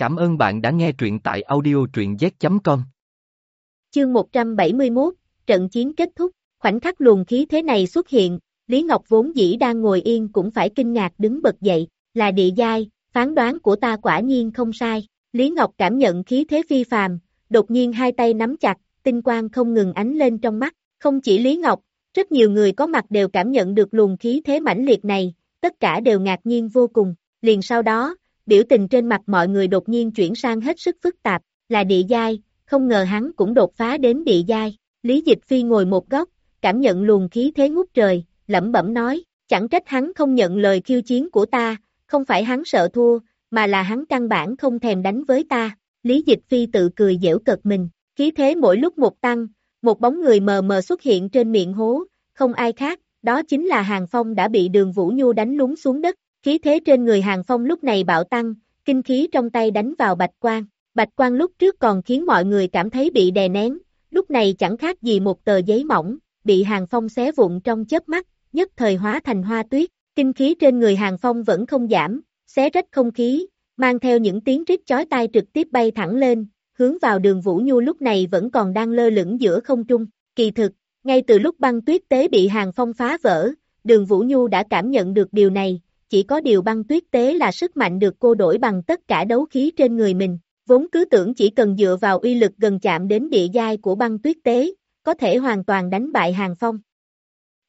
Cảm ơn bạn đã nghe truyện tại audio truyện z.com. Chương 171, trận chiến kết thúc, khoảnh khắc luồng khí thế này xuất hiện, Lý Ngọc vốn dĩ đang ngồi yên cũng phải kinh ngạc đứng bật dậy, là địa giai, phán đoán của ta quả nhiên không sai. Lý Ngọc cảm nhận khí thế phi phàm, đột nhiên hai tay nắm chặt, tinh quang không ngừng ánh lên trong mắt, không chỉ Lý Ngọc, rất nhiều người có mặt đều cảm nhận được luồng khí thế mãnh liệt này, tất cả đều ngạc nhiên vô cùng, liền sau đó, biểu tình trên mặt mọi người đột nhiên chuyển sang hết sức phức tạp, là địa giai, không ngờ hắn cũng đột phá đến địa giai, Lý Dịch Phi ngồi một góc, cảm nhận luồng khí thế ngút trời, lẩm bẩm nói, chẳng trách hắn không nhận lời khiêu chiến của ta, không phải hắn sợ thua, mà là hắn căn bản không thèm đánh với ta, Lý Dịch Phi tự cười dễu cợt mình, khí thế mỗi lúc một tăng, một bóng người mờ mờ xuất hiện trên miệng hố, không ai khác, đó chính là Hàng Phong đã bị đường Vũ Nhu đánh lún xuống đất, khí thế trên người Hàng Phong lúc này bạo tăng, kinh khí trong tay đánh vào bạch quang. bạch quang lúc trước còn khiến mọi người cảm thấy bị đè nén, lúc này chẳng khác gì một tờ giấy mỏng, bị Hàng Phong xé vụn trong chớp mắt, nhất thời hóa thành hoa tuyết, kinh khí trên người Hàng Phong vẫn không giảm, xé rách không khí, mang theo những tiếng rít chói tai trực tiếp bay thẳng lên, hướng vào đường Vũ Nhu lúc này vẫn còn đang lơ lửng giữa không trung, kỳ thực, ngay từ lúc băng tuyết tế bị Hàng Phong phá vỡ, đường Vũ Nhu đã cảm nhận được điều này, chỉ có điều băng tuyết tế là sức mạnh được cô đổi bằng tất cả đấu khí trên người mình, vốn cứ tưởng chỉ cần dựa vào uy lực gần chạm đến địa giai của băng tuyết tế, có thể hoàn toàn đánh bại Hàng Phong.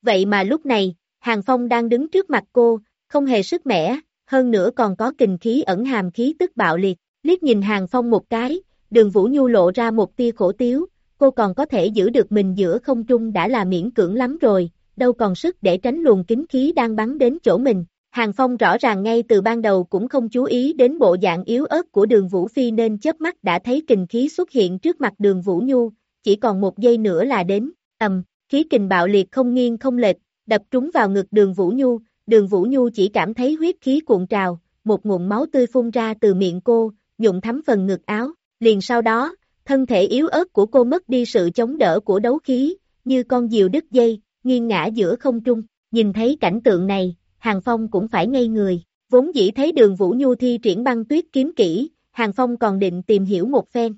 Vậy mà lúc này, Hàng Phong đang đứng trước mặt cô, không hề sức mẻ, hơn nữa còn có kình khí ẩn hàm khí tức bạo liệt, liếc nhìn Hàng Phong một cái, đường Vũ Nhu lộ ra một tia khổ tiếu, cô còn có thể giữ được mình giữa không trung đã là miễn cưỡng lắm rồi, đâu còn sức để tránh luồng kính khí đang bắn đến chỗ mình. Hàng Phong rõ ràng ngay từ ban đầu cũng không chú ý đến bộ dạng yếu ớt của đường Vũ Phi nên chớp mắt đã thấy kình khí xuất hiện trước mặt đường Vũ Nhu, chỉ còn một giây nữa là đến, ầm, khí kình bạo liệt không nghiêng không lệch, đập trúng vào ngực đường Vũ Nhu, đường Vũ Nhu chỉ cảm thấy huyết khí cuộn trào, một nguồn máu tươi phun ra từ miệng cô, nhụm thấm phần ngực áo, liền sau đó, thân thể yếu ớt của cô mất đi sự chống đỡ của đấu khí, như con diều đứt dây, nghiêng ngã giữa không trung, nhìn thấy cảnh tượng này, Hàng Phong cũng phải ngây người, vốn dĩ thấy đường Vũ Nhu thi triển băng tuyết kiếm kỹ, Hàng Phong còn định tìm hiểu một phen.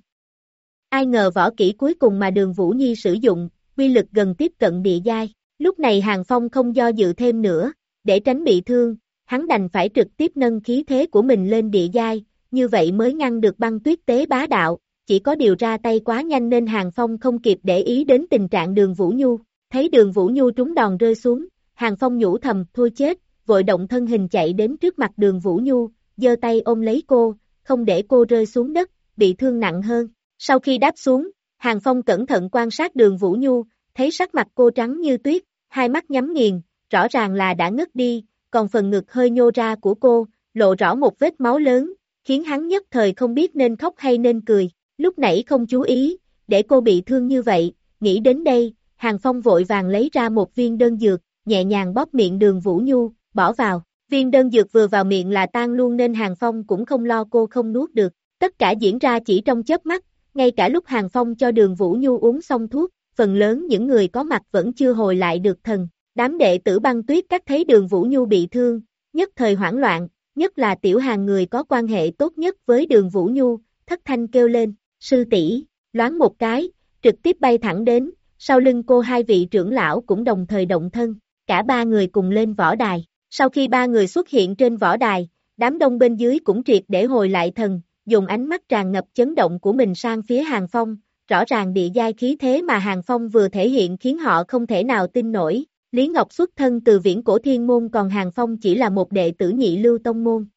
Ai ngờ võ kỹ cuối cùng mà đường Vũ Nhi sử dụng, quy lực gần tiếp cận địa giai, lúc này Hàng Phong không do dự thêm nữa, để tránh bị thương, hắn đành phải trực tiếp nâng khí thế của mình lên địa giai, như vậy mới ngăn được băng tuyết tế bá đạo, chỉ có điều ra tay quá nhanh nên Hàng Phong không kịp để ý đến tình trạng đường Vũ Nhu, thấy đường Vũ Nhu trúng đòn rơi xuống, Hàng Phong nhủ thầm, thôi chết, vội động thân hình chạy đến trước mặt đường Vũ Nhu, giơ tay ôm lấy cô, không để cô rơi xuống đất, bị thương nặng hơn. Sau khi đáp xuống, Hàng Phong cẩn thận quan sát đường Vũ Nhu, thấy sắc mặt cô trắng như tuyết, hai mắt nhắm nghiền, rõ ràng là đã ngất đi, còn phần ngực hơi nhô ra của cô, lộ rõ một vết máu lớn, khiến hắn nhất thời không biết nên khóc hay nên cười, lúc nãy không chú ý, để cô bị thương như vậy, nghĩ đến đây, Hàng Phong vội vàng lấy ra một viên đơn dược, nhẹ nhàng bóp miệng đường Vũ Nhu, bỏ vào, viên đơn dược vừa vào miệng là tan luôn nên Hàng Phong cũng không lo cô không nuốt được, tất cả diễn ra chỉ trong chớp mắt, ngay cả lúc Hàng Phong cho đường Vũ Nhu uống xong thuốc, phần lớn những người có mặt vẫn chưa hồi lại được thần, đám đệ tử băng tuyết các thấy đường Vũ Nhu bị thương, nhất thời hoảng loạn, nhất là tiểu hàng người có quan hệ tốt nhất với đường Vũ Nhu, thất thanh kêu lên, sư tỷ. Loáng một cái, trực tiếp bay thẳng đến, sau lưng cô hai vị trưởng lão cũng đồng thời động thân, cả ba người cùng lên võ đài, sau khi ba người xuất hiện trên võ đài, đám đông bên dưới cũng triệt để hồi lại thần, dùng ánh mắt tràn ngập chấn động của mình sang phía Hàng Phong, rõ ràng địa giai khí thế mà Hàng Phong vừa thể hiện khiến họ không thể nào tin nổi, Lý Ngọc xuất thân từ viễn cổ thiên môn còn Hàng Phong chỉ là một đệ tử nhị lưu tông môn.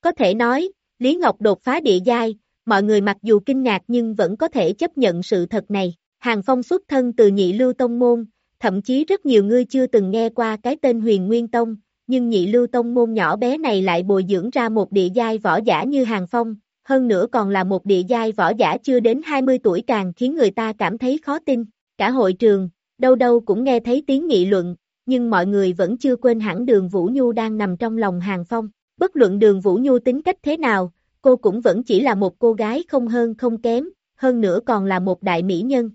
Có thể nói, Lý Ngọc đột phá địa giai, mọi người mặc dù kinh ngạc nhưng vẫn có thể chấp nhận sự thật này. Hàng Phong xuất thân từ nhị lưu tông môn, thậm chí rất nhiều người chưa từng nghe qua cái tên huyền nguyên tông, nhưng nhị lưu tông môn nhỏ bé này lại bồi dưỡng ra một địa giai võ giả như Hàng Phong, hơn nữa còn là một địa giai võ giả chưa đến 20 tuổi càng khiến người ta cảm thấy khó tin. Cả hội trường, đâu đâu cũng nghe thấy tiếng nghị luận, nhưng mọi người vẫn chưa quên hẳn đường Vũ Nhu đang nằm trong lòng Hàng Phong. Bất luận đường Vũ Nhu tính cách thế nào, cô cũng vẫn chỉ là một cô gái không hơn không kém, hơn nữa còn là một đại mỹ nhân.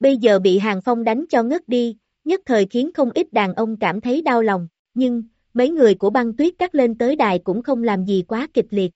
Bây giờ bị Hàng Phong đánh cho ngất đi, nhất thời khiến không ít đàn ông cảm thấy đau lòng, nhưng, mấy người của băng tuyết cắt lên tới đài cũng không làm gì quá kịch liệt.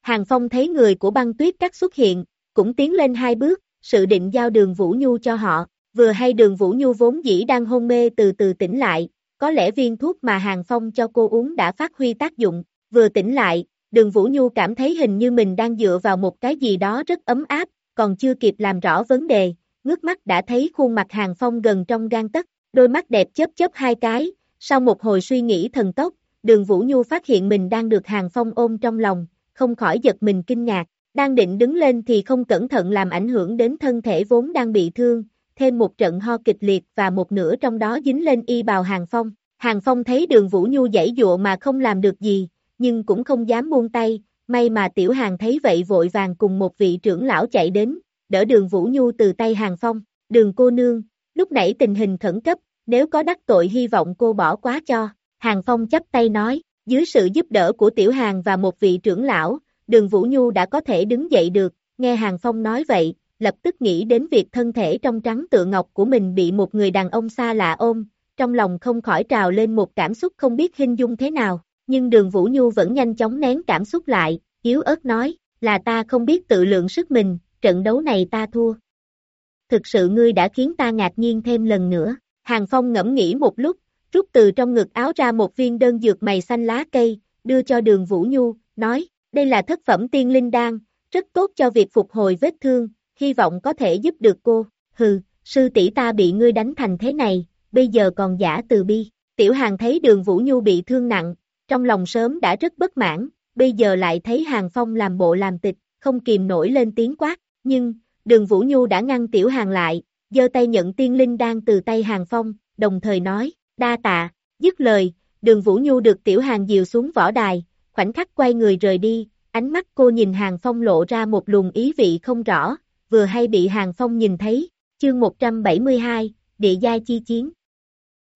Hàng Phong thấy người của băng tuyết cắt xuất hiện, cũng tiến lên hai bước, sự định giao đường Vũ Nhu cho họ, vừa hay đường Vũ Nhu vốn dĩ đang hôn mê từ từ tỉnh lại, có lẽ viên thuốc mà Hàng Phong cho cô uống đã phát huy tác dụng, vừa tỉnh lại, đường Vũ Nhu cảm thấy hình như mình đang dựa vào một cái gì đó rất ấm áp, còn chưa kịp làm rõ vấn đề, ngước mắt đã thấy khuôn mặt Hàng Phong gần trong gan tất, đôi mắt đẹp chớp chớp hai cái, sau một hồi suy nghĩ thần tốc, đường Vũ Nhu phát hiện mình đang được Hàng Phong ôm trong lòng, không khỏi giật mình kinh ngạc, đang định đứng lên thì không cẩn thận làm ảnh hưởng đến thân thể vốn đang bị thương, thêm một trận ho kịch liệt và một nửa trong đó dính lên y bào Hàng Phong. Hàng Phong thấy đường Vũ Nhu dãy dụa mà không làm được gì, nhưng cũng không dám buông tay, may mà tiểu hàng thấy vậy vội vàng cùng một vị trưởng lão chạy đến, đỡ đường Vũ Nhu từ tay Hàng Phong, đường cô nương, lúc nãy tình hình khẩn cấp, nếu có đắc tội hy vọng cô bỏ quá cho, Hàng Phong chấp tay nói, dưới sự giúp đỡ của tiểu hàng và một vị trưởng lão, đường Vũ Nhu đã có thể đứng dậy được, nghe Hàng Phong nói vậy, lập tức nghĩ đến việc thân thể trong trắng tựa ngọc của mình bị một người đàn ông xa lạ ôm, trong lòng không khỏi trào lên một cảm xúc không biết hình dung thế nào, nhưng đường Vũ Nhu vẫn nhanh chóng nén cảm xúc lại, yếu ớt nói, là ta không biết tự lượng sức mình, trận đấu này ta thua. Thực sự ngươi đã khiến ta ngạc nhiên thêm lần nữa, Hàng Phong ngẫm nghĩ một lúc, rút từ trong ngực áo ra một viên đơn dược mày xanh lá cây, đưa cho đường Vũ Nhu, nói, đây là thất phẩm tiên linh đan, rất tốt cho việc phục hồi vết thương, hy vọng có thể giúp được cô, hừ, sư tỷ ta bị ngươi đánh thành thế này, bây giờ còn giả từ bi, tiểu hàng thấy đường Vũ Nhu bị thương nặng, trong lòng sớm đã rất bất mãn, bây giờ lại thấy hàng phong làm bộ làm tịch, không kìm nổi lên tiếng quát, nhưng, đường Vũ Nhu đã ngăn tiểu hàng lại, giơ tay nhận tiên linh đang từ tay hàng phong, đồng thời nói, đa tạ, dứt lời, đường Vũ Nhu được tiểu hàng dìu xuống võ đài, khoảnh khắc quay người rời đi, ánh mắt cô nhìn hàng phong lộ ra một luồng ý vị không rõ, vừa hay bị hàng phong nhìn thấy, chương 172, địa giai chi chiến.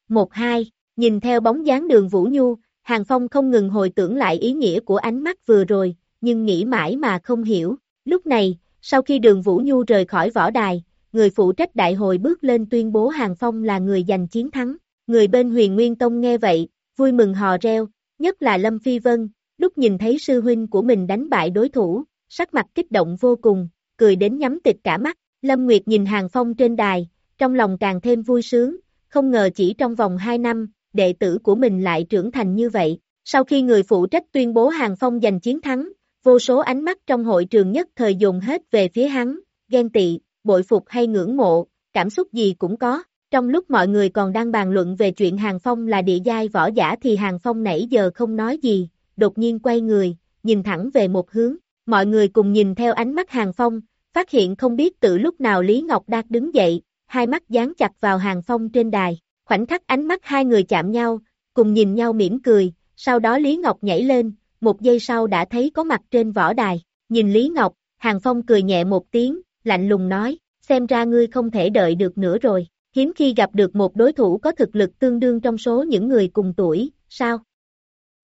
1-2, nhìn theo bóng dáng đường Vũ Nhu, hàng phong không ngừng hồi tưởng lại ý nghĩa của ánh mắt vừa rồi, nhưng nghĩ mãi mà không hiểu, lúc này, sau khi đường Vũ Nhu rời khỏi võ đài, người phụ trách đại hội bước lên tuyên bố hàng phong là người giành chiến thắng. Người bên huyền Nguyên Tông nghe vậy, vui mừng hò reo, nhất là Lâm Phi Vân, lúc nhìn thấy sư huynh của mình đánh bại đối thủ, sắc mặt kích động vô cùng, cười đến nhắm tịch cả mắt, Lâm Nguyệt nhìn Hàng Phong trên đài, trong lòng càng thêm vui sướng, không ngờ chỉ trong vòng 2 năm, đệ tử của mình lại trưởng thành như vậy. Sau khi người phụ trách tuyên bố Hàng Phong giành chiến thắng, vô số ánh mắt trong hội trường nhất thời dùng hết về phía hắn, ghen tị, bội phục hay ngưỡng mộ, cảm xúc gì cũng có. Trong lúc mọi người còn đang bàn luận về chuyện Hàng Phong là địa giai võ giả thì Hàng Phong nãy giờ không nói gì, đột nhiên quay người, nhìn thẳng về một hướng. Mọi người cùng nhìn theo ánh mắt Hàng Phong, phát hiện không biết từ lúc nào Lý Ngọc Đạt đứng dậy, hai mắt dán chặt vào Hàng Phong trên đài. Khoảnh khắc ánh mắt hai người chạm nhau, cùng nhìn nhau mỉm cười, sau đó Lý Ngọc nhảy lên, một giây sau đã thấy có mặt trên võ đài. Nhìn Lý Ngọc, Hàng Phong cười nhẹ một tiếng, lạnh lùng nói, xem ra ngươi không thể đợi được nữa rồi hiếm khi gặp được một đối thủ có thực lực tương đương trong số những người cùng tuổi, sao?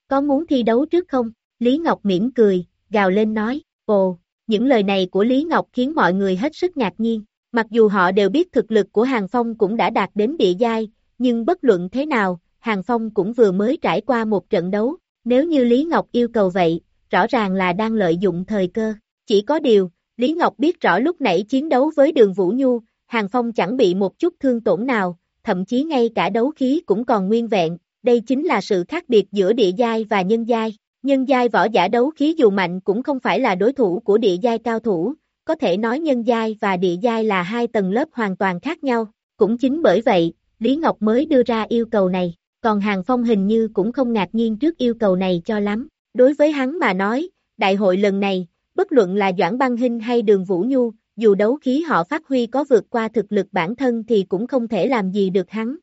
Có muốn thi đấu trước không? Lý Ngọc mỉm cười, gào lên nói, ồ, những lời này của Lý Ngọc khiến mọi người hết sức ngạc nhiên. Mặc dù họ đều biết thực lực của Hàng Phong cũng đã đạt đến địa giai, nhưng bất luận thế nào, Hàng Phong cũng vừa mới trải qua một trận đấu. Nếu như Lý Ngọc yêu cầu vậy, rõ ràng là đang lợi dụng thời cơ. Chỉ có điều, Lý Ngọc biết rõ lúc nãy chiến đấu với đường Vũ Nhu, Hàng Phong chẳng bị một chút thương tổn nào, thậm chí ngay cả đấu khí cũng còn nguyên vẹn, đây chính là sự khác biệt giữa địa giai và nhân giai. Nhân giai võ giả đấu khí dù mạnh cũng không phải là đối thủ của địa giai cao thủ, có thể nói nhân giai và địa giai là hai tầng lớp hoàn toàn khác nhau, cũng chính bởi vậy, Lý Ngọc mới đưa ra yêu cầu này, còn Hàng Phong hình như cũng không ngạc nhiên trước yêu cầu này cho lắm. Đối với hắn mà nói, đại hội lần này, bất luận là Doãn Băng Hinh hay Đường Vũ Nhu, dù đấu khí họ phát huy có vượt qua thực lực bản thân thì cũng không thể làm gì được hắn.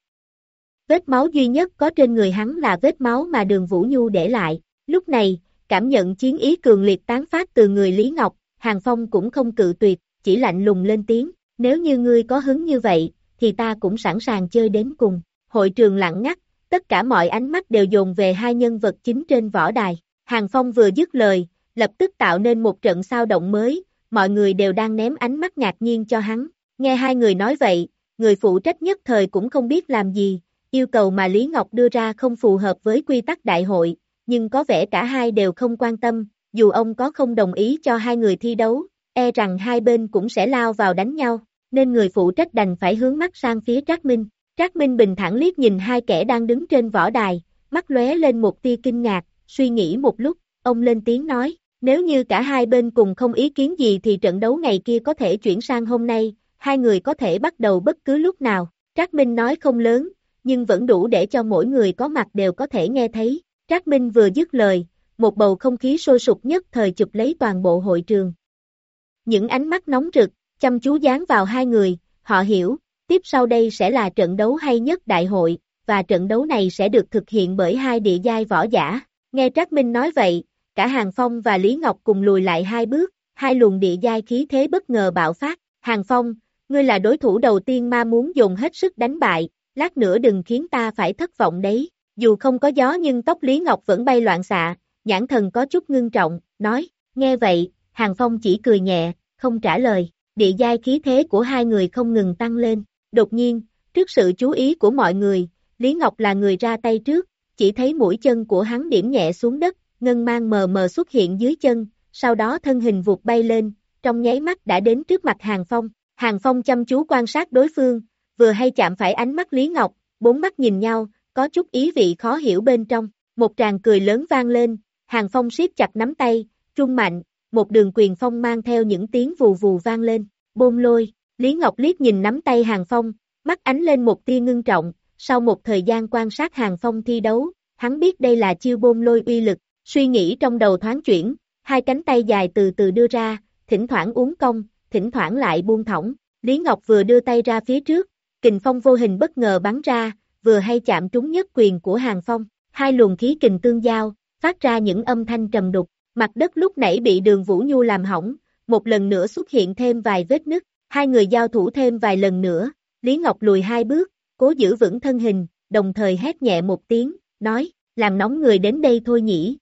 Vết máu duy nhất có trên người hắn là vết máu mà đường Vũ Nhu để lại. Lúc này, cảm nhận chiến ý cường liệt tán phát từ người Lý Ngọc, Hàng Phong cũng không cự tuyệt, chỉ lạnh lùng lên tiếng. Nếu như ngươi có hứng như vậy, thì ta cũng sẵn sàng chơi đến cùng. Hội trường lặng ngắt, tất cả mọi ánh mắt đều dồn về hai nhân vật chính trên võ đài. Hàng Phong vừa dứt lời, lập tức tạo nên một trận sao động mới, mọi người đều đang ném ánh mắt ngạc nhiên cho hắn. Nghe hai người nói vậy, người phụ trách nhất thời cũng không biết làm gì, yêu cầu mà Lý Ngọc đưa ra không phù hợp với quy tắc đại hội, nhưng có vẻ cả hai đều không quan tâm, dù ông có không đồng ý cho hai người thi đấu, e rằng hai bên cũng sẽ lao vào đánh nhau, nên người phụ trách đành phải hướng mắt sang phía Trác Minh. Trác Minh bình thản liếc nhìn hai kẻ đang đứng trên võ đài, mắt lóe lên một tia kinh ngạc, suy nghĩ một lúc, ông lên tiếng nói, nếu như cả hai bên cùng không ý kiến gì thì trận đấu ngày kia có thể chuyển sang hôm nay, hai người có thể bắt đầu bất cứ lúc nào. Trác Minh nói không lớn, nhưng vẫn đủ để cho mỗi người có mặt đều có thể nghe thấy. Trác Minh vừa dứt lời, một bầu không khí sôi sục nhất thời chụp lấy toàn bộ hội trường. Những ánh mắt nóng rực, chăm chú dán vào hai người, họ hiểu, tiếp sau đây sẽ là trận đấu hay nhất đại hội, và trận đấu này sẽ được thực hiện bởi hai địa giai võ giả. Nghe Trác Minh nói vậy, cả Hàng Phong và Lý Ngọc cùng lùi lại hai bước, hai luồng địa giai khí thế bất ngờ bạo phát. Hàng Phong, ngươi là đối thủ đầu tiên ma muốn dùng hết sức đánh bại, lát nữa đừng khiến ta phải thất vọng đấy. Dù không có gió nhưng tóc Lý Ngọc vẫn bay loạn xạ, nhãn thần có chút ngưng trọng, nói, nghe vậy, Hàng Phong chỉ cười nhẹ, không trả lời, địa giai khí thế của hai người không ngừng tăng lên, đột nhiên, trước sự chú ý của mọi người, Lý Ngọc là người ra tay trước, chỉ thấy mũi chân của hắn điểm nhẹ xuống đất, ngân mang mờ mờ xuất hiện dưới chân, sau đó thân hình vụt bay lên, trong nháy mắt đã đến trước mặt Hàng Phong. Hàng Phong chăm chú quan sát đối phương, vừa hay chạm phải ánh mắt Lý Ngọc, bốn mắt nhìn nhau, có chút ý vị khó hiểu bên trong. Một tràng cười lớn vang lên, Hàng Phong siết chặt nắm tay, trung mạnh, một đường quyền phong mang theo những tiếng vù vù vang lên, bôn lôi, Lý Ngọc liếc nhìn nắm tay Hàng Phong, mắt ánh lên một tia ngưng trọng, sau một thời gian quan sát Hàng Phong thi đấu, hắn biết đây là chiêu bôn lôi uy lực, suy nghĩ trong đầu thoáng chuyển, hai cánh tay dài từ từ đưa ra, thỉnh thoảng uống cong, thỉnh thoảng lại buông thõng, Lý Ngọc vừa đưa tay ra phía trước, kình phong vô hình bất ngờ bắn ra, vừa hay chạm trúng nhất quyền của Hàng Phong, hai luồng khí kình tương giao, phát ra những âm thanh trầm đục, mặt đất lúc nãy bị đường Vũ Nhu làm hỏng, một lần nữa xuất hiện thêm vài vết nứt, hai người giao thủ thêm vài lần nữa, Lý Ngọc lùi hai bước, cố giữ vững thân hình, đồng thời hét nhẹ một tiếng, nói, làm nóng người đến đây thôi nhỉ.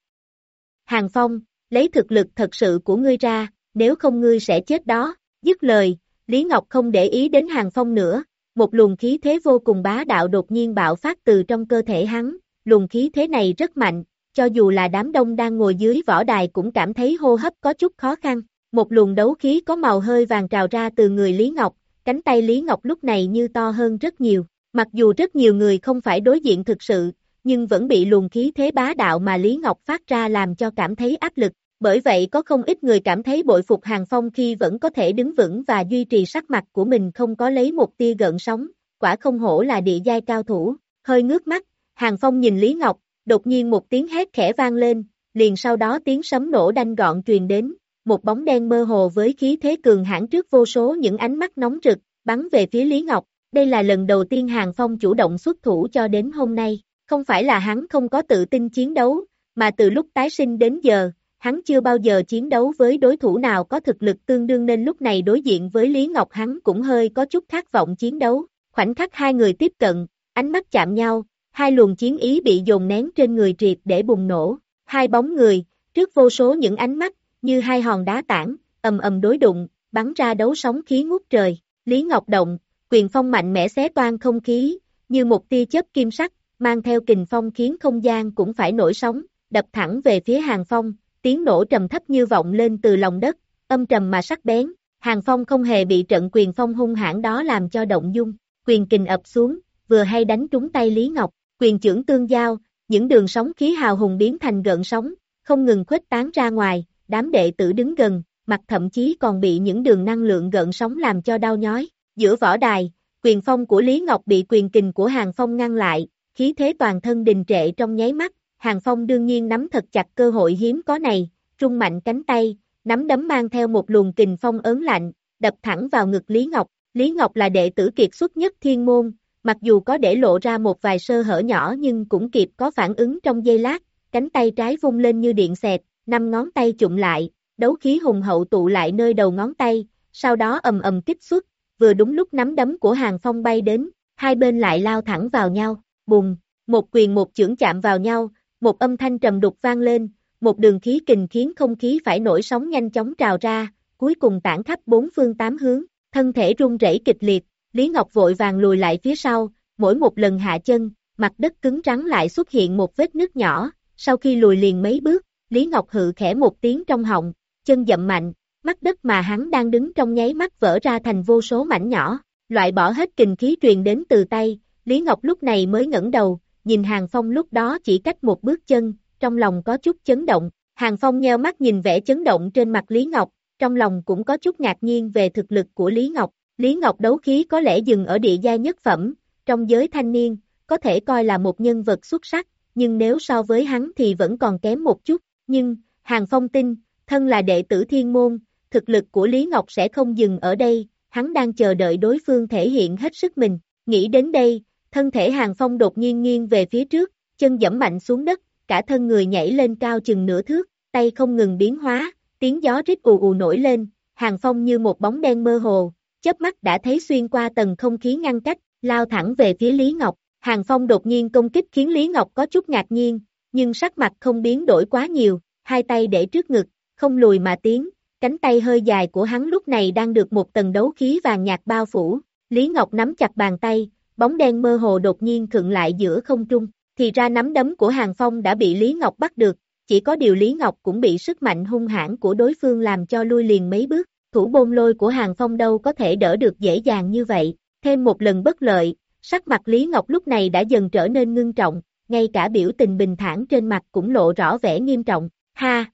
Hàng Phong, lấy thực lực thật sự của ngươi ra, nếu không ngươi sẽ chết đó, dứt lời, Lý Ngọc không để ý đến Hàng Phong nữa, một luồng khí thế vô cùng bá đạo đột nhiên bạo phát từ trong cơ thể hắn, luồng khí thế này rất mạnh, cho dù là đám đông đang ngồi dưới võ đài cũng cảm thấy hô hấp có chút khó khăn. Một luồng đấu khí có màu hơi vàng trào ra từ người Lý Ngọc, cánh tay Lý Ngọc lúc này như to hơn rất nhiều. Mặc dù rất nhiều người không phải đối diện thực sự, nhưng vẫn bị luồng khí thế bá đạo mà Lý Ngọc phát ra làm cho cảm thấy áp lực. Bởi vậy có không ít người cảm thấy bội phục Hàng Phong khi vẫn có thể đứng vững và duy trì sắc mặt của mình không có lấy một tia gợn sóng, quả không hổ là địa giai cao thủ. Hơi ngước mắt, Hàng Phong nhìn Lý Ngọc, đột nhiên một tiếng hét khẽ vang lên, liền sau đó tiếng sấm nổ đanh gọn truyền đến, một bóng đen mơ hồ với khí thế cường hãn trước vô số những ánh mắt nóng rực, bắn về phía Lý Ngọc. Đây là lần đầu tiên Hàng Phong chủ động xuất thủ cho đến hôm nay, không phải là hắn không có tự tin chiến đấu, mà từ lúc tái sinh đến giờ, hắn chưa bao giờ chiến đấu với đối thủ nào có thực lực tương đương nên lúc này đối diện với Lý Ngọc hắn cũng hơi có chút khát vọng chiến đấu. Khoảnh khắc hai người tiếp cận, ánh mắt chạm nhau, hai luồng chiến ý bị dồn nén trên người triệt để bùng nổ. Hai bóng người, trước vô số những ánh mắt, như hai hòn đá tảng, ầm ầm đối đụng, bắn ra đấu sóng khí ngút trời. Lý Ngọc Động, quyền phong mạnh mẽ xé toan không khí, như một tia chớp kim sắc, mang theo kình phong khiến không gian cũng phải nổi sóng, đập thẳng về phía hàng phong, tiếng nổ trầm thấp như vọng lên từ lòng đất, âm trầm mà sắc bén, hàng phong không hề bị trận quyền phong hung hãn đó làm cho động dung, quyền kình ập xuống, vừa hay đánh trúng tay Lý Ngọc, quyền trưởng tương giao, những đường sóng khí hào hùng biến thành gợn sóng, không ngừng khuếch tán ra ngoài, đám đệ tử đứng gần, mặt thậm chí còn bị những đường năng lượng gợn sóng làm cho đau nhói. Giữa võ đài, quyền phong của Lý Ngọc bị quyền kình của Hàng Phong ngăn lại, khí thế toàn thân đình trệ trong nháy mắt, Hàng Phong đương nhiên nắm thật chặt cơ hội hiếm có này, trung mạnh cánh tay, nắm đấm mang theo một luồng kình phong ớn lạnh, đập thẳng vào ngực Lý Ngọc. Lý Ngọc là đệ tử kiệt xuất nhất thiên môn, mặc dù có để lộ ra một vài sơ hở nhỏ nhưng cũng kịp có phản ứng trong giây lát, cánh tay trái vung lên như điện xẹt, năm ngón tay chụm lại, đấu khí hùng hậu tụ lại nơi đầu ngón tay, sau đó ầm ầm kích xuất, vừa đúng lúc nắm đấm của Hàng Phong bay đến, hai bên lại lao thẳng vào nhau, bùng, một quyền một chưởng chạm vào nhau, một âm thanh trầm đục vang lên, một đường khí kình khiến không khí phải nổi sóng nhanh chóng trào ra, cuối cùng tản khắp bốn phương tám hướng, thân thể rung rẩy kịch liệt, Lý Ngọc vội vàng lùi lại phía sau, mỗi một lần hạ chân, mặt đất cứng rắn lại xuất hiện một vết nứt nhỏ, sau khi lùi liền mấy bước, Lý Ngọc hự khẽ một tiếng trong họng, chân dậm mạnh, mắt đất mà hắn đang đứng trong nháy mắt vỡ ra thành vô số mảnh nhỏ, loại bỏ hết kình khí truyền đến từ tay, Lý Ngọc lúc này mới ngẩng đầu, nhìn Hàng Phong lúc đó chỉ cách một bước chân, trong lòng có chút chấn động, Hàng Phong nheo mắt nhìn vẻ chấn động trên mặt Lý Ngọc, trong lòng cũng có chút ngạc nhiên về thực lực của Lý Ngọc, Lý Ngọc đấu khí có lẽ dừng ở địa gia nhất phẩm, trong giới thanh niên, có thể coi là một nhân vật xuất sắc, nhưng nếu so với hắn thì vẫn còn kém một chút, nhưng, Hàng Phong tin, thân là đệ tử thiên môn, thực lực của Lý Ngọc sẽ không dừng ở đây, hắn đang chờ đợi đối phương thể hiện hết sức mình, nghĩ đến đây, thân thể Hàng Phong đột nhiên nghiêng về phía trước, chân dẫm mạnh xuống đất, cả thân người nhảy lên cao chừng nửa thước, tay không ngừng biến hóa, tiếng gió rít ù ù nổi lên, Hàng Phong như một bóng đen mơ hồ, chớp mắt đã thấy xuyên qua tầng không khí ngăn cách, lao thẳng về phía Lý Ngọc. Hàng Phong đột nhiên công kích khiến Lý Ngọc có chút ngạc nhiên, nhưng sắc mặt không biến đổi quá nhiều, hai tay để trước ngực, không lùi mà tiến, cánh tay hơi dài của hắn lúc này đang được một tầng đấu khí vàng nhạt bao phủ. Lý Ngọc nắm chặt bàn tay, bóng đen mơ hồ đột nhiên khựng lại giữa không trung, thì ra nắm đấm của Hàng Phong đã bị Lý Ngọc bắt được, chỉ có điều Lý Ngọc cũng bị sức mạnh hung hãn của đối phương làm cho lui liền mấy bước, thủ bôn lôi của Hàng Phong đâu có thể đỡ được dễ dàng như vậy, thêm một lần bất lợi, sắc mặt Lý Ngọc lúc này đã dần trở nên ngưng trọng, ngay cả biểu tình bình thản trên mặt cũng lộ rõ vẻ nghiêm trọng, ha!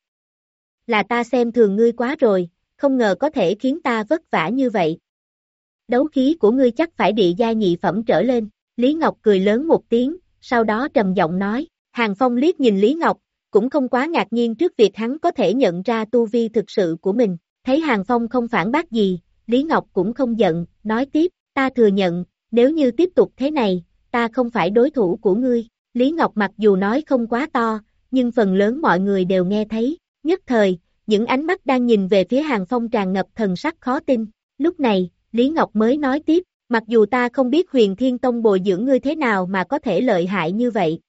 Là ta xem thường ngươi quá rồi, không ngờ có thể khiến ta vất vả như vậy. Đấu khí của ngươi chắc phải địa gia nhị phẩm trở lên, Lý Ngọc cười lớn một tiếng, sau đó trầm giọng nói, Hàng Phong liếc nhìn Lý Ngọc, cũng không quá ngạc nhiên trước việc hắn có thể nhận ra tu vi thực sự của mình, thấy Hàng Phong không phản bác gì, Lý Ngọc cũng không giận, nói tiếp, ta thừa nhận, nếu như tiếp tục thế này, ta không phải đối thủ của ngươi, Lý Ngọc mặc dù nói không quá to, nhưng phần lớn mọi người đều nghe thấy, nhất thời, những ánh mắt đang nhìn về phía Hàng Phong tràn ngập thần sắc khó tin, lúc này, Lý Ngọc mới nói tiếp, mặc dù ta không biết huyền thiên tông bồi dưỡng ngươi thế nào mà có thể lợi hại như vậy,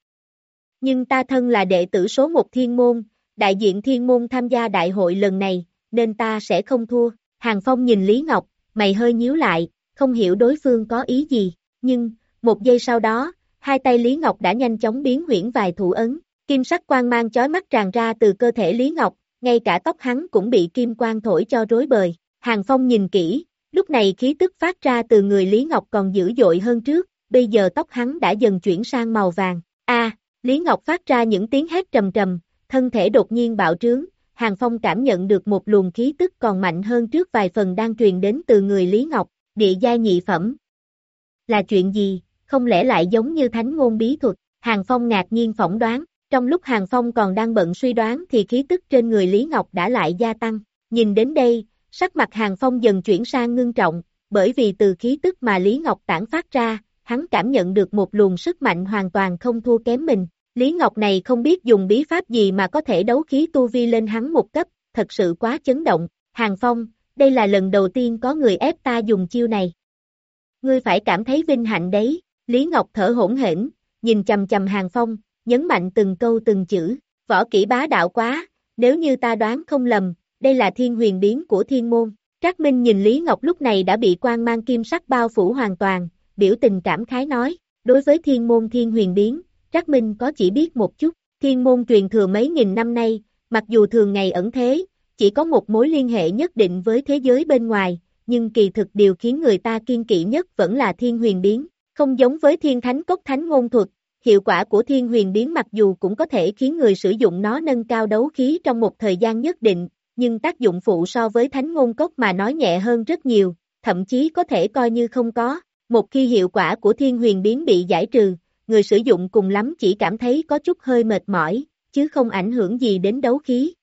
nhưng ta thân là đệ tử số một thiên môn, đại diện thiên môn tham gia đại hội lần này, nên ta sẽ không thua. Hàng Phong nhìn Lý Ngọc, mày hơi nhíu lại, không hiểu đối phương có ý gì, nhưng, một giây sau đó, hai tay Lý Ngọc đã nhanh chóng biến huyễn vài thủ ấn, kim sắc quang mang chói mắt tràn ra từ cơ thể Lý Ngọc, ngay cả tóc hắn cũng bị kim quang thổi cho rối bời. Hàng Phong nhìn kỹ, lúc này khí tức phát ra từ người Lý Ngọc còn dữ dội hơn trước, bây giờ tóc hắn đã dần chuyển sang màu vàng. A, Lý Ngọc phát ra những tiếng hét trầm trầm, thân thể đột nhiên bạo trướng, Hàng Phong cảm nhận được một luồng khí tức còn mạnh hơn trước vài phần đang truyền đến từ người Lý Ngọc, địa gia nhị phẩm. Là chuyện gì, không lẽ lại giống như thánh ngôn bí thuật, Hàng Phong ngạc nhiên phỏng đoán, trong lúc Hàng Phong còn đang bận suy đoán thì khí tức trên người Lý Ngọc đã lại gia tăng, nhìn đến đây, sắc mặt Hàng Phong dần chuyển sang ngưng trọng, bởi vì từ khí tức mà Lý Ngọc tản phát ra, hắn cảm nhận được một luồng sức mạnh hoàn toàn không thua kém mình. Lý Ngọc này không biết dùng bí pháp gì mà có thể đấu khí tu vi lên hắn một cấp, thật sự quá chấn động. Hàng Phong, đây là lần đầu tiên có người ép ta dùng chiêu này. Ngươi phải cảm thấy vinh hạnh đấy, Lý Ngọc thở hỗn hển, nhìn chầm chầm Hàng Phong, nhấn mạnh từng câu từng chữ, võ kỹ bá đạo quá, nếu như ta đoán không lầm, đây là thiên huyền biến của thiên môn. Trác Minh nhìn Lý Ngọc lúc này đã bị quan mang kim sắc bao phủ hoàn toàn, biểu tình cảm khái nói, đối với thiên môn thiên huyền biến, Trác Minh có chỉ biết một chút, thiên môn truyền thừa mấy nghìn năm nay, mặc dù thường ngày ẩn thế, chỉ có một mối liên hệ nhất định với thế giới bên ngoài, nhưng kỳ thực điều khiến người ta kiên kỵ nhất vẫn là thiên huyền biến, không giống với thiên thánh cốc thánh ngôn thuật, hiệu quả của thiên huyền biến mặc dù cũng có thể khiến người sử dụng nó nâng cao đấu khí trong một thời gian nhất định, nhưng tác dụng phụ so với thánh ngôn cốc mà nói nhẹ hơn rất nhiều, thậm chí có thể coi như không có. Một khi hiệu quả của thiên huyền biến bị giải trừ, người sử dụng cùng lắm chỉ cảm thấy có chút hơi mệt mỏi, chứ không ảnh hưởng gì đến đấu khí.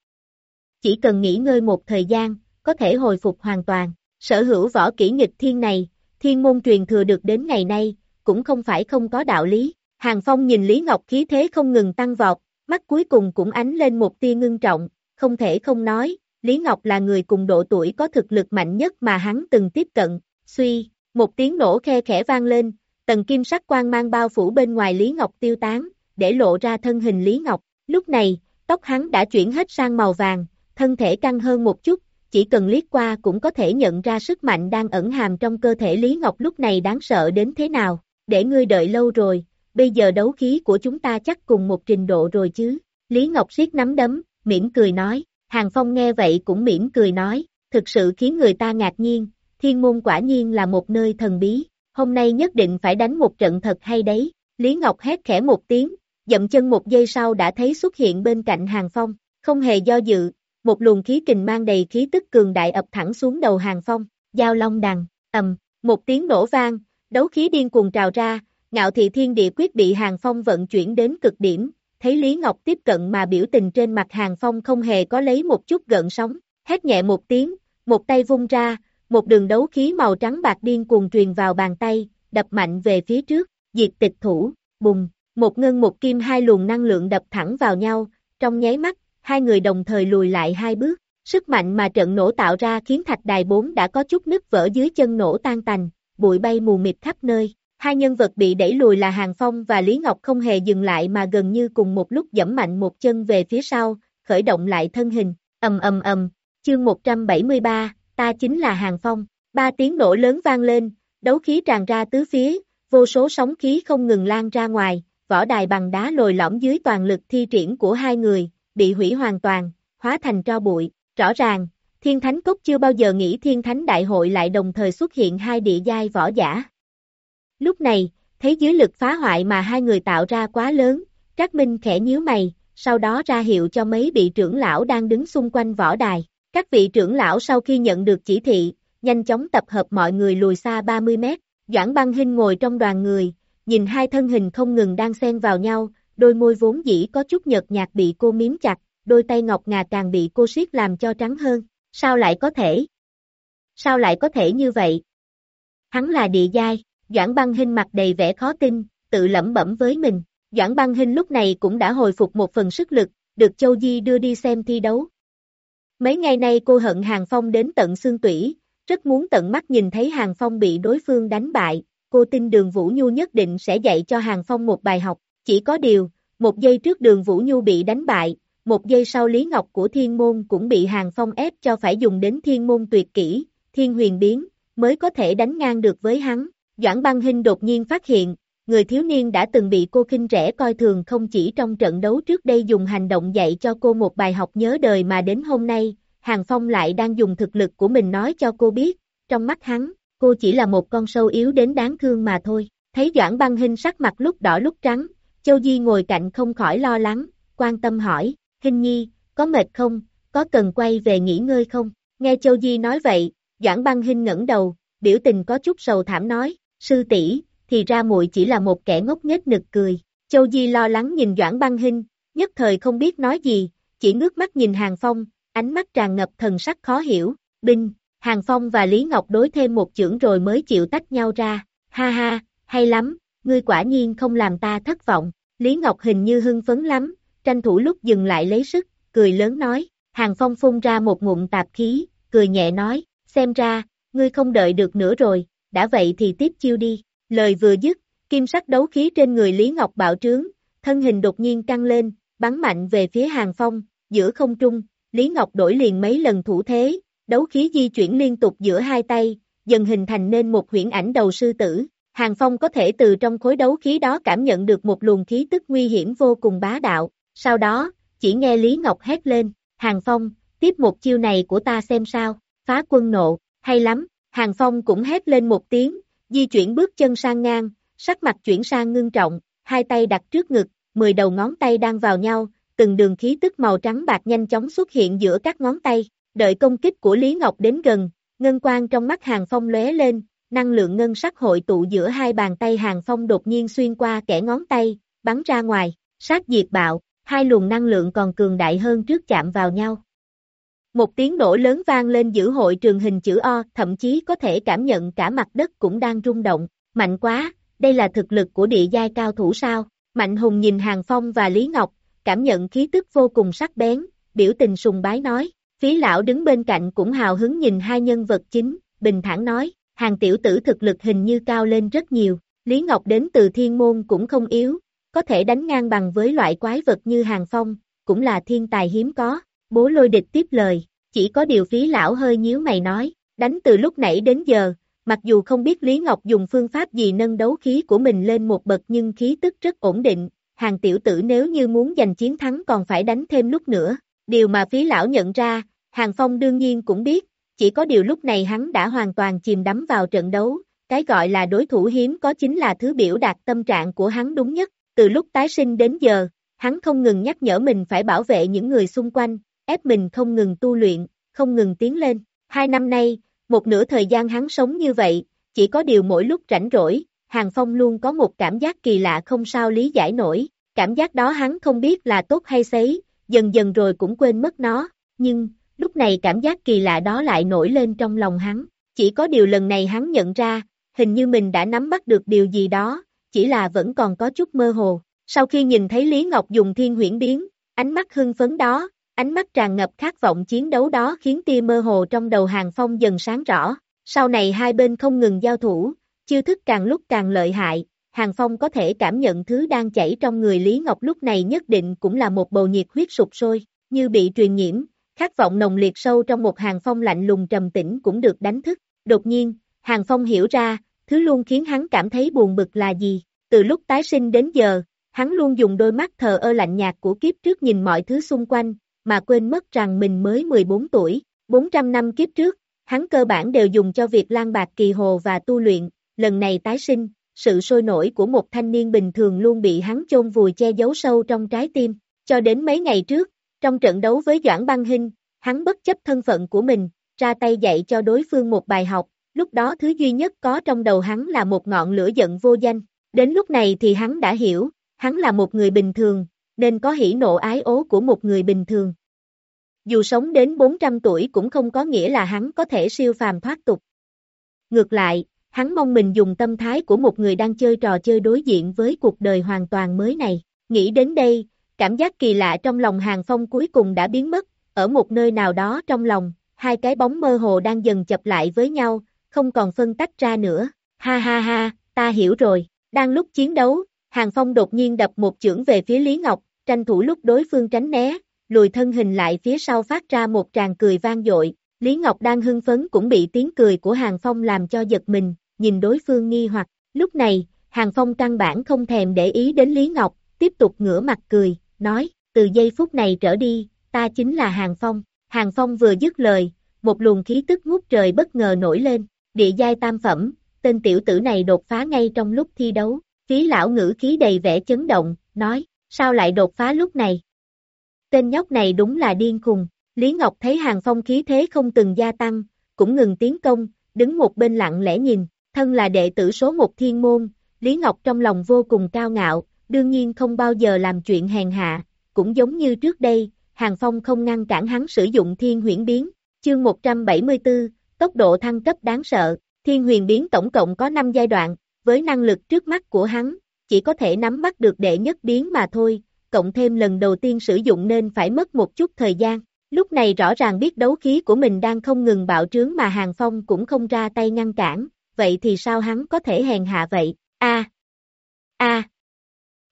Chỉ cần nghỉ ngơi một thời gian, có thể hồi phục hoàn toàn. Sở hữu võ kỹ nghịch thiên này, thiên môn truyền thừa được đến ngày nay, cũng không phải không có đạo lý. Hàng Phong nhìn Lý Ngọc khí thế không ngừng tăng vọt, mắt cuối cùng cũng ánh lên một tia ngưng trọng, không thể không nói, Lý Ngọc là người cùng độ tuổi có thực lực mạnh nhất mà hắn từng tiếp cận, suy, một tiếng nổ khe khẽ vang lên, tầng kim sắc quang mang bao phủ bên ngoài Lý Ngọc tiêu tán, để lộ ra thân hình Lý Ngọc, lúc này, tóc hắn đã chuyển hết sang màu vàng, thân thể căng hơn một chút, chỉ cần liếc qua cũng có thể nhận ra sức mạnh đang ẩn hàm trong cơ thể Lý Ngọc lúc này đáng sợ đến thế nào, để ngươi đợi lâu rồi, bây giờ đấu khí của chúng ta chắc cùng một trình độ rồi chứ, Lý Ngọc siết nắm đấm, mỉm cười nói, Hàng Phong nghe vậy cũng mỉm cười nói, thực sự khiến người ta ngạc nhiên, thiên môn quả nhiên là một nơi thần bí, hôm nay nhất định phải đánh một trận thật hay đấy, Lý Ngọc hét khẽ một tiếng, dậm chân một giây sau đã thấy xuất hiện bên cạnh Hàng Phong, không hề do dự, một luồng khí kình mang đầy khí tức cường đại ập thẳng xuống đầu Hàng Phong, giao long đằng, ầm, một tiếng nổ vang, đấu khí điên cuồng trào ra, ngạo thị thiên địa quyết bị Hàng Phong vận chuyển đến cực điểm, thấy Lý Ngọc tiếp cận mà biểu tình trên mặt Hàng Phong không hề có lấy một chút gợn sóng, hét nhẹ một tiếng, một tay vung ra, một đường đấu khí màu trắng bạc điên cuồng truyền vào bàn tay, đập mạnh về phía trước, diệt tịch thủ, bùng, một ngân một kim hai luồng năng lượng đập thẳng vào nhau, trong nháy mắt, hai người đồng thời lùi lại hai bước, sức mạnh mà trận nổ tạo ra khiến thạch đài bốn đã có chút nứt vỡ dưới chân nổ tan tành, bụi bay mù mịt khắp nơi. Hai nhân vật bị đẩy lùi là Hàng Phong và Lý Ngọc không hề dừng lại mà gần như cùng một lúc dẫm mạnh một chân về phía sau, khởi động lại thân hình, ầm ầm ầm, chương 173, ta chính là Hàng Phong, ba tiếng nổ lớn vang lên, đấu khí tràn ra tứ phía, vô số sóng khí không ngừng lan ra ngoài, võ đài bằng đá lồi lõm dưới toàn lực thi triển của hai người, bị hủy hoàn toàn, hóa thành tro bụi, rõ ràng, Thiên Thánh Cốc chưa bao giờ nghĩ Thiên Thánh Đại hội lại đồng thời xuất hiện hai địa giai võ giả. Lúc này, thấy dưới lực phá hoại mà hai người tạo ra quá lớn, Trác Minh khẽ nhíu mày, sau đó ra hiệu cho mấy vị trưởng lão đang đứng xung quanh võ đài. Các vị trưởng lão sau khi nhận được chỉ thị, nhanh chóng tập hợp mọi người lùi xa 30 mét, Doãn băng hình ngồi trong đoàn người, nhìn hai thân hình không ngừng đang xen vào nhau, đôi môi vốn dĩ có chút nhợt nhạt bị cô miếm chặt, đôi tay ngọc ngà càng bị cô siết làm cho trắng hơn, sao lại có thể? Sao lại có thể như vậy? Hắn là địa giai, Doãn băng hình mặt đầy vẻ khó tin, tự lẩm bẩm với mình, Doãn băng hình lúc này cũng đã hồi phục một phần sức lực, được Châu Di đưa đi xem thi đấu. Mấy ngày nay cô hận Hàng Phong đến tận xương tủy, rất muốn tận mắt nhìn thấy Hàng Phong bị đối phương đánh bại, cô tin đường Vũ Nhu nhất định sẽ dạy cho Hàng Phong một bài học, chỉ có điều, một giây trước đường Vũ Nhu bị đánh bại, một giây sau Lý Ngọc của Thiên Môn cũng bị Hàng Phong ép cho phải dùng đến Thiên Môn tuyệt kỹ, Thiên Huyền Biến, mới có thể đánh ngang được với hắn. Doãn băng hình đột nhiên phát hiện, người thiếu niên đã từng bị cô khinh rẻ coi thường không chỉ trong trận đấu trước đây dùng hành động dạy cho cô một bài học nhớ đời mà đến hôm nay, Hàng Phong lại đang dùng thực lực của mình nói cho cô biết, trong mắt hắn, cô chỉ là một con sâu yếu đến đáng thương mà thôi. Thấy Doãn băng hình sắc mặt lúc đỏ lúc trắng, Châu Di ngồi cạnh không khỏi lo lắng, quan tâm hỏi, Hình nhi, có mệt không, có cần quay về nghỉ ngơi không? Nghe Châu Di nói vậy, Doãn băng hình ngẩng đầu, biểu tình có chút sầu thảm nói, sư tỷ thì ra muội chỉ là một kẻ ngốc nghếch nực cười. Châu Di lo lắng nhìn Doãn băng Hinh, nhất thời không biết nói gì, chỉ ngước mắt nhìn Hàng Phong, ánh mắt tràn ngập thần sắc khó hiểu, binh, Hàng Phong và Lý Ngọc đối thêm một chưởng rồi mới chịu tách nhau ra, ha ha, hay lắm, ngươi quả nhiên không làm ta thất vọng, Lý Ngọc hình như hưng phấn lắm, tranh thủ lúc dừng lại lấy sức, cười lớn nói, Hàng Phong phun ra một ngụm tạp khí, cười nhẹ nói, xem ra, ngươi không đợi được nữa rồi, đã vậy thì tiếp chiêu đi, lời vừa dứt, kim sắc đấu khí trên người Lý Ngọc bạo trướng, thân hình đột nhiên căng lên, bắn mạnh về phía Hàng Phong, giữa không trung, Lý Ngọc đổi liền mấy lần thủ thế, đấu khí di chuyển liên tục giữa hai tay, dần hình thành nên một huyễn ảnh đầu sư tử. Hàng Phong có thể từ trong khối đấu khí đó cảm nhận được một luồng khí tức nguy hiểm vô cùng bá đạo. Sau đó, chỉ nghe Lý Ngọc hét lên, Hàng Phong, tiếp một chiêu này của ta xem sao, phá quân nộ, hay lắm, Hàng Phong cũng hét lên một tiếng, di chuyển bước chân sang ngang, sắc mặt chuyển sang ngưng trọng, hai tay đặt trước ngực, mười đầu ngón tay đang vào nhau, từng đường khí tức màu trắng bạc nhanh chóng xuất hiện giữa các ngón tay, đợi công kích của Lý Ngọc đến gần, ngân quang trong mắt Hàng Phong lóe lên, năng lượng ngân sắc hội tụ giữa hai bàn tay Hàng Phong đột nhiên xuyên qua kẻ ngón tay, bắn ra ngoài, sát diệt bạo, hai luồng năng lượng còn cường đại hơn trước chạm vào nhau. Một tiếng nổ lớn vang lên giữa hội trường hình chữ O, thậm chí có thể cảm nhận cả mặt đất cũng đang rung động, mạnh quá, đây là thực lực của địa giai cao thủ sao? Mạnh Hùng nhìn Hàng Phong và Lý Ngọc, cảm nhận khí tức vô cùng sắc bén, biểu tình sùng bái nói, phí lão đứng bên cạnh cũng hào hứng nhìn hai nhân vật chính, bình thản nói, hàng tiểu tử thực lực hình như cao lên rất nhiều, Lý Ngọc đến từ thiên môn cũng không yếu, có thể đánh ngang bằng với loại quái vật như hàng phong, cũng là thiên tài hiếm có, bố lôi địch tiếp lời, chỉ có điều phí lão hơi nhíu mày nói, đánh từ lúc nãy đến giờ, mặc dù không biết Lý Ngọc dùng phương pháp gì nâng đấu khí của mình lên một bậc nhưng khí tức rất ổn định, hàng tiểu tử nếu như muốn giành chiến thắng còn phải đánh thêm lúc nữa. Điều mà phí lão nhận ra, Hàng Phong đương nhiên cũng biết, chỉ có điều lúc này hắn đã hoàn toàn chìm đắm vào trận đấu, cái gọi là đối thủ hiếm có chính là thứ biểu đạt tâm trạng của hắn đúng nhất, từ lúc tái sinh đến giờ, hắn không ngừng nhắc nhở mình phải bảo vệ những người xung quanh, ép mình không ngừng tu luyện, không ngừng tiến lên. Hai năm nay, một nửa thời gian hắn sống như vậy, chỉ có điều mỗi lúc rảnh rỗi, Hàng Phong luôn có một cảm giác kỳ lạ không sao lý giải nổi, cảm giác đó hắn không biết là tốt hay xấy, dần dần rồi cũng quên mất nó, nhưng, lúc này cảm giác kỳ lạ đó lại nổi lên trong lòng hắn, chỉ có điều lần này hắn nhận ra, hình như mình đã nắm bắt được điều gì đó, chỉ là vẫn còn có chút mơ hồ. Sau khi nhìn thấy Lý Ngọc dùng thiên huyễn biến, ánh mắt hưng phấn đó, ánh mắt tràn ngập khát vọng chiến đấu đó khiến tia mơ hồ trong đầu Hàng Phong dần sáng rõ. Sau này hai bên không ngừng giao thủ, chiêu thức càng lúc càng lợi hại, Hàng Phong có thể cảm nhận thứ đang chảy trong người Lý Ngọc lúc này nhất định cũng là một bầu nhiệt huyết sụp sôi, như bị truyền nhiễm, khát vọng nồng liệt sâu trong một Hàng Phong lạnh lùng trầm tĩnh cũng được đánh thức. Đột nhiên, Hàng Phong hiểu ra, thứ luôn khiến hắn cảm thấy buồn bực là gì. Từ lúc tái sinh đến giờ, hắn luôn dùng đôi mắt thờ ơ lạnh nhạt của kiếp trước nhìn mọi thứ xung quanh, mà quên mất rằng mình mới 14 tuổi. 400 năm kiếp trước, hắn cơ bản đều dùng cho việc lan bạc kỳ hồ và tu luyện, lần này tái sinh, sự sôi nổi của một thanh niên bình thường luôn bị hắn chôn vùi che giấu sâu trong trái tim, cho đến mấy ngày trước, trong trận đấu với Doãn Băng Hinh, hắn bất chấp thân phận của mình, ra tay dạy cho đối phương một bài học, lúc đó thứ duy nhất có trong đầu hắn là một ngọn lửa giận vô danh, đến lúc này thì hắn đã hiểu, hắn là một người bình thường, nên có hỉ nộ ái ố của một người bình thường. Dù sống đến 400 tuổi cũng không có nghĩa là hắn có thể siêu phàm thoát tục. Ngược lại, hắn mong mình dùng tâm thái của một người đang chơi trò chơi đối diện với cuộc đời hoàn toàn mới này. Nghĩ đến đây, cảm giác kỳ lạ trong lòng Hàng Phong cuối cùng đã biến mất, ở một nơi nào đó trong lòng, hai cái bóng mơ hồ đang dần chập lại với nhau, không còn phân tách ra nữa. Ha ha ha, ta hiểu rồi. Đang lúc chiến đấu, Hàng Phong đột nhiên đập một chưởng về phía Lý Ngọc, tranh thủ lúc đối phương tránh né, lùi thân hình lại phía sau phát ra một tràng cười vang dội. Lý Ngọc đang hưng phấn cũng bị tiếng cười của Hàng Phong làm cho giật mình, nhìn đối phương nghi hoặc. Lúc này, Hàng Phong căn bản không thèm để ý đến Lý Ngọc, tiếp tục ngửa mặt cười, nói, từ giây phút này trở đi, ta chính là Hàng Phong. Hàng Phong vừa dứt lời, một luồng khí tức ngút trời bất ngờ nổi lên, địa giai tam phẩm, tên tiểu tử này đột phá ngay trong lúc thi đấu, phí lão ngữ khí đầy vẻ chấn động, nói, sao lại đột phá lúc này? Tên nhóc này đúng là điên khùng, Lý Ngọc thấy Hàng Phong khí thế không từng gia tăng, cũng ngừng tiến công, đứng một bên lặng lẽ nhìn, thân là đệ tử số một thiên môn, Lý Ngọc trong lòng vô cùng cao ngạo, đương nhiên không bao giờ làm chuyện hèn hạ, cũng giống như trước đây, Hàng Phong không ngăn cản hắn sử dụng thiên huyển biến, chương 174, tốc độ thăng cấp đáng sợ, thiên huyền biến tổng cộng có 5 giai đoạn, với năng lực trước mắt của hắn, chỉ có thể nắm bắt được đệ nhất biến mà thôi, cộng thêm lần đầu tiên sử dụng nên phải mất một chút thời gian. Lúc này rõ ràng biết đấu khí của mình đang không ngừng bạo trướng mà Hàng Phong cũng không ra tay ngăn cản, vậy thì sao hắn có thể hèn hạ vậy? A, a,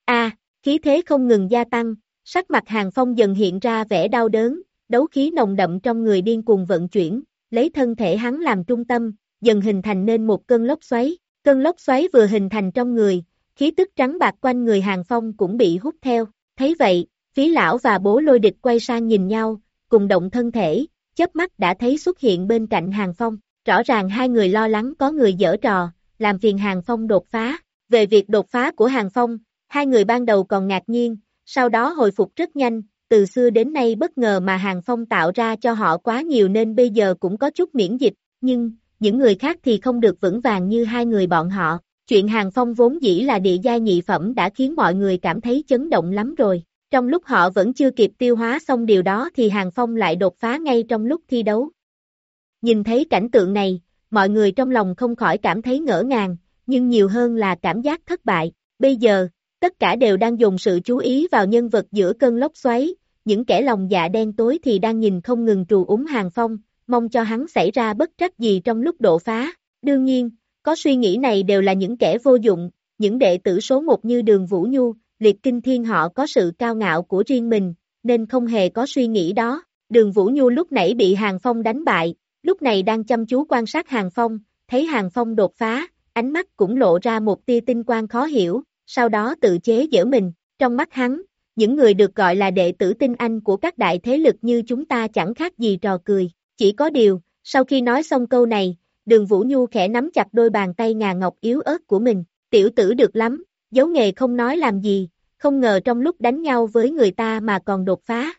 a, khí thế không ngừng gia tăng, sắc mặt Hàng Phong dần hiện ra vẻ đau đớn, đấu khí nồng đậm trong người điên cuồng vận chuyển, lấy thân thể hắn làm trung tâm, dần hình thành nên một cơn lốc xoáy. Cơn lốc xoáy vừa hình thành trong người, khí tức trắng bạc quanh người Hàng Phong cũng bị hút theo. Thấy vậy, phí lão và bố lôi địch quay sang nhìn nhau, cùng động thân thể, chớp mắt đã thấy xuất hiện bên cạnh Hàng Phong. Rõ ràng hai người lo lắng có người dở trò, làm phiền Hàng Phong đột phá. Về việc đột phá của Hàng Phong, hai người ban đầu còn ngạc nhiên, sau đó hồi phục rất nhanh, từ xưa đến nay bất ngờ mà Hàng Phong tạo ra cho họ quá nhiều nên bây giờ cũng có chút miễn dịch, nhưng, những người khác thì không được vững vàng như hai người bọn họ. Chuyện Hàng Phong vốn dĩ là địa giai nhị phẩm đã khiến mọi người cảm thấy chấn động lắm rồi. Trong lúc họ vẫn chưa kịp tiêu hóa xong điều đó thì Hàng Phong lại đột phá ngay trong lúc thi đấu. Nhìn thấy cảnh tượng này, mọi người trong lòng không khỏi cảm thấy ngỡ ngàng, nhưng nhiều hơn là cảm giác thất bại. Bây giờ, tất cả đều đang dùng sự chú ý vào nhân vật giữa cơn lốc xoáy, những kẻ lòng dạ đen tối thì đang nhìn không ngừng trù úng Hàng Phong, mong cho hắn xảy ra bất trắc gì trong lúc độ phá. Đương nhiên, có suy nghĩ này đều là những kẻ vô dụng, những đệ tử số một như đường Vũ Nhu, liệt kinh thiên họ có sự cao ngạo của riêng mình, nên không hề có suy nghĩ đó. Đường Vũ Nhu lúc nãy bị Hàng Phong đánh bại, lúc này đang chăm chú quan sát Hàng Phong, thấy Hàng Phong đột phá, ánh mắt cũng lộ ra một tia tinh quang khó hiểu, sau đó tự chế giễu mình, trong mắt hắn, những người được gọi là đệ tử tinh anh của các đại thế lực như chúng ta chẳng khác gì trò cười. Chỉ có điều, sau khi nói xong câu này, đường Vũ Nhu khẽ nắm chặt đôi bàn tay ngà ngọc yếu ớt của mình. Tiểu tử được lắm, giấu nghề không nói làm gì, không ngờ trong lúc đánh nhau với người ta mà còn đột phá.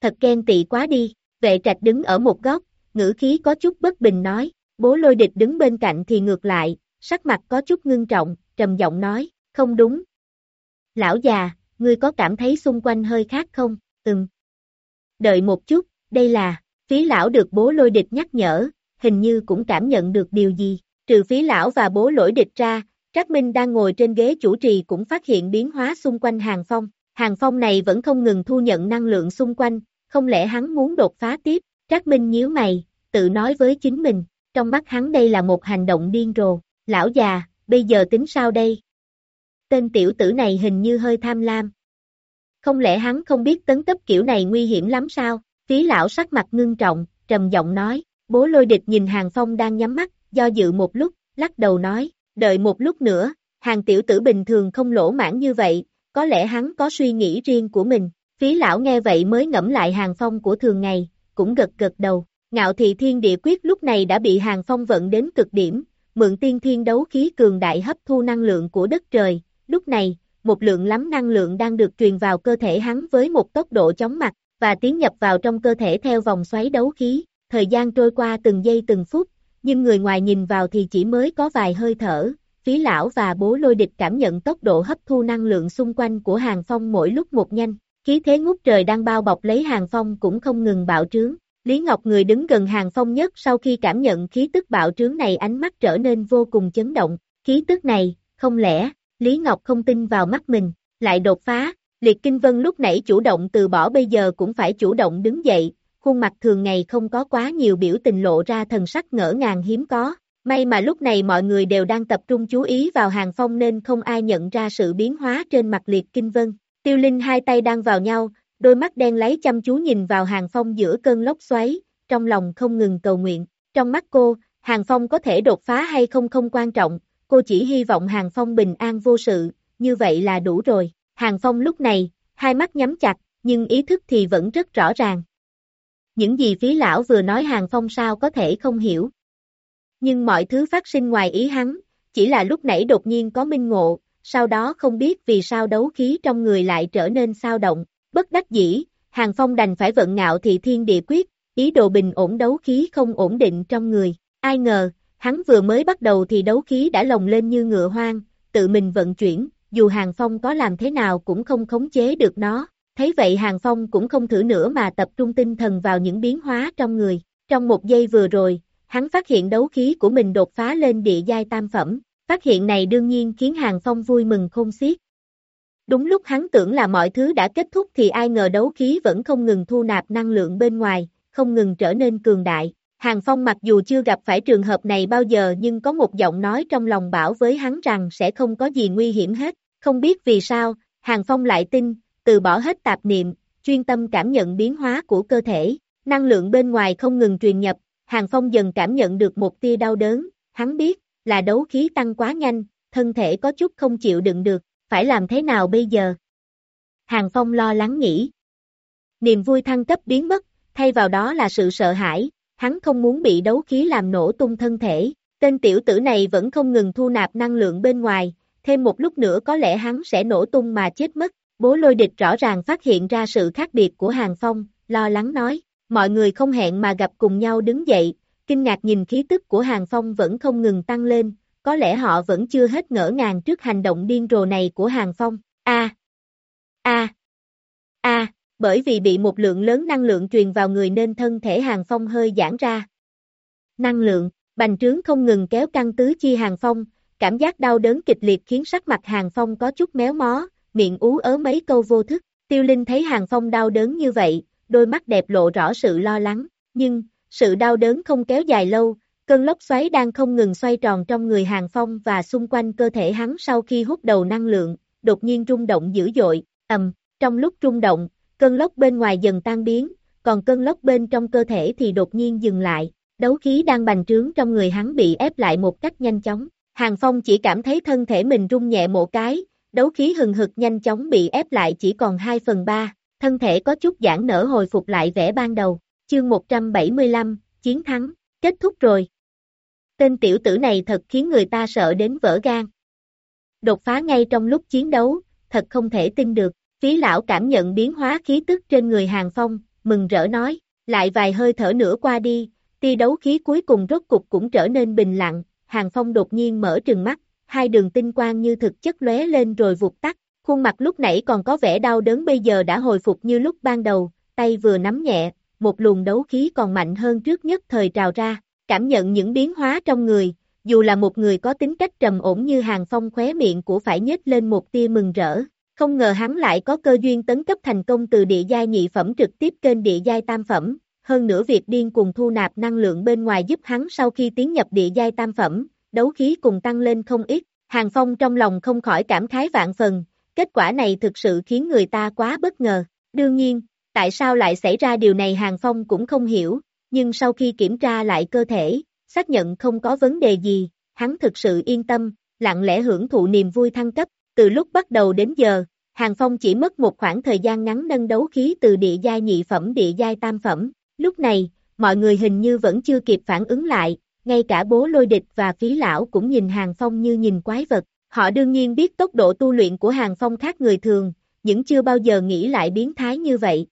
Thật ghen tị quá đi, vệ trạch đứng ở một góc, ngữ khí có chút bất bình nói, bố lôi địch đứng bên cạnh thì ngược lại, sắc mặt có chút ngưng trọng, trầm giọng nói, không đúng. Lão già, ngươi có cảm thấy xung quanh hơi khác không? Ừm. Đợi một chút, đây là, phí lão được bố lôi địch nhắc nhở, hình như cũng cảm nhận được điều gì, trừ phí lão và bố lỗi địch ra, Trác Minh đang ngồi trên ghế chủ trì cũng phát hiện biến hóa xung quanh hàng phong, hàng phong này vẫn không ngừng thu nhận năng lượng xung quanh, không lẽ hắn muốn đột phá tiếp, Trác Minh nhíu mày, tự nói với chính mình, trong mắt hắn đây là một hành động điên rồ, lão già, bây giờ tính sao đây? Tên tiểu tử này hình như hơi tham lam. Không lẽ hắn không biết tấn cấp kiểu này nguy hiểm lắm sao? Phí lão sắc mặt ngưng trọng, trầm giọng nói, bố lôi địch nhìn hàng phong đang nhắm mắt, do dự một lúc, lắc đầu nói, đợi một lúc nữa, hàng tiểu tử bình thường không lỗ mãn như vậy, có lẽ hắn có suy nghĩ riêng của mình. Phí lão nghe vậy mới ngẫm lại hàng phong của thường ngày, cũng gật gật đầu. Ngạo thị thiên địa quyết lúc này đã bị hàng phong vận đến cực điểm, mượn tiên thiên đấu khí cường đại hấp thu năng lượng của đất trời. Lúc này, một lượng lắm năng lượng đang được truyền vào cơ thể hắn với một tốc độ chóng mặt, và tiến nhập vào trong cơ thể theo vòng xoáy đấu khí. Thời gian trôi qua từng giây từng phút, nhưng người ngoài nhìn vào thì chỉ mới có vài hơi thở. Phí lão và bố lôi địch cảm nhận tốc độ hấp thu năng lượng xung quanh của hàng phong mỗi lúc một nhanh, khí thế ngút trời đang bao bọc lấy hàng phong cũng không ngừng bạo trướng. Lý Ngọc người đứng gần hàng phong nhất sau khi cảm nhận khí tức bạo trướng này ánh mắt trở nên vô cùng chấn động. Khí tức này, không lẽ, Lý Ngọc không tin vào mắt mình, lại đột phá, Liệt Kinh Vân lúc nãy chủ động từ bỏ bây giờ cũng phải chủ động đứng dậy, khuôn mặt thường ngày không có quá nhiều biểu tình lộ ra thần sắc ngỡ ngàng hiếm có. May mà lúc này mọi người đều đang tập trung chú ý vào hàng phong nên không ai nhận ra sự biến hóa trên mặt liệt kinh vân. Tiêu Linh hai tay đang vào nhau, đôi mắt đen lấy chăm chú nhìn vào hàng phong giữa cơn lốc xoáy, trong lòng không ngừng cầu nguyện. Trong mắt cô, hàng phong có thể đột phá hay không không quan trọng, cô chỉ hy vọng hàng phong bình an vô sự, như vậy là đủ rồi. Hàng phong lúc này, hai mắt nhắm chặt, nhưng ý thức thì vẫn rất rõ ràng. Những gì phí lão vừa nói hàng phong sao có thể không hiểu. Nhưng mọi thứ phát sinh ngoài ý hắn, chỉ là lúc nãy đột nhiên có minh ngộ, sau đó không biết vì sao đấu khí trong người lại trở nên sao động, bất đắc dĩ, hàng phong đành phải vận ngạo thị thiên địa quyết, ý đồ bình ổn đấu khí không ổn định trong người, ai ngờ, hắn vừa mới bắt đầu thì đấu khí đã lồng lên như ngựa hoang, tự mình vận chuyển, dù hàng phong có làm thế nào cũng không khống chế được nó, Thấy vậy Hàng Phong cũng không thử nữa mà tập trung tinh thần vào những biến hóa trong người. Trong một giây vừa rồi, hắn phát hiện đấu khí của mình đột phá lên địa giai tam phẩm. Phát hiện này đương nhiên khiến Hàng Phong vui mừng khôn xiết. Đúng lúc hắn tưởng là mọi thứ đã kết thúc thì ai ngờ đấu khí vẫn không ngừng thu nạp năng lượng bên ngoài, không ngừng trở nên cường đại. Hàng Phong mặc dù chưa gặp phải trường hợp này bao giờ nhưng có một giọng nói trong lòng bảo với hắn rằng sẽ không có gì nguy hiểm hết. Không biết vì sao, Hàng Phong lại tin, từ bỏ hết tạp niệm, chuyên tâm cảm nhận biến hóa của cơ thể, năng lượng bên ngoài không ngừng truyền nhập, Hàng Phong dần cảm nhận được một tia đau đớn, hắn biết, là đấu khí tăng quá nhanh, thân thể có chút không chịu đựng được, phải làm thế nào bây giờ? Hàng Phong lo lắng nghĩ. Niềm vui thăng cấp biến mất, thay vào đó là sự sợ hãi, hắn không muốn bị đấu khí làm nổ tung thân thể, tên tiểu tử này vẫn không ngừng thu nạp năng lượng bên ngoài, thêm một lúc nữa có lẽ hắn sẽ nổ tung mà chết mất, Bố lôi địch rõ ràng phát hiện ra sự khác biệt của Hàng Phong, lo lắng nói, mọi người không hẹn mà gặp cùng nhau đứng dậy, kinh ngạc nhìn khí tức của Hàng Phong vẫn không ngừng tăng lên, có lẽ họ vẫn chưa hết ngỡ ngàng trước hành động điên rồ này của Hàng Phong. A, a, a, bởi vì bị một lượng lớn năng lượng truyền vào người nên thân thể Hàng Phong hơi giãn ra. Năng lượng, bành trướng không ngừng kéo căng tứ chi Hàng Phong, cảm giác đau đớn kịch liệt khiến sắc mặt Hàng Phong có chút méo mó, miệng ú ớ mấy câu vô thức. Tiêu Linh thấy Hàng Phong đau đớn như vậy, đôi mắt đẹp lộ rõ sự lo lắng, nhưng, sự đau đớn không kéo dài lâu, cơn lốc xoáy đang không ngừng xoay tròn trong người Hàng Phong và xung quanh cơ thể hắn sau khi hút đầu năng lượng, đột nhiên rung động dữ dội, ầm, trong lúc rung động, cơn lốc bên ngoài dần tan biến, còn cơn lốc bên trong cơ thể thì đột nhiên dừng lại, đấu khí đang bành trướng trong người hắn bị ép lại một cách nhanh chóng. Hàng Phong chỉ cảm thấy thân thể mình rung nhẹ một cái, đấu khí hừng hực nhanh chóng bị ép lại chỉ còn 2 phần 3, thân thể có chút giãn nở hồi phục lại vẻ ban đầu, chương 175, chiến thắng, kết thúc rồi. Tên tiểu tử này thật khiến người ta sợ đến vỡ gan. Đột phá ngay trong lúc chiến đấu, thật không thể tin được, phí lão cảm nhận biến hóa khí tức trên người hàng phong, mừng rỡ nói, lại vài hơi thở nữa qua đi, tia đấu khí cuối cùng rốt cục cũng trở nên bình lặng, hàng phong đột nhiên mở trừng mắt, hai đường tinh quang như thực chất lóe lên rồi vụt tắt, khuôn mặt lúc nãy còn có vẻ đau đớn bây giờ đã hồi phục như lúc ban đầu, tay vừa nắm nhẹ, một luồng đấu khí còn mạnh hơn trước nhất thời trào ra, cảm nhận những biến hóa trong người, dù là một người có tính cách trầm ổn như hàng phong khóe miệng của phải nhếch lên một tia mừng rỡ, không ngờ hắn lại có cơ duyên tấn cấp thành công từ địa giai nhị phẩm trực tiếp kênh địa giai tam phẩm, hơn nữa việc điên cùng thu nạp năng lượng bên ngoài giúp hắn sau khi tiến nhập địa giai tam phẩm, đấu khí cùng tăng lên không ít, Hàng Phong trong lòng không khỏi cảm khái vạn phần, kết quả này thực sự khiến người ta quá bất ngờ, đương nhiên, tại sao lại xảy ra điều này Hàng Phong cũng không hiểu, nhưng sau khi kiểm tra lại cơ thể, xác nhận không có vấn đề gì, hắn thực sự yên tâm, lặng lẽ hưởng thụ niềm vui thăng cấp, từ lúc bắt đầu đến giờ, Hàng Phong chỉ mất một khoảng thời gian ngắn nâng đấu khí từ địa giai nhị phẩm địa giai tam phẩm, lúc này, mọi người hình như vẫn chưa kịp phản ứng lại, ngay cả bố lôi địch và phí lão cũng nhìn Hàng Phong như nhìn quái vật, họ đương nhiên biết tốc độ tu luyện của Hàng Phong khác người thường, nhưng chưa bao giờ nghĩ lại biến thái như vậy.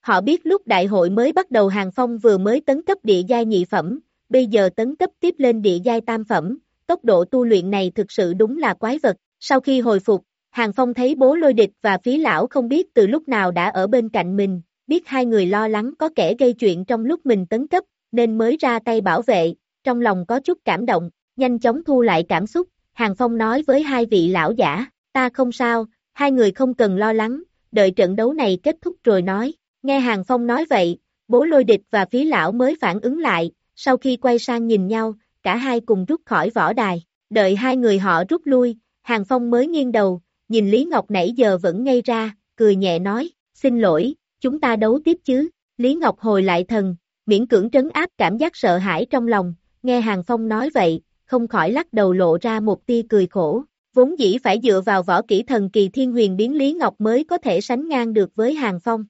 Họ biết lúc đại hội mới bắt đầu Hàng Phong vừa mới tấn cấp địa giai nhị phẩm, bây giờ tấn cấp tiếp lên địa giai tam phẩm, tốc độ tu luyện này thực sự đúng là quái vật. Sau khi hồi phục, Hàng Phong thấy bố lôi địch và phí lão không biết từ lúc nào đã ở bên cạnh mình, biết hai người lo lắng có kẻ gây chuyện trong lúc mình tấn cấp, nên mới ra tay bảo vệ, trong lòng có chút cảm động, nhanh chóng thu lại cảm xúc, Hàng Phong nói với hai vị lão giả, ta không sao, hai người không cần lo lắng, đợi trận đấu này kết thúc rồi nói, nghe Hàng Phong nói vậy, bố lôi địch và phí lão mới phản ứng lại, sau khi quay sang nhìn nhau, cả hai cùng rút khỏi võ đài, đợi hai người họ rút lui, Hàng Phong mới nghiêng đầu, nhìn Lý Ngọc nãy giờ vẫn ngây ra, cười nhẹ nói, xin lỗi, chúng ta đấu tiếp chứ, Lý Ngọc hồi lại thần, miễn cưỡng trấn áp cảm giác sợ hãi trong lòng, nghe Hàng Phong nói vậy, không khỏi lắc đầu lộ ra một tia cười khổ, vốn dĩ phải dựa vào võ kỹ thần kỳ thiên huyền biến Lý Ngọc mới có thể sánh ngang được với Hàng Phong.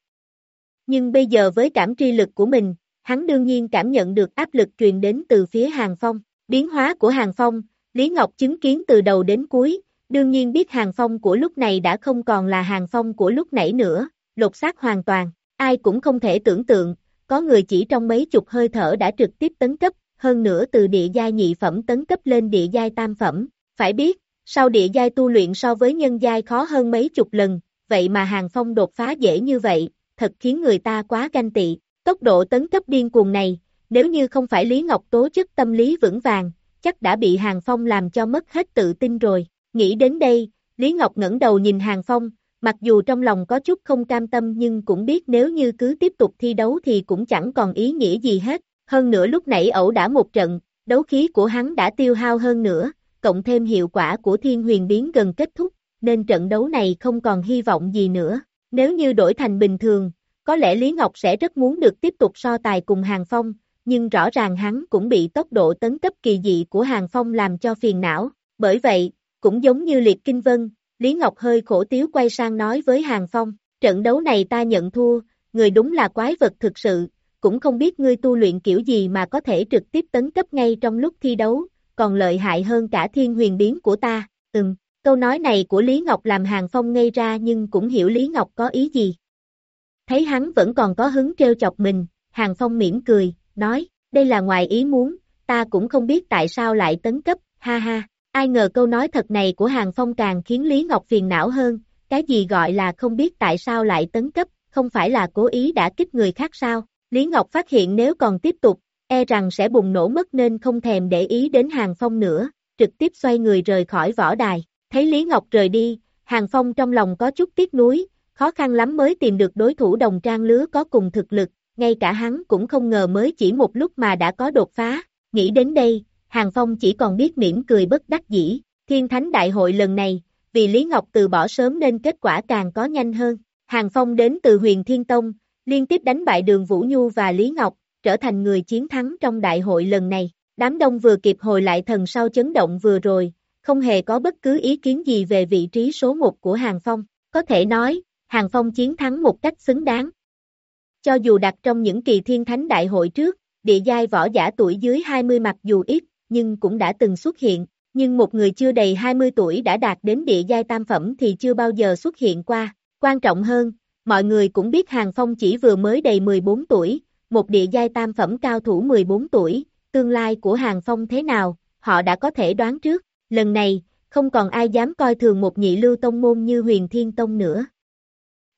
Nhưng bây giờ với cảm tri lực của mình, hắn đương nhiên cảm nhận được áp lực truyền đến từ phía Hàng Phong, biến hóa của Hàng Phong, Lý Ngọc chứng kiến từ đầu đến cuối, đương nhiên biết Hàng Phong của lúc này đã không còn là Hàng Phong của lúc nãy nữa, lột xác hoàn toàn, ai cũng không thể tưởng tượng, có người chỉ trong mấy chục hơi thở đã trực tiếp tấn cấp, hơn nữa từ địa giai nhị phẩm tấn cấp lên địa giai tam phẩm, phải biết, sau địa giai tu luyện so với nhân giai khó hơn mấy chục lần, vậy mà Hàng Phong đột phá dễ như vậy, thật khiến người ta quá ganh tị, tốc độ tấn cấp điên cuồng này, nếu như không phải Lý Ngọc tố chất tâm lý vững vàng, chắc đã bị Hàng Phong làm cho mất hết tự tin rồi, nghĩ đến đây, Lý Ngọc ngẩng đầu nhìn Hàng Phong, mặc dù trong lòng có chút không cam tâm nhưng cũng biết nếu như cứ tiếp tục thi đấu thì cũng chẳng còn ý nghĩa gì hết, hơn nữa lúc nãy ẩu đã một trận, đấu khí của hắn đã tiêu hao hơn nữa, cộng thêm hiệu quả của thiên huyền biến gần kết thúc, nên trận đấu này không còn hy vọng gì nữa. Nếu như đổi thành bình thường, có lẽ Lý Ngọc sẽ rất muốn được tiếp tục so tài cùng Hàng Phong, nhưng rõ ràng hắn cũng bị tốc độ tấn cấp kỳ dị của Hàng Phong làm cho phiền não. Bởi vậy, cũng giống như Liệt Kinh Vân, Lý Ngọc hơi khổ tiếu quay sang nói với Hàng Phong, trận đấu này ta nhận thua, người đúng là quái vật thực sự, cũng không biết ngươi tu luyện kiểu gì mà có thể trực tiếp tấn cấp ngay trong lúc thi đấu, còn lợi hại hơn cả thiên huyền biến của ta, ừm, câu nói này của Lý Ngọc làm Hàng Phong ngây ra nhưng cũng hiểu Lý Ngọc có ý gì. Thấy hắn vẫn còn có hứng trêu chọc mình, Hàng Phong mỉm cười, nói, đây là ngoài ý muốn, ta cũng không biết tại sao lại tấn cấp, ha ha, ai ngờ câu nói thật này của Hàng Phong càng khiến Lý Ngọc phiền não hơn, cái gì gọi là không biết tại sao lại tấn cấp, không phải là cố ý đã kích người khác sao, Lý Ngọc phát hiện nếu còn tiếp tục, e rằng sẽ bùng nổ mất nên không thèm để ý đến Hàng Phong nữa, trực tiếp xoay người rời khỏi võ đài. Thấy Lý Ngọc rời đi, Hàng Phong trong lòng có chút tiếc nuối, khó khăn lắm mới tìm được đối thủ đồng trang lứa có cùng thực lực, ngay cả hắn cũng không ngờ mới chỉ một lúc mà đã có đột phá. Nghĩ đến đây, Hàng Phong chỉ còn biết mỉm cười bất đắc dĩ. Thiên Thánh Đại hội lần này, vì Lý Ngọc từ bỏ sớm nên kết quả càng có nhanh hơn. Hàng Phong đến từ huyền Thiên Tông, liên tiếp đánh bại đường Vũ Nhu và Lý Ngọc, trở thành người chiến thắng trong đại hội lần này. Đám đông vừa kịp hồi lại thần sau chấn động vừa rồi, không hề có bất cứ ý kiến gì về vị trí số 1 của Hàng Phong. Có thể nói, Hàng Phong chiến thắng một cách xứng đáng. Cho dù đặt trong những kỳ thiên thánh đại hội trước, địa giai võ giả tuổi dưới 20 mặc dù ít, nhưng cũng đã từng xuất hiện, nhưng một người chưa đầy 20 tuổi đã đạt đến địa giai tam phẩm thì chưa bao giờ xuất hiện qua. Quan trọng hơn, mọi người cũng biết Hàng Phong chỉ vừa mới đầy 14 tuổi, một địa giai tam phẩm cao thủ 14 tuổi, tương lai của Hàng Phong thế nào, họ đã có thể đoán trước. Lần này, không còn ai dám coi thường một nhị lưu tông môn như huyền thiên tông nữa.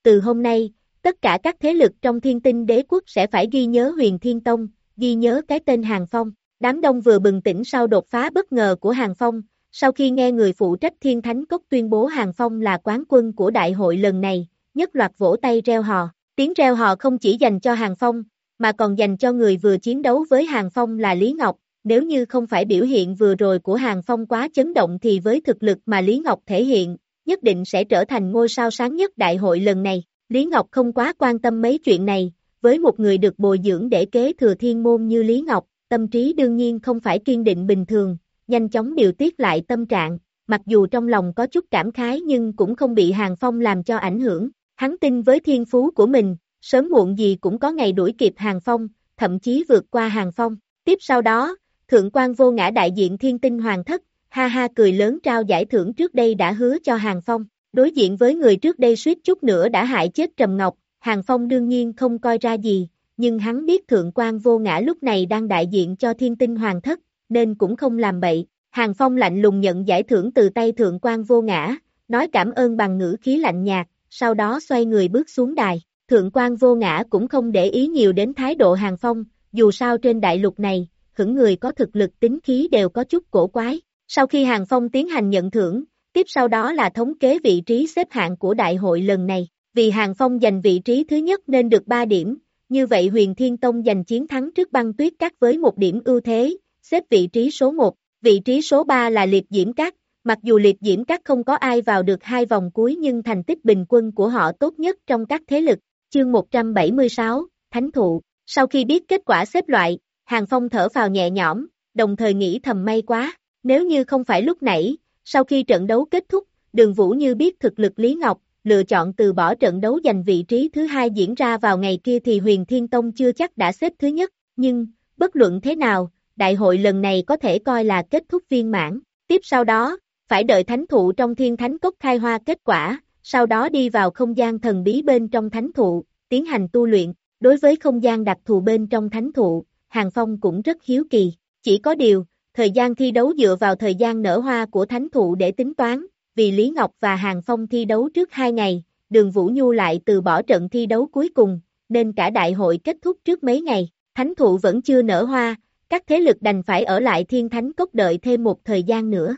Từ hôm nay, tất cả các thế lực trong thiên tinh đế quốc sẽ phải ghi nhớ huyền thiên tông, ghi nhớ cái tên Hàng Phong. Đám đông vừa bừng tỉnh sau đột phá bất ngờ của Hàng Phong, sau khi nghe người phụ trách thiên thánh cốc tuyên bố Hàng Phong là quán quân của đại hội lần này, nhất loạt vỗ tay reo hò. Tiếng reo hò không chỉ dành cho Hàng Phong, mà còn dành cho người vừa chiến đấu với Hàng Phong là Lý Ngọc, nếu như không phải biểu hiện vừa rồi của Hàng Phong quá chấn động thì với thực lực mà Lý Ngọc thể hiện, nhất định sẽ trở thành ngôi sao sáng nhất đại hội lần này. Lý Ngọc không quá quan tâm mấy chuyện này, với một người được bồi dưỡng để kế thừa thiên môn như Lý Ngọc, tâm trí đương nhiên không phải kiên định bình thường, nhanh chóng điều tiết lại tâm trạng, mặc dù trong lòng có chút cảm khái nhưng cũng không bị Hàng Phong làm cho ảnh hưởng, hắn tin với thiên phú của mình, sớm muộn gì cũng có ngày đuổi kịp Hàng Phong, thậm chí vượt qua Hàng Phong. Tiếp sau đó, Thượng quan vô ngã đại diện thiên tinh hoàng thất, ha ha cười lớn trao giải thưởng trước đây đã hứa cho Hàng Phong. Đối diện với người trước đây suýt chút nữa đã hại chết Trầm Ngọc, Hàng Phong đương nhiên không coi ra gì, nhưng hắn biết thượng quan vô ngã lúc này đang đại diện cho thiên tinh hoàng thất, nên cũng không làm bậy. Hàng Phong lạnh lùng nhận giải thưởng từ tay thượng quan vô ngã, nói cảm ơn bằng ngữ khí lạnh nhạt, sau đó xoay người bước xuống đài. Thượng quan vô ngã cũng không để ý nhiều đến thái độ Hàng Phong, dù sao trên đại lục này, hững người có thực lực tính khí đều có chút cổ quái. Sau khi Hàng Phong tiến hành nhận thưởng, tiếp sau đó là thống kế vị trí xếp hạng của đại hội lần này. Vì Hàng Phong giành vị trí thứ nhất nên được 3 điểm, như vậy Huyền Thiên Tông giành chiến thắng trước băng tuyết cắt với một điểm ưu thế, xếp vị trí số 1. Vị trí số 3 là Liệt Diễm cát mặc dù Liệt Diễm Các không có ai vào được hai vòng cuối nhưng thành tích bình quân của họ tốt nhất trong các thế lực. Chương 176, Thánh Thụ, sau khi biết kết quả xếp loại, Hàng Phong thở vào nhẹ nhõm, đồng thời nghĩ thầm may quá, nếu như không phải lúc nãy, sau khi trận đấu kết thúc, đường Vũ Như biết thực lực Lý Ngọc, lựa chọn từ bỏ trận đấu giành vị trí thứ hai diễn ra vào ngày kia thì Huyền Thiên Tông chưa chắc đã xếp thứ nhất, nhưng, bất luận thế nào, đại hội lần này có thể coi là kết thúc viên mãn, tiếp sau đó, phải đợi thánh thụ trong thiên thánh cốc khai hoa kết quả, sau đó đi vào không gian thần bí bên trong thánh thụ, tiến hành tu luyện, đối với không gian đặc thù bên trong thánh thụ, Hàng Phong cũng rất hiếu kỳ, chỉ có điều, thời gian thi đấu dựa vào thời gian nở hoa của thánh thụ để tính toán, vì Lý Ngọc và Hàng Phong thi đấu trước hai ngày, đường Vũ Nhu lại từ bỏ trận thi đấu cuối cùng, nên cả đại hội kết thúc trước mấy ngày, thánh thụ vẫn chưa nở hoa, các thế lực đành phải ở lại thiên thánh cốc đợi thêm một thời gian nữa.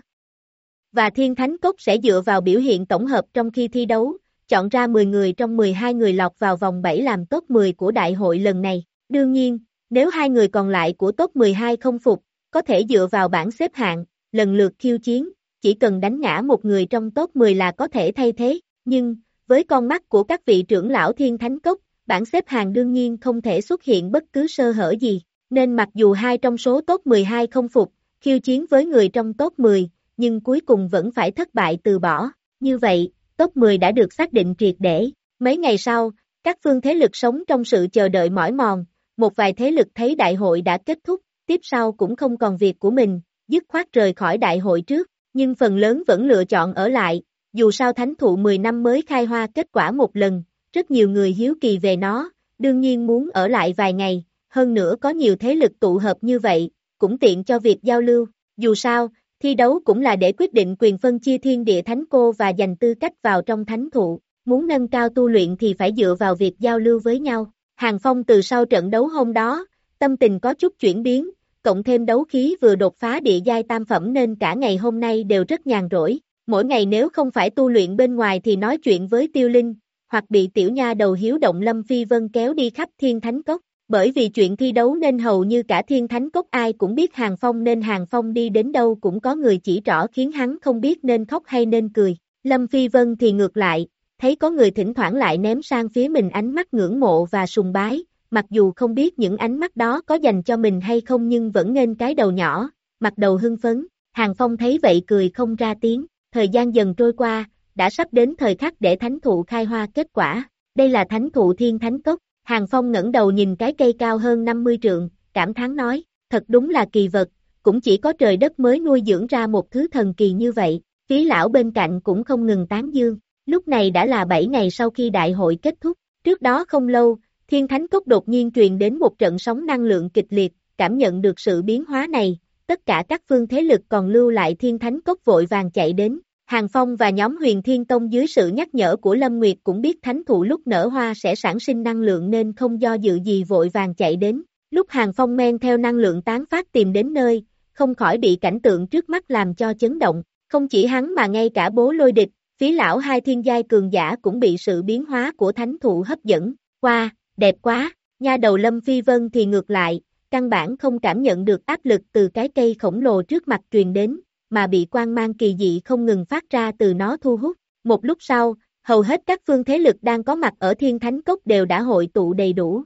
Và thiên thánh cốc sẽ dựa vào biểu hiện tổng hợp trong khi thi đấu, chọn ra 10 người trong 12 người lọt vào vòng 7 làm top 10 của đại hội lần này. Đương nhiên, nếu hai người còn lại của top 12 không phục, có thể dựa vào bảng xếp hạng, lần lượt khiêu chiến, chỉ cần đánh ngã một người trong top 10 là có thể thay thế, nhưng, với con mắt của các vị trưởng lão thiên thánh cốc, bảng xếp hạng đương nhiên không thể xuất hiện bất cứ sơ hở gì, nên mặc dù hai trong số top 12 không phục, khiêu chiến với người trong top 10, nhưng cuối cùng vẫn phải thất bại từ bỏ, như vậy, top 10 đã được xác định triệt để, mấy ngày sau, các phương thế lực sống trong sự chờ đợi mỏi mòn, một vài thế lực thấy đại hội đã kết thúc, tiếp sau cũng không còn việc của mình, dứt khoát rời khỏi đại hội trước, nhưng phần lớn vẫn lựa chọn ở lại, dù sao thánh thụ 10 năm mới khai hoa kết quả một lần, rất nhiều người hiếu kỳ về nó, đương nhiên muốn ở lại vài ngày, hơn nữa có nhiều thế lực tụ hợp như vậy, cũng tiện cho việc giao lưu, dù sao, thi đấu cũng là để quyết định quyền phân chia thiên địa thánh cô và giành tư cách vào trong thánh thụ, muốn nâng cao tu luyện thì phải dựa vào việc giao lưu với nhau. Hàng Phong từ sau trận đấu hôm đó, tâm tình có chút chuyển biến, cộng thêm đấu khí vừa đột phá địa giai tam phẩm nên cả ngày hôm nay đều rất nhàn rỗi. Mỗi ngày nếu không phải tu luyện bên ngoài thì nói chuyện với tiêu linh, hoặc bị tiểu nha đầu hiếu động Lâm Phi Vân kéo đi khắp thiên thánh cốc. Bởi vì chuyện thi đấu nên hầu như cả thiên thánh cốc ai cũng biết Hàng Phong nên Hàng Phong đi đến đâu cũng có người chỉ rõ khiến hắn không biết nên khóc hay nên cười. Lâm Phi Vân thì ngược lại, thấy có người thỉnh thoảng lại ném sang phía mình ánh mắt ngưỡng mộ và sùng bái, mặc dù không biết những ánh mắt đó có dành cho mình hay không nhưng vẫn nên cái đầu nhỏ, mặt đầu hưng phấn. Hàng Phong thấy vậy cười không ra tiếng, thời gian dần trôi qua, đã sắp đến thời khắc để thánh thụ khai hoa kết quả. Đây là thánh thụ thiên thánh cốc, Hàng Phong ngẩng đầu nhìn cái cây cao hơn 50 trượng, cảm thán nói, thật đúng là kỳ vật, cũng chỉ có trời đất mới nuôi dưỡng ra một thứ thần kỳ như vậy, phí lão bên cạnh cũng không ngừng tán dương, lúc này đã là 7 ngày sau khi đại hội kết thúc, trước đó không lâu, thiên thánh cốc đột nhiên truyền đến một trận sóng năng lượng kịch liệt, cảm nhận được sự biến hóa này, tất cả các phương thế lực còn lưu lại thiên thánh cốc vội vàng chạy đến, Hàng Phong và nhóm huyền thiên tông dưới sự nhắc nhở của Lâm Nguyệt cũng biết thánh thụ lúc nở hoa sẽ sản sinh năng lượng nên không do dự gì vội vàng chạy đến, lúc Hàng Phong men theo năng lượng tán phát tìm đến nơi, không khỏi bị cảnh tượng trước mắt làm cho chấn động, không chỉ hắn mà ngay cả bố lôi địch, phí lão hai thiên giai cường giả cũng bị sự biến hóa của thánh thụ hấp dẫn, qua, đẹp quá, nha đầu Lâm Phi Vân thì ngược lại, căn bản không cảm nhận được áp lực từ cái cây khổng lồ trước mặt truyền đến, mà bị quang mang kỳ dị không ngừng phát ra từ nó thu hút. Một lúc sau, hầu hết các phương thế lực đang có mặt ở Thiên Thánh Cốc đều đã hội tụ đầy đủ.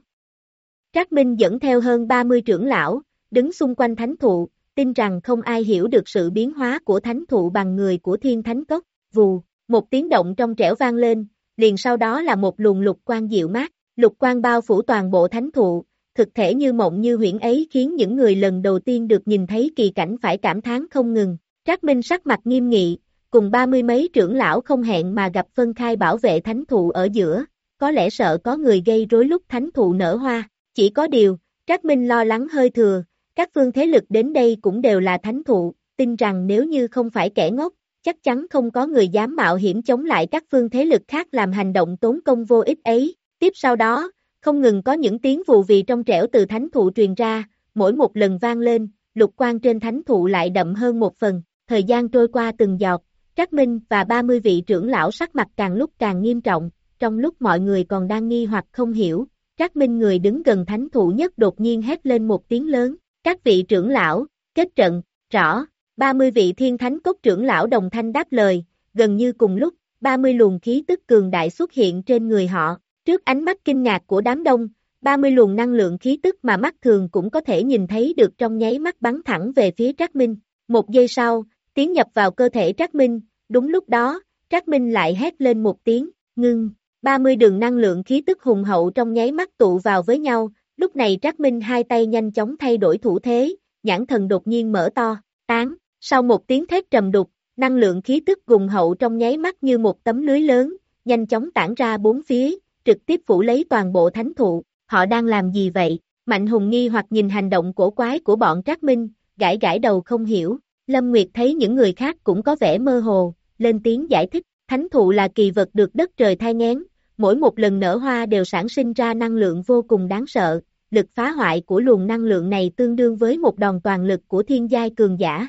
Trác Minh dẫn theo hơn 30 trưởng lão, đứng xung quanh thánh thụ, tin rằng không ai hiểu được sự biến hóa của thánh thụ bằng người của Thiên Thánh Cốc, vù, một tiếng động trong trẻo vang lên, liền sau đó là một luồng lục quang dịu mát, lục quang bao phủ toàn bộ thánh thụ, thực thể như mộng như huyễn ấy khiến những người lần đầu tiên được nhìn thấy kỳ cảnh phải cảm thán không ngừng. Trác Minh sắc mặt nghiêm nghị, cùng ba mươi mấy trưởng lão không hẹn mà gặp phân khai bảo vệ thánh thụ ở giữa, có lẽ sợ có người gây rối lúc thánh thụ nở hoa, chỉ có điều, Trác Minh lo lắng hơi thừa, các phương thế lực đến đây cũng đều là thánh thụ, tin rằng nếu như không phải kẻ ngốc, chắc chắn không có người dám mạo hiểm chống lại các phương thế lực khác làm hành động tốn công vô ích ấy. Tiếp sau đó, không ngừng có những tiếng vù vì trong trẻo từ thánh thụ truyền ra, mỗi một lần vang lên, lục quang trên thánh thụ lại đậm hơn một phần, thời gian trôi qua từng giọt, Trác Minh và 30 vị trưởng lão sắc mặt càng lúc càng nghiêm trọng, trong lúc mọi người còn đang nghi hoặc không hiểu, Trác Minh người đứng gần thánh thủ nhất đột nhiên hét lên một tiếng lớn, các vị trưởng lão, kết trận, rõ, 30 vị thiên thánh cốt trưởng lão đồng thanh đáp lời, gần như cùng lúc, 30 luồng khí tức cường đại xuất hiện trên người họ, trước ánh mắt kinh ngạc của đám đông, 30 luồng năng lượng khí tức mà mắt thường cũng có thể nhìn thấy được trong nháy mắt bắn thẳng về phía Trác Minh. Một giây sau, tiến nhập vào cơ thể Trác Minh, đúng lúc đó, Trác Minh lại hét lên một tiếng, ngưng, 30 đường năng lượng khí tức hùng hậu trong nháy mắt tụ vào với nhau, lúc này Trác Minh hai tay nhanh chóng thay đổi thủ thế, nhãn thần đột nhiên mở to, tán, sau một tiếng thét trầm đục, năng lượng khí tức gùng hậu trong nháy mắt như một tấm lưới lớn, nhanh chóng tản ra bốn phía, trực tiếp phủ lấy toàn bộ thánh thụ, họ đang làm gì vậy? Mạnh Hùng nghi hoặc nhìn hành động cổ quái của bọn Trác Minh, gãi gãi đầu không hiểu, Lâm Nguyệt thấy những người khác cũng có vẻ mơ hồ, lên tiếng giải thích, thánh thụ là kỳ vật được đất trời thai ngén, mỗi một lần nở hoa đều sản sinh ra năng lượng vô cùng đáng sợ, lực phá hoại của luồng năng lượng này tương đương với một đòn toàn lực của thiên giai cường giả.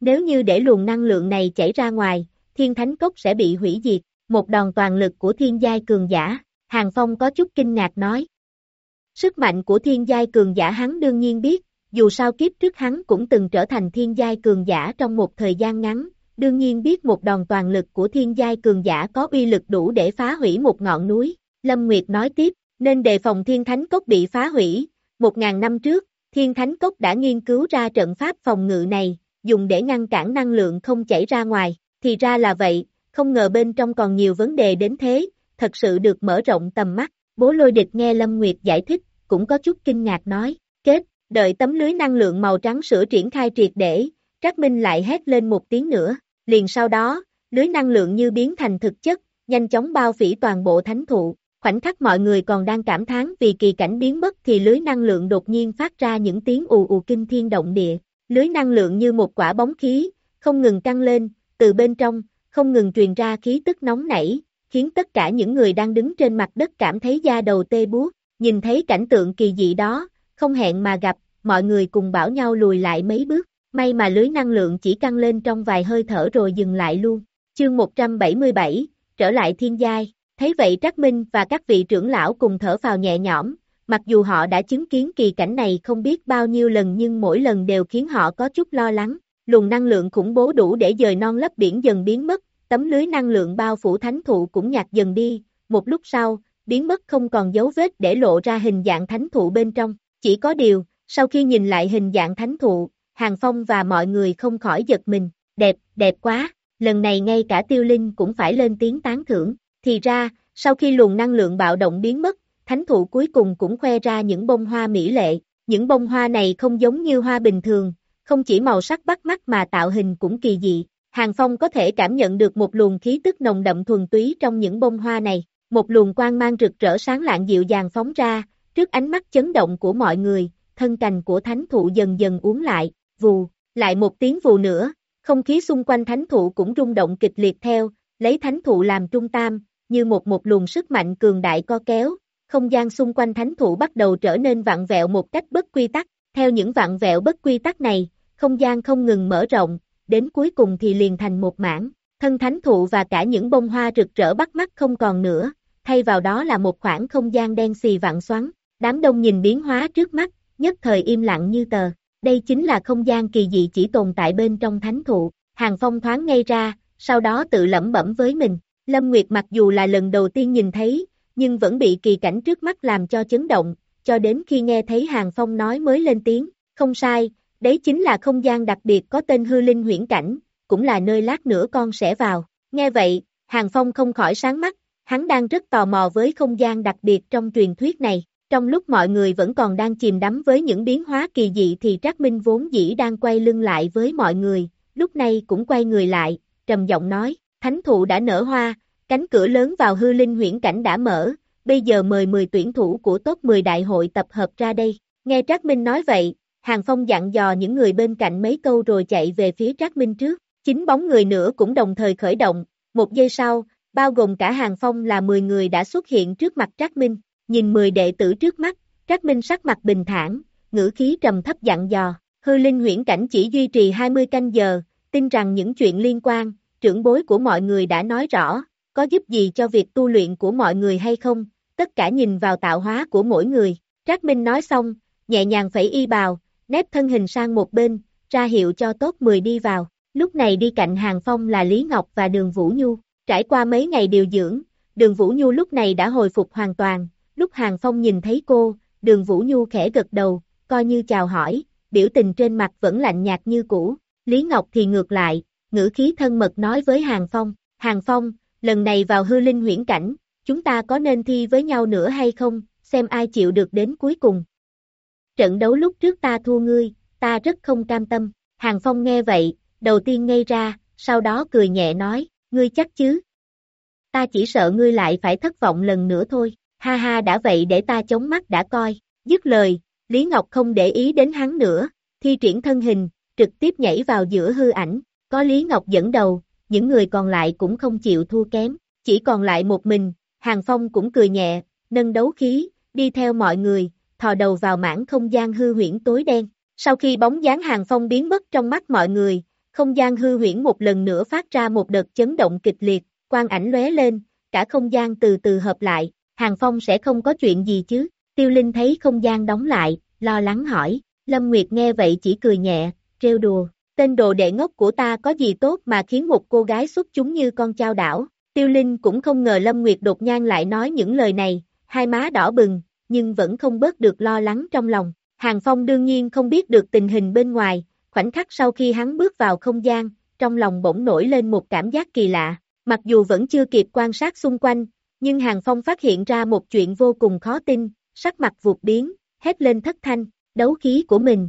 Nếu như để luồng năng lượng này chảy ra ngoài, thiên thánh cốc sẽ bị hủy diệt, một đòn toàn lực của thiên giai cường giả, Hàng Phong có chút kinh ngạc nói. Sức mạnh của thiên giai cường giả hắn đương nhiên biết, dù sao kiếp trước hắn cũng từng trở thành thiên giai cường giả trong một thời gian ngắn, đương nhiên biết một đòn toàn lực của thiên giai cường giả có uy lực đủ để phá hủy một ngọn núi. Lâm Nguyệt nói tiếp, nên đề phòng thiên thánh cốc bị phá hủy, một ngàn năm trước, thiên thánh cốc đã nghiên cứu ra trận pháp phòng ngự này, dùng để ngăn cản năng lượng không chảy ra ngoài, thì ra là vậy, không ngờ bên trong còn nhiều vấn đề đến thế, thật sự được mở rộng tầm mắt, bố lôi địch nghe Lâm Nguyệt giải thích, cũng có chút kinh ngạc nói, kết, đợi tấm lưới năng lượng màu trắng sữa triển khai triệt để, Trác Minh lại hét lên một tiếng nữa, liền sau đó, lưới năng lượng như biến thành thực chất, nhanh chóng bao phỉ toàn bộ thánh thụ, khoảnh khắc mọi người còn đang cảm thán vì kỳ cảnh biến mất thì lưới năng lượng đột nhiên phát ra những tiếng ù ù kinh thiên động địa, lưới năng lượng như một quả bóng khí, không ngừng căng lên, từ bên trong, không ngừng truyền ra khí tức nóng nảy, khiến tất cả những người đang đứng trên mặt đất cảm thấy da đầu tê buốt, nhìn thấy cảnh tượng kỳ dị đó, không hẹn mà gặp, mọi người cùng bảo nhau lùi lại mấy bước, may mà lưới năng lượng chỉ căng lên trong vài hơi thở rồi dừng lại luôn. Chương 177, trở lại thiên giai, thấy vậy Trác Minh và các vị trưởng lão cùng thở vào nhẹ nhõm, mặc dù họ đã chứng kiến kỳ cảnh này không biết bao nhiêu lần nhưng mỗi lần đều khiến họ có chút lo lắng, luồng năng lượng khủng bố đủ để dời non lấp biển dần biến mất, tấm lưới năng lượng bao phủ thánh thụ cũng nhạt dần đi, một lúc sau, biến mất không còn dấu vết để lộ ra hình dạng thánh thụ bên trong, chỉ có điều, sau khi nhìn lại hình dạng thánh thụ, Hàng Phong và mọi người không khỏi giật mình, đẹp, đẹp quá, lần này ngay cả tiêu linh cũng phải lên tiếng tán thưởng, thì ra, sau khi luồng năng lượng bạo động biến mất, thánh thụ cuối cùng cũng khoe ra những bông hoa mỹ lệ, những bông hoa này không giống như hoa bình thường, không chỉ màu sắc bắt mắt mà tạo hình cũng kỳ dị. Hàng Phong có thể cảm nhận được một luồng khí tức nồng đậm thuần túy trong những bông hoa này, một luồng quang mang rực rỡ sáng lạng dịu dàng phóng ra, trước ánh mắt chấn động của mọi người, thân cành của thánh thụ dần dần uốn lại, vù, lại một tiếng vù nữa, không khí xung quanh thánh thụ cũng rung động kịch liệt theo, lấy thánh thụ làm trung tam, như một một luồng sức mạnh cường đại co kéo, không gian xung quanh thánh thụ bắt đầu trở nên vặn vẹo một cách bất quy tắc, theo những vặn vẹo bất quy tắc này, không gian không ngừng mở rộng, đến cuối cùng thì liền thành một mảng, thân thánh thụ và cả những bông hoa rực rỡ bắt mắt không còn nữa, thay vào đó là một khoảng không gian đen xì vặn xoắn, đám đông nhìn biến hóa trước mắt, nhất thời im lặng như tờ, đây chính là không gian kỳ dị chỉ tồn tại bên trong thánh thụ, hàng phong thoáng ngay ra, sau đó tự lẩm bẩm với mình, Lâm Nguyệt mặc dù là lần đầu tiên nhìn thấy, nhưng vẫn bị kỳ cảnh trước mắt làm cho chấn động, cho đến khi nghe thấy Hàng Phong nói mới lên tiếng, không sai, đấy chính là không gian đặc biệt có tên hư linh huyễn cảnh, cũng là nơi lát nữa con sẽ vào. Nghe vậy, Hàng Phong không khỏi sáng mắt, hắn đang rất tò mò với không gian đặc biệt trong truyền thuyết này. Trong lúc mọi người vẫn còn đang chìm đắm với những biến hóa kỳ dị thì Trác Minh vốn dĩ đang quay lưng lại với mọi người, lúc này cũng quay người lại, trầm giọng nói, thánh thụ đã nở hoa, cánh cửa lớn vào hư linh huyễn cảnh đã mở, bây giờ mời 10 tuyển thủ của top 10 đại hội tập hợp ra đây. Nghe Trác Minh nói vậy, Hàng Phong dặn dò những người bên cạnh mấy câu rồi chạy về phía Trác Minh trước. Chính bóng người nữa cũng đồng thời khởi động, một giây sau, bao gồm cả Hàng Phong là 10 người đã xuất hiện trước mặt Trác Minh, nhìn 10 đệ tử trước mắt, Trác Minh sắc mặt bình thản, ngữ khí trầm thấp dặn dò, hư linh huyễn cảnh chỉ duy trì 20 canh giờ, tin rằng những chuyện liên quan, trưởng bối của mọi người đã nói rõ, có giúp gì cho việc tu luyện của mọi người hay không, tất cả nhìn vào tạo hóa của mỗi người. Trác Minh nói xong, nhẹ nhàng phẩy y bào, nép thân hình sang một bên, ra hiệu cho tốt 10 đi vào. Lúc này đi cạnh Hàng Phong là Lý Ngọc và Đường Vũ Nhu. Trải qua mấy ngày điều dưỡng, Đường Vũ Nhu lúc này đã hồi phục hoàn toàn. Lúc Hàng Phong nhìn thấy cô, Đường Vũ Nhu khẽ gật đầu, coi như chào hỏi, biểu tình trên mặt vẫn lạnh nhạt như cũ. Lý Ngọc thì ngược lại, ngữ khí thân mật nói với Hàng Phong, Hàng Phong, lần này vào hư linh huyễn cảnh, chúng ta có nên thi với nhau nữa hay không, xem ai chịu được đến cuối cùng. Trận đấu lúc trước ta thua ngươi, ta rất không cam tâm, Hàng Phong nghe vậy, đầu tiên ngây ra, sau đó cười nhẹ nói, ngươi chắc chứ. Ta chỉ sợ ngươi lại phải thất vọng lần nữa thôi, ha ha đã vậy để ta chống mắt đã coi, dứt lời, Lý Ngọc không để ý đến hắn nữa, thi triển thân hình, trực tiếp nhảy vào giữa hư ảnh, có Lý Ngọc dẫn đầu, những người còn lại cũng không chịu thua kém, chỉ còn lại một mình, Hàng Phong cũng cười nhẹ, nâng đấu khí, đi theo mọi người, thò đầu vào mảng không gian hư huyễn tối đen. Sau khi bóng dáng Hàng Phong biến mất trong mắt mọi người, không gian hư huyễn một lần nữa phát ra một đợt chấn động kịch liệt, quang ảnh lóe lên, cả không gian từ từ hợp lại, Hàng Phong sẽ không có chuyện gì chứ, Tiêu Linh thấy không gian đóng lại, lo lắng hỏi, Lâm Nguyệt nghe vậy chỉ cười nhẹ, trêu đùa, tên đồ đệ ngốc của ta có gì tốt mà khiến một cô gái xuất chúng như con trao đảo, Tiêu Linh cũng không ngờ Lâm Nguyệt đột nhan lại nói những lời này, hai má đỏ bừng, nhưng vẫn không bớt được lo lắng trong lòng. Hàng Phong đương nhiên không biết được tình hình bên ngoài, khoảnh khắc sau khi hắn bước vào không gian, trong lòng bỗng nổi lên một cảm giác kỳ lạ. Mặc dù vẫn chưa kịp quan sát xung quanh, nhưng Hàng Phong phát hiện ra một chuyện vô cùng khó tin, sắc mặt vụt biến, hét lên thất thanh, đấu khí của mình.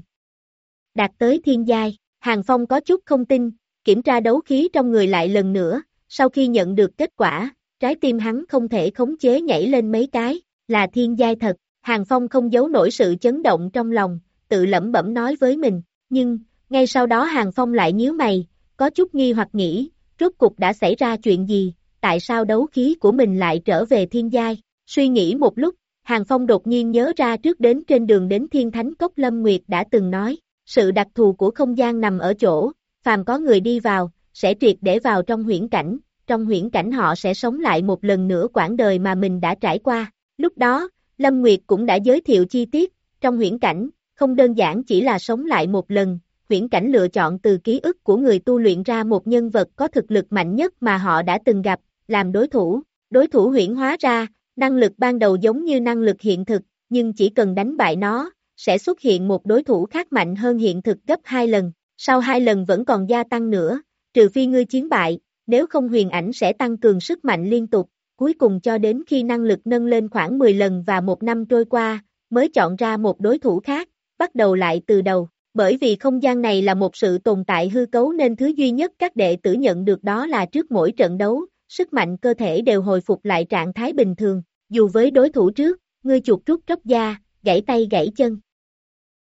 Đạt tới thiên giai, Hàng Phong có chút không tin, kiểm tra đấu khí trong người lại lần nữa, sau khi nhận được kết quả, trái tim hắn không thể khống chế nhảy lên mấy cái, là thiên giai thật, Hàng Phong không giấu nổi sự chấn động trong lòng, tự lẩm bẩm nói với mình, nhưng, ngay sau đó Hàng Phong lại nhíu mày, có chút nghi hoặc nghĩ, rốt cục đã xảy ra chuyện gì, tại sao đấu khí của mình lại trở về thiên giai, suy nghĩ một lúc, Hàng Phong đột nhiên nhớ ra trước đến trên đường đến Thiên Thánh Cốc Lâm Nguyệt đã từng nói, sự đặc thù của không gian nằm ở chỗ, phàm có người đi vào, sẽ triệt để vào trong huyễn cảnh, trong huyễn cảnh họ sẽ sống lại một lần nữa quãng đời mà mình đã trải qua. Lúc đó, Lâm Nguyệt cũng đã giới thiệu chi tiết, trong huyễn cảnh, không đơn giản chỉ là sống lại một lần, huyễn cảnh lựa chọn từ ký ức của người tu luyện ra một nhân vật có thực lực mạnh nhất mà họ đã từng gặp, làm đối thủ. Đối thủ huyển hóa ra, năng lực ban đầu giống như năng lực hiện thực, nhưng chỉ cần đánh bại nó, sẽ xuất hiện một đối thủ khác mạnh hơn hiện thực gấp hai lần, sau hai lần vẫn còn gia tăng nữa, trừ phi ngươi chiến bại, nếu không huyền ảnh sẽ tăng cường sức mạnh liên tục, cuối cùng cho đến khi năng lực nâng lên khoảng 10 lần và một năm trôi qua, mới chọn ra một đối thủ khác, bắt đầu lại từ đầu. Bởi vì không gian này là một sự tồn tại hư cấu nên thứ duy nhất các đệ tử nhận được đó là trước mỗi trận đấu, sức mạnh cơ thể đều hồi phục lại trạng thái bình thường, dù với đối thủ trước, ngươi chuột rút tróc da, gãy tay gãy chân.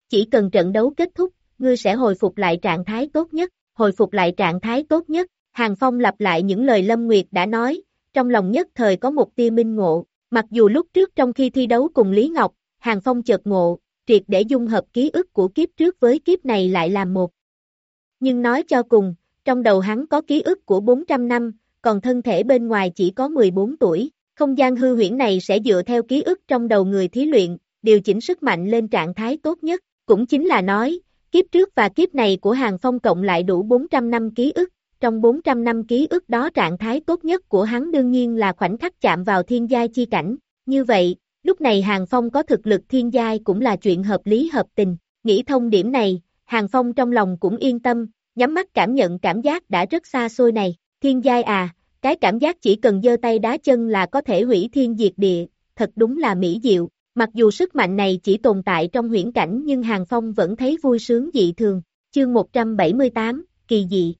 Chỉ cần trận đấu kết thúc, ngươi sẽ hồi phục lại trạng thái tốt nhất, hồi phục lại trạng thái tốt nhất, Hàng Phong lặp lại những lời Lâm Nguyệt đã nói, trong lòng nhất thời có một tia minh ngộ, mặc dù lúc trước trong khi thi đấu cùng Lý Ngọc, Hàng Phong chợt ngộ, triệt để dung hợp ký ức của kiếp trước với kiếp này lại làm một. Nhưng nói cho cùng, trong đầu hắn có ký ức của 400 năm, còn thân thể bên ngoài chỉ có 14 tuổi, không gian hư huyễn này sẽ dựa theo ký ức trong đầu người thí luyện, điều chỉnh sức mạnh lên trạng thái tốt nhất, cũng chính là nói, kiếp trước và kiếp này của Hàng Phong cộng lại đủ 400 năm ký ức, trong 400 năm ký ức đó trạng thái tốt nhất của hắn đương nhiên là khoảnh khắc chạm vào thiên giai chi cảnh, như vậy, lúc này Hàng Phong có thực lực thiên giai cũng là chuyện hợp lý hợp tình, nghĩ thông điểm này, Hàng Phong trong lòng cũng yên tâm, nhắm mắt cảm nhận cảm giác đã rất xa xôi này, thiên giai à, cái cảm giác chỉ cần giơ tay đá chân là có thể hủy thiên diệt địa, thật đúng là mỹ diệu, mặc dù sức mạnh này chỉ tồn tại trong huyễn cảnh nhưng Hàng Phong vẫn thấy vui sướng dị thường, chương 178, kỳ dị.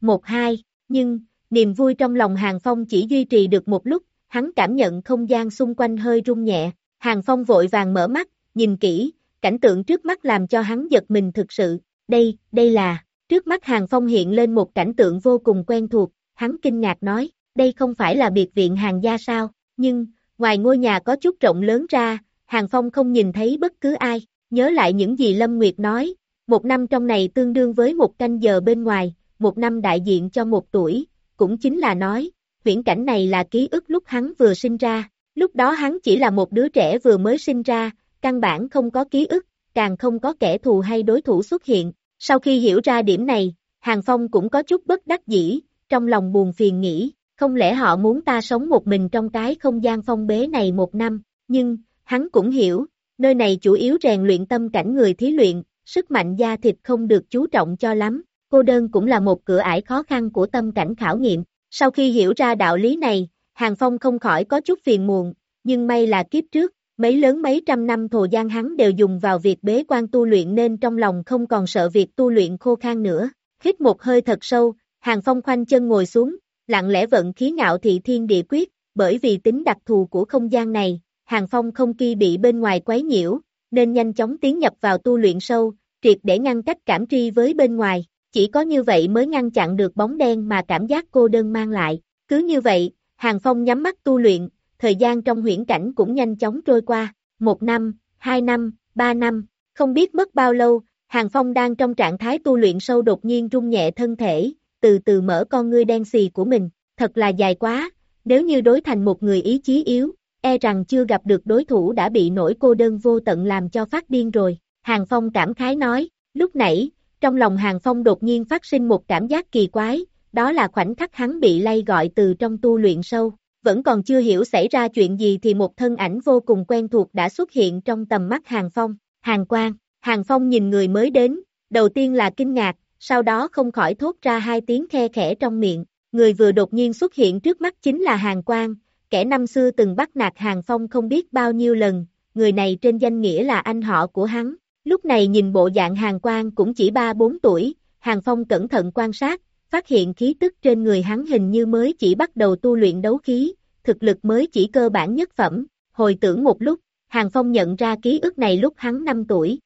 1-2, nhưng, niềm vui trong lòng Hàng Phong chỉ duy trì được một lúc, hắn cảm nhận không gian xung quanh hơi rung nhẹ, Hàng Phong vội vàng mở mắt, nhìn kỹ, cảnh tượng trước mắt làm cho hắn giật mình thực sự, đây, đây là, trước mắt Hàng Phong hiện lên một cảnh tượng vô cùng quen thuộc, hắn kinh ngạc nói, đây không phải là biệt viện hàng gia sao, nhưng, ngoài ngôi nhà có chút rộng lớn ra, Hàng Phong không nhìn thấy bất cứ ai, nhớ lại những gì Lâm Nguyệt nói, một năm trong này tương đương với một canh giờ bên ngoài, một năm đại diện cho một tuổi, cũng chính là nói, viễn cảnh này là ký ức lúc hắn vừa sinh ra, lúc đó hắn chỉ là một đứa trẻ vừa mới sinh ra, căn bản không có ký ức, càng không có kẻ thù hay đối thủ xuất hiện, sau khi hiểu ra điểm này, Hàng Phong cũng có chút bất đắc dĩ, trong lòng buồn phiền nghĩ, không lẽ họ muốn ta sống một mình trong cái không gian phong bế này một năm, nhưng, hắn cũng hiểu, nơi này chủ yếu rèn luyện tâm cảnh người thí luyện, sức mạnh da thịt không được chú trọng cho lắm, cô đơn cũng là một cửa ải khó khăn của tâm cảnh khảo nghiệm, sau khi hiểu ra đạo lý này, Hàng Phong không khỏi có chút phiền muộn, nhưng may là kiếp trước, mấy lớn mấy trăm năm thồ gian hắn đều dùng vào việc bế quan tu luyện nên trong lòng không còn sợ việc tu luyện khô khan nữa. Hít một hơi thật sâu, Hàng Phong khoanh chân ngồi xuống, lặng lẽ vận khí ngạo thị thiên địa quyết, bởi vì tính đặc thù của không gian này, Hàng Phong không kỳ bị bên ngoài quấy nhiễu, nên nhanh chóng tiến nhập vào tu luyện sâu, triệt để ngăn cách cảm tri với bên ngoài, chỉ có như vậy mới ngăn chặn được bóng đen mà cảm giác cô đơn mang lại. Cứ như vậy, Hàng Phong nhắm mắt tu luyện, thời gian trong huyễn cảnh cũng nhanh chóng trôi qua, một năm, hai năm, ba năm, không biết mất bao lâu, Hàng Phong đang trong trạng thái tu luyện sâu đột nhiên rung nhẹ thân thể, từ từ mở con ngươi đen xì của mình, thật là dài quá, nếu như đối thành một người ý chí yếu, e rằng chưa gặp được đối thủ đã bị nỗi cô đơn vô tận làm cho phát điên rồi. Hàng Phong cảm khái nói, lúc nãy, trong lòng Hàng Phong đột nhiên phát sinh một cảm giác kỳ quái, đó là khoảnh khắc hắn bị lay gọi từ trong tu luyện sâu. Vẫn còn chưa hiểu xảy ra chuyện gì thì một thân ảnh vô cùng quen thuộc đã xuất hiện trong tầm mắt Hàng Phong, Hàng Quang. Hàng Phong nhìn người mới đến, đầu tiên là kinh ngạc, sau đó không khỏi thốt ra hai tiếng khe khẽ trong miệng. Người vừa đột nhiên xuất hiện trước mắt chính là Hàng Quang, kẻ năm xưa từng bắt nạt Hàng Phong không biết bao nhiêu lần, người này trên danh nghĩa là anh họ của hắn, Lúc này nhìn bộ dạng hàng quang cũng chỉ 3-4 tuổi, hàng phong cẩn thận quan sát, phát hiện khí tức trên người hắn hình như mới chỉ bắt đầu tu luyện đấu khí, thực lực mới chỉ cơ bản nhất phẩm, hồi tưởng một lúc, hàng phong nhận ra ký ức này lúc hắn 5 tuổi.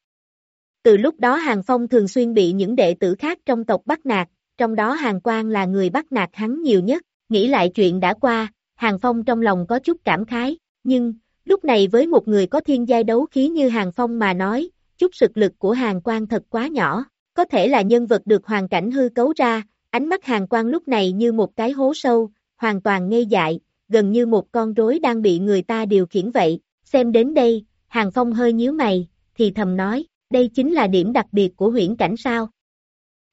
Từ lúc đó hàng phong thường xuyên bị những đệ tử khác trong tộc bắt nạt, trong đó hàng quang là người bắt nạt hắn nhiều nhất, nghĩ lại chuyện đã qua, hàng phong trong lòng có chút cảm khái, nhưng, lúc này với một người có thiên giai đấu khí như hàng phong mà nói, chút sực lực của hàng quan thật quá nhỏ, có thể là nhân vật được hoàn cảnh hư cấu ra, ánh mắt hàng quan lúc này như một cái hố sâu, hoàn toàn ngây dại, gần như một con rối đang bị người ta điều khiển vậy, xem đến đây, hàng phong hơi nhíu mày, thì thầm nói, đây chính là điểm đặc biệt của huyễn cảnh sao.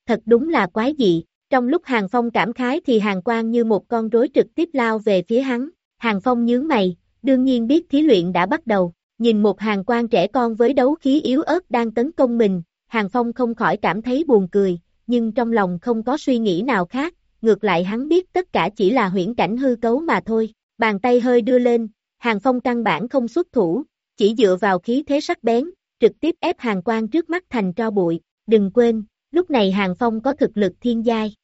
Thật đúng là quái dị, trong lúc hàng phong cảm khái thì hàng quan như một con rối trực tiếp lao về phía hắn, hàng phong nhướng mày, đương nhiên biết thí luyện đã bắt đầu, nhìn một hàng quan trẻ con với đấu khí yếu ớt đang tấn công mình, Hàng Phong không khỏi cảm thấy buồn cười, nhưng trong lòng không có suy nghĩ nào khác, ngược lại hắn biết tất cả chỉ là huyễn cảnh hư cấu mà thôi, bàn tay hơi đưa lên, Hàng Phong căn bản không xuất thủ, chỉ dựa vào khí thế sắc bén, trực tiếp ép hàng quan trước mắt thành tro bụi, đừng quên, lúc này Hàng Phong có thực lực thiên giai.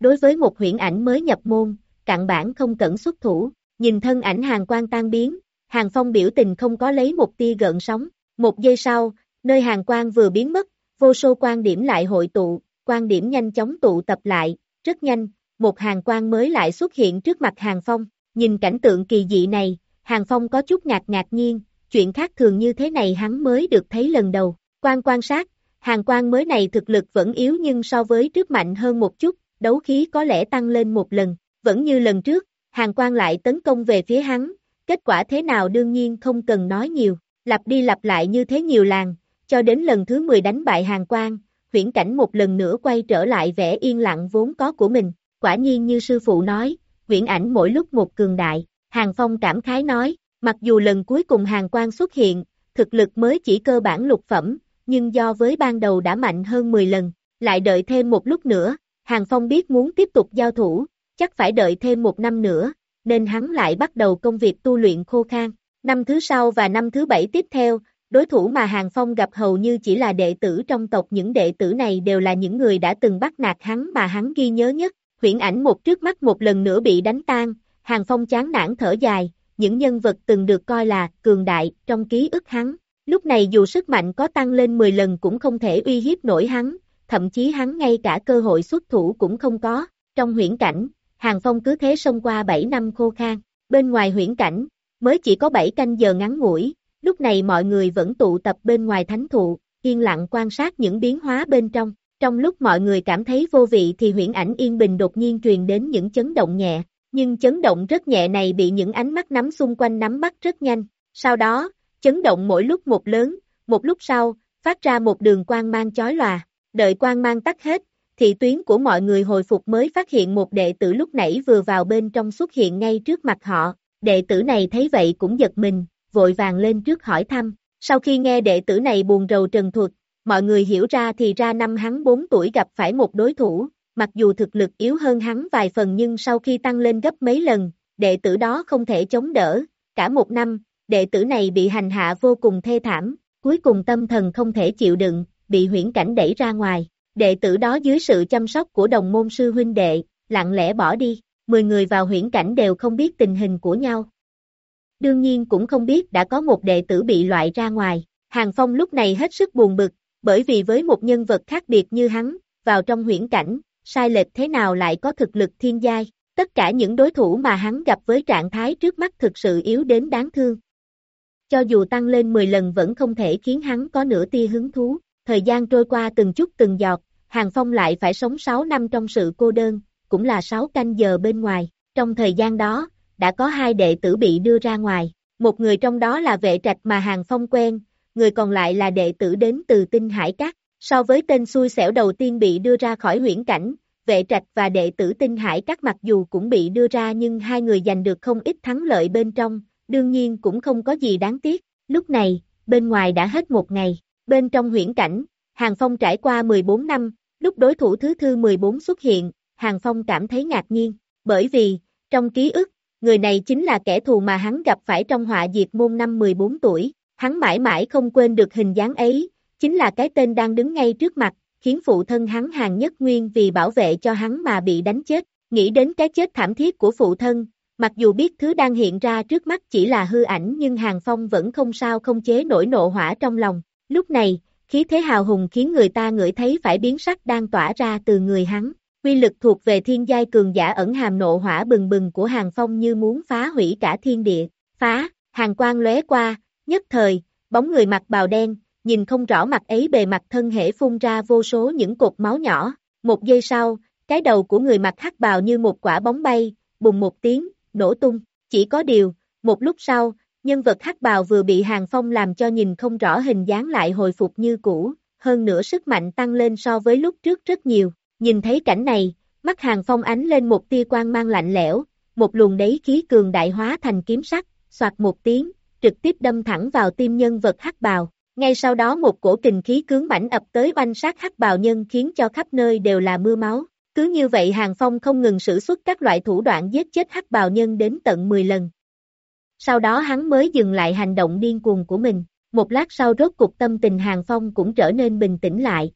Đối với một huyễn ảnh mới nhập môn, cạn bản không cẩn xuất thủ, nhìn thân ảnh hàng quan tan biến, hàng phong biểu tình không có lấy một tia gợn sóng, một giây sau, nơi hàng quan vừa biến mất, vô số quan điểm lại hội tụ, quan điểm nhanh chóng tụ tập lại, rất nhanh, một hàng quan mới lại xuất hiện trước mặt hàng phong, nhìn cảnh tượng kỳ dị này, hàng phong có chút ngạc ngạc nhiên, chuyện khác thường như thế này hắn mới được thấy lần đầu, quan quan sát, hàng quan mới này thực lực vẫn yếu nhưng so với trước mạnh hơn một chút, đấu khí có lẽ tăng lên một lần, vẫn như lần trước, hàng quan lại tấn công về phía hắn, kết quả thế nào đương nhiên không cần nói nhiều, lặp đi lặp lại như thế nhiều làng, cho đến lần thứ 10 đánh bại hàng quan, Viễn cảnh một lần nữa quay trở lại vẻ yên lặng vốn có của mình, quả nhiên như sư phụ nói, Viễn ảnh mỗi lúc một cường đại, hàng phong cảm khái nói, mặc dù lần cuối cùng hàng quan xuất hiện, thực lực mới chỉ cơ bản lục phẩm, nhưng do với ban đầu đã mạnh hơn 10 lần, lại đợi thêm một lúc nữa, hàng phong biết muốn tiếp tục giao thủ, chắc phải đợi thêm một năm nữa, nên hắn lại bắt đầu công việc tu luyện khô khan. Năm thứ sau và năm thứ bảy tiếp theo, đối thủ mà Hàng Phong gặp hầu như chỉ là đệ tử trong tộc những đệ tử này đều là những người đã từng bắt nạt hắn mà hắn ghi nhớ nhất. Huyễn ảnh một trước mắt một lần nữa bị đánh tan, Hàng Phong chán nản thở dài, những nhân vật từng được coi là cường đại trong ký ức hắn. Lúc này dù sức mạnh có tăng lên 10 lần cũng không thể uy hiếp nổi hắn, thậm chí hắn ngay cả cơ hội xuất thủ cũng không có. Trong huyễn cảnh, Hàng Phong cứ thế xông qua 7 năm khô khan, bên ngoài huyễn cảnh, mới chỉ có 7 canh giờ ngắn ngủi, lúc này mọi người vẫn tụ tập bên ngoài thánh thụ, yên lặng quan sát những biến hóa bên trong. Trong lúc mọi người cảm thấy vô vị thì huyễn ảnh yên bình đột nhiên truyền đến những chấn động nhẹ, nhưng chấn động rất nhẹ này bị những ánh mắt nắm xung quanh nắm bắt rất nhanh. Sau đó, chấn động mỗi lúc một lớn, một lúc sau, phát ra một đường quang mang chói lòa, đợi quang mang tắt hết, thị tuyến của mọi người hồi phục mới phát hiện một đệ tử lúc nãy vừa vào bên trong xuất hiện ngay trước mặt họ, đệ tử này thấy vậy cũng giật mình, vội vàng lên trước hỏi thăm, sau khi nghe đệ tử này buồn rầu trần thuật, mọi người hiểu ra thì ra năm hắn 4 tuổi gặp phải một đối thủ, mặc dù thực lực yếu hơn hắn vài phần nhưng sau khi tăng lên gấp mấy lần, đệ tử đó không thể chống đỡ, cả một năm, đệ tử này bị hành hạ vô cùng thê thảm, cuối cùng tâm thần không thể chịu đựng, bị huyễn cảnh đẩy ra ngoài, đệ tử đó dưới sự chăm sóc của đồng môn sư huynh đệ, lặng lẽ bỏ đi, 10 người vào huyễn cảnh đều không biết tình hình của nhau. Đương nhiên cũng không biết đã có một đệ tử bị loại ra ngoài, Hàng Phong lúc này hết sức buồn bực, bởi vì với một nhân vật khác biệt như hắn, vào trong huyễn cảnh, sai lệch thế nào lại có thực lực thiên giai, tất cả những đối thủ mà hắn gặp với trạng thái trước mắt thực sự yếu đến đáng thương. Cho dù tăng lên 10 lần vẫn không thể khiến hắn có nửa tia hứng thú, thời gian trôi qua từng chút từng giọt, Hàng Phong lại phải sống 6 năm trong sự cô đơn, cũng là 6 canh giờ bên ngoài. Trong thời gian đó, đã có hai đệ tử bị đưa ra ngoài. Một người trong đó là vệ trạch mà Hàng Phong quen, người còn lại là đệ tử đến từ tinh hải cát. So với tên xui xẻo đầu tiên bị đưa ra khỏi huyễn cảnh, vệ trạch và đệ tử tinh hải các mặc dù cũng bị đưa ra nhưng hai người giành được không ít thắng lợi bên trong, đương nhiên cũng không có gì đáng tiếc. Lúc này, bên ngoài đã hết một ngày, bên trong huyễn cảnh, Hàng Phong trải qua 14 năm, lúc đối thủ thứ thư 14 xuất hiện, Hàng Phong cảm thấy ngạc nhiên, bởi vì, trong ký ức, người này chính là kẻ thù mà hắn gặp phải trong họa diệt môn năm 14 tuổi, hắn mãi mãi không quên được hình dáng ấy, chính là cái tên đang đứng ngay trước mặt, khiến phụ thân hắn hàng nhất nguyên vì bảo vệ cho hắn mà bị đánh chết, nghĩ đến cái chết thảm thiết của phụ thân, mặc dù biết thứ đang hiện ra trước mắt chỉ là hư ảnh nhưng Hàng Phong vẫn không sao không chế nổi nộ hỏa trong lòng, lúc này, khí thế hào hùng khiến người ta ngửi thấy phải biến sắc đang tỏa ra từ người hắn. Quy lực thuộc về thiên giai cường giả ẩn hàm nộ hỏa bừng bừng của hàng phong như muốn phá hủy cả thiên địa. Phá, hàng quang lóe qua, nhất thời, bóng người mặc bào đen, nhìn không rõ mặt ấy bề mặt thân thể phun ra vô số những cột máu nhỏ. Một giây sau, cái đầu của người mặc hắc bào như một quả bóng bay, bùng một tiếng, nổ tung. Chỉ có điều, một lúc sau, nhân vật hắc bào vừa bị Hàng Phong làm cho nhìn không rõ hình dáng lại hồi phục như cũ, hơn nữa sức mạnh tăng lên so với lúc trước rất nhiều. Nhìn thấy cảnh này, mắt Hàng Phong ánh lên một tia quang mang lạnh lẽo, một luồng đáy khí cường đại hóa thành kiếm sắc, soạt một tiếng, trực tiếp đâm thẳng vào tim nhân vật hắc bào. Ngay sau đó một cổ kình khí cứng bảnh ập tới oanh sát hắc bào nhân khiến cho khắp nơi đều là mưa máu. Cứ như vậy Hàng Phong không ngừng sử xuất các loại thủ đoạn giết chết hắc bào nhân đến tận 10 lần. Sau đó hắn mới dừng lại hành động điên cuồng của mình. Một lát sau rốt cục tâm tình Hàng Phong cũng trở nên bình tĩnh lại.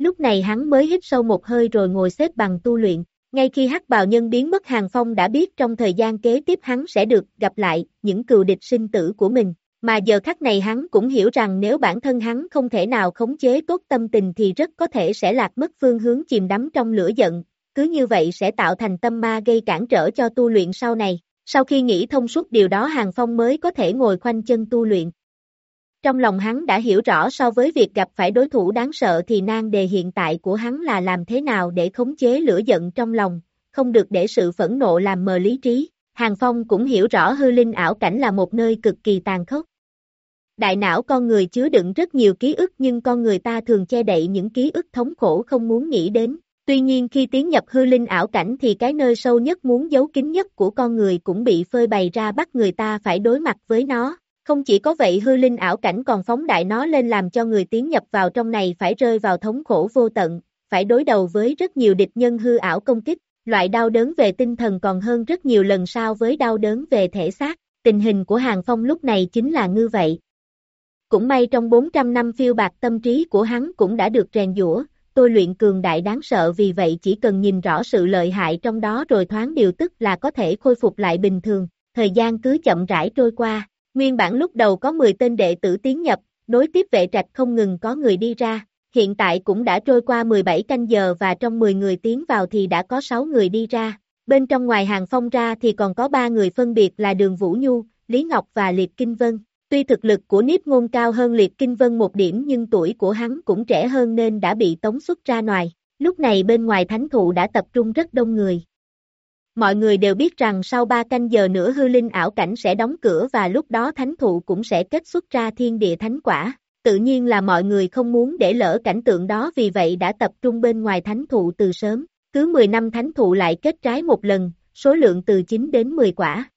Lúc này hắn mới hít sâu một hơi rồi ngồi xếp bằng tu luyện. Ngay khi hắc bào nhân biến mất Hàng Phong đã biết trong thời gian kế tiếp hắn sẽ được gặp lại những cựu địch sinh tử của mình. Mà giờ khắc này hắn cũng hiểu rằng nếu bản thân hắn không thể nào khống chế tốt tâm tình thì rất có thể sẽ lạc mất phương hướng chìm đắm trong lửa giận, cứ như vậy sẽ tạo thành tâm ma gây cản trở cho tu luyện sau này. Sau khi nghĩ thông suốt điều đó Hàng Phong mới có thể ngồi khoanh chân tu luyện. Trong lòng hắn đã hiểu rõ so với việc gặp phải đối thủ đáng sợ thì nan đề hiện tại của hắn là làm thế nào để khống chế lửa giận trong lòng, không được để sự phẫn nộ làm mờ lý trí. Hàng Phong cũng hiểu rõ hư linh ảo cảnh là một nơi cực kỳ tàn khốc. Đại não con người chứa đựng rất nhiều ký ức nhưng con người ta thường che đậy những ký ức thống khổ không muốn nghĩ đến. Tuy nhiên khi tiến nhập hư linh ảo cảnh thì cái nơi sâu nhất muốn giấu kín nhất của con người cũng bị phơi bày ra bắt người ta phải đối mặt với nó. Không chỉ có vậy hư linh ảo cảnh còn phóng đại nó lên làm cho người tiến nhập vào trong này phải rơi vào thống khổ vô tận, phải đối đầu với rất nhiều địch nhân hư ảo công kích, loại đau đớn về tinh thần còn hơn rất nhiều lần so với đau đớn về thể xác. Tình hình của Hàng Phong lúc này chính là như vậy. Cũng may trong 400 năm phiêu bạc tâm trí của hắn cũng đã được rèn giũa, tôi luyện cường đại đáng sợ vì vậy chỉ cần nhìn rõ sự lợi hại trong đó rồi thoáng điều tức là có thể khôi phục lại bình thường, thời gian cứ chậm rãi trôi qua, nguyên bản lúc đầu có 10 tên đệ tử tiến nhập, nối tiếp vệ trạch không ngừng có người đi ra, hiện tại cũng đã trôi qua 17 canh giờ và trong 10 người tiến vào thì đã có 6 người đi ra, bên trong ngoài hàng phong ra thì còn có 3 người phân biệt là Đường Vũ Nhu, Lý Ngọc và Liệt Kinh Vân. Tuy thực lực của Niếp Ngôn cao hơn Liệt Kinh Vân một điểm nhưng tuổi của hắn cũng trẻ hơn nên đã bị tống xuất ra ngoài. Lúc này bên ngoài thánh thụ đã tập trung rất đông người. Mọi người đều biết rằng sau 3 canh giờ nữa hư linh ảo cảnh sẽ đóng cửa và lúc đó thánh thụ cũng sẽ kết xuất ra thiên địa thánh quả. Tự nhiên là mọi người không muốn để lỡ cảnh tượng đó vì vậy đã tập trung bên ngoài thánh thụ từ sớm. Cứ 10 năm thánh thụ lại kết trái một lần, số lượng từ 9 đến 10 quả.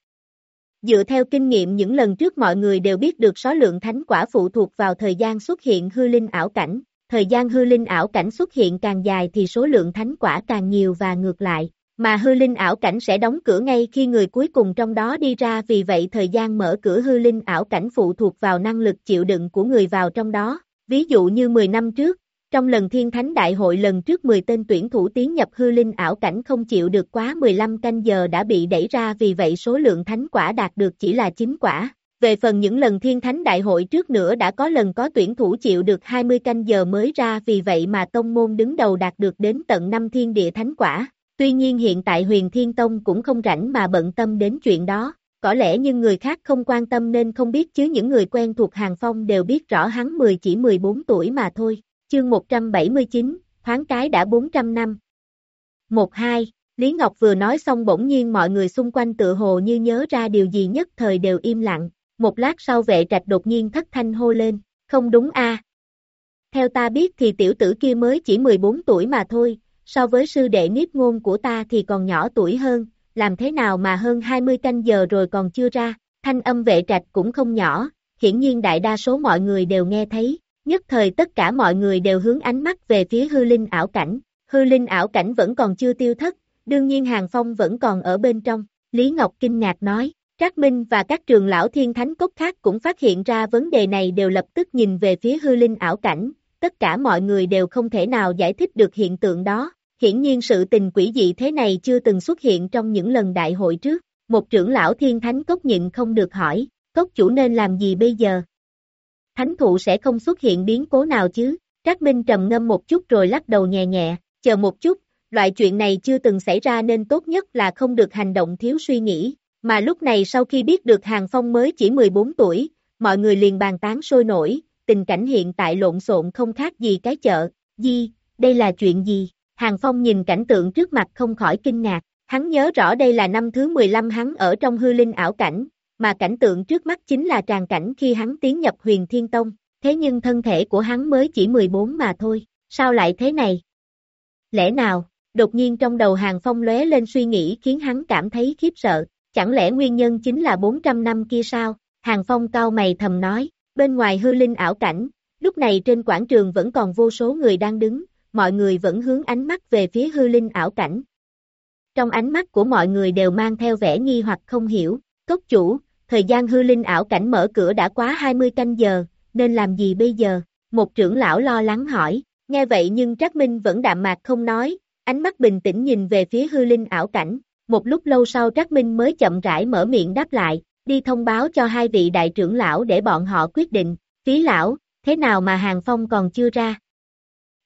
Dựa theo kinh nghiệm những lần trước mọi người đều biết được số lượng thánh quả phụ thuộc vào thời gian xuất hiện hư linh ảo cảnh, thời gian hư linh ảo cảnh xuất hiện càng dài thì số lượng thánh quả càng nhiều và ngược lại, mà hư linh ảo cảnh sẽ đóng cửa ngay khi người cuối cùng trong đó đi ra vì vậy thời gian mở cửa hư linh ảo cảnh phụ thuộc vào năng lực chịu đựng của người vào trong đó, ví dụ như 10 năm trước, trong lần thiên thánh đại hội lần trước 10 tên tuyển thủ tiến nhập hư linh ảo cảnh không chịu được quá 15 canh giờ đã bị đẩy ra vì vậy số lượng thánh quả đạt được chỉ là 9 quả. Về phần những lần thiên thánh đại hội trước nữa đã có lần có tuyển thủ chịu được 20 canh giờ mới ra vì vậy mà tông môn đứng đầu đạt được đến tận 5 thiên địa thánh quả. Tuy nhiên hiện tại huyền thiên tông cũng không rảnh mà bận tâm đến chuyện đó. Có lẽ nhưng người khác không quan tâm nên không biết chứ những người quen thuộc hàng phong đều biết rõ hắn 10 chỉ 14 tuổi mà thôi. Chương 179, thoáng cái đã 400 năm. 1-2, Lý Ngọc vừa nói xong bỗng nhiên mọi người xung quanh tự hồ như nhớ ra điều gì nhất thời đều im lặng, một lát sau vệ trạch đột nhiên thất thanh hô lên, không đúng a Theo ta biết thì tiểu tử kia mới chỉ 14 tuổi mà thôi, so với sư đệ niếp ngôn của ta thì còn nhỏ tuổi hơn, làm thế nào mà hơn 20 canh giờ rồi còn chưa ra, thanh âm vệ trạch cũng không nhỏ, hiển nhiên đại đa số mọi người đều nghe thấy, Nhất thời tất cả mọi người đều hướng ánh mắt về phía hư linh ảo cảnh, hư linh ảo cảnh vẫn còn chưa tiêu thất, đương nhiên Hàng Phong vẫn còn ở bên trong, Lý Ngọc kinh ngạc nói, Trác Minh và các trường lão thiên thánh cốc khác cũng phát hiện ra vấn đề này đều lập tức nhìn về phía hư linh ảo cảnh, tất cả mọi người đều không thể nào giải thích được hiện tượng đó, hiển nhiên sự tình quỷ dị thế này chưa từng xuất hiện trong những lần đại hội trước, một trưởng lão thiên thánh cốc nhịn không được hỏi, cốc chủ nên làm gì bây giờ? thánh thụ sẽ không xuất hiện biến cố nào chứ. Trác Minh trầm ngâm một chút rồi lắc đầu nhẹ nhẹ, chờ một chút, loại chuyện này chưa từng xảy ra nên tốt nhất là không được hành động thiếu suy nghĩ. Mà lúc này sau khi biết được Hàng Phong mới chỉ 14 tuổi, mọi người liền bàn tán sôi nổi, tình cảnh hiện tại lộn xộn không khác gì cái chợ, di, đây là chuyện gì? Hàng Phong nhìn cảnh tượng trước mặt không khỏi kinh ngạc, hắn nhớ rõ đây là năm thứ 15 hắn ở trong hư linh ảo cảnh, mà cảnh tượng trước mắt chính là tràn cảnh khi hắn tiến nhập huyền thiên tông, thế nhưng thân thể của hắn mới chỉ 14 mà thôi, sao lại thế này? Lẽ nào, đột nhiên trong đầu hàng phong lóe lên suy nghĩ khiến hắn cảm thấy khiếp sợ, chẳng lẽ nguyên nhân chính là 400 năm kia sao? Hàng Phong cao mày thầm nói, bên ngoài hư linh ảo cảnh, lúc này trên quảng trường vẫn còn vô số người đang đứng, mọi người vẫn hướng ánh mắt về phía hư linh ảo cảnh. Trong ánh mắt của mọi người đều mang theo vẻ nghi hoặc không hiểu, cốc chủ, thời gian hư linh ảo cảnh mở cửa đã quá 20 canh giờ, nên làm gì bây giờ? Một trưởng lão lo lắng hỏi, nghe vậy nhưng Trác Minh vẫn đạm mạc không nói, ánh mắt bình tĩnh nhìn về phía hư linh ảo cảnh, một lúc lâu sau Trác Minh mới chậm rãi mở miệng đáp lại, đi thông báo cho hai vị đại trưởng lão để bọn họ quyết định, phí lão, thế nào mà Hàng Phong còn chưa ra?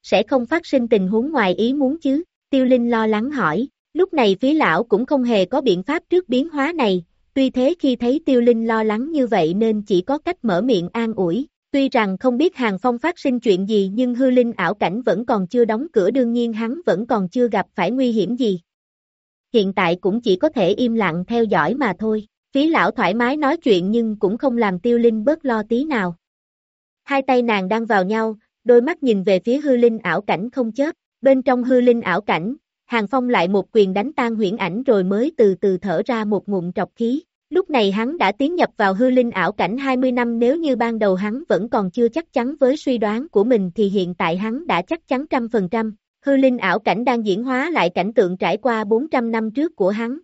Sẽ không phát sinh tình huống ngoài ý muốn chứ, tiêu linh lo lắng hỏi, lúc này phí lão cũng không hề có biện pháp trước biến hóa này, tuy thế khi thấy tiêu linh lo lắng như vậy nên chỉ có cách mở miệng an ủi, tuy rằng không biết Hàng Phong phát sinh chuyện gì nhưng hư linh ảo cảnh vẫn còn chưa đóng cửa đương nhiên hắn vẫn còn chưa gặp phải nguy hiểm gì. Hiện tại cũng chỉ có thể im lặng theo dõi mà thôi. Phí lão thoải mái nói chuyện nhưng cũng không làm tiêu linh bớt lo tí nào. Hai tay nàng đang vào nhau, đôi mắt nhìn về phía hư linh ảo cảnh không chớp, bên trong hư linh ảo cảnh, Hàng Phong lại một quyền đánh tan huyễn ảnh rồi mới từ từ thở ra một ngụm trọc khí. Lúc này hắn đã tiến nhập vào hư linh ảo cảnh 20 năm nếu như ban đầu hắn vẫn còn chưa chắc chắn với suy đoán của mình thì hiện tại hắn đã chắc chắn trăm phần trăm. Hư linh ảo cảnh đang diễn hóa lại cảnh tượng trải qua 400 năm trước của hắn,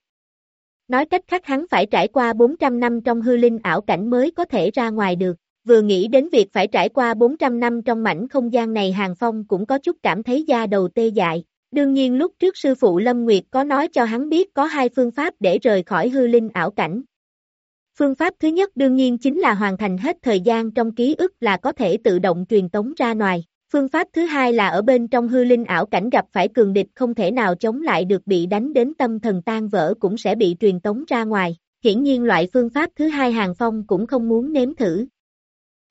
Nói cách khác hắn phải trải qua 400 năm trong hư linh ảo cảnh mới có thể ra ngoài được. Vừa nghĩ đến việc phải trải qua 400 năm trong mảnh không gian này Hàng Phong cũng có chút cảm thấy da đầu tê dại. Đương nhiên lúc trước sư phụ Lâm Nguyệt có nói cho hắn biết có hai phương pháp để rời khỏi hư linh ảo cảnh. Phương pháp thứ nhất đương nhiên chính là hoàn thành hết thời gian trong ký ức là có thể tự động truyền tống ra ngoài. Phương pháp thứ hai là ở bên trong hư linh ảo cảnh gặp phải cường địch không thể nào chống lại được bị đánh đến tâm thần tan vỡ cũng sẽ bị truyền tống ra ngoài. Hiển nhiên loại phương pháp thứ hai Hàng Phong cũng không muốn nếm thử.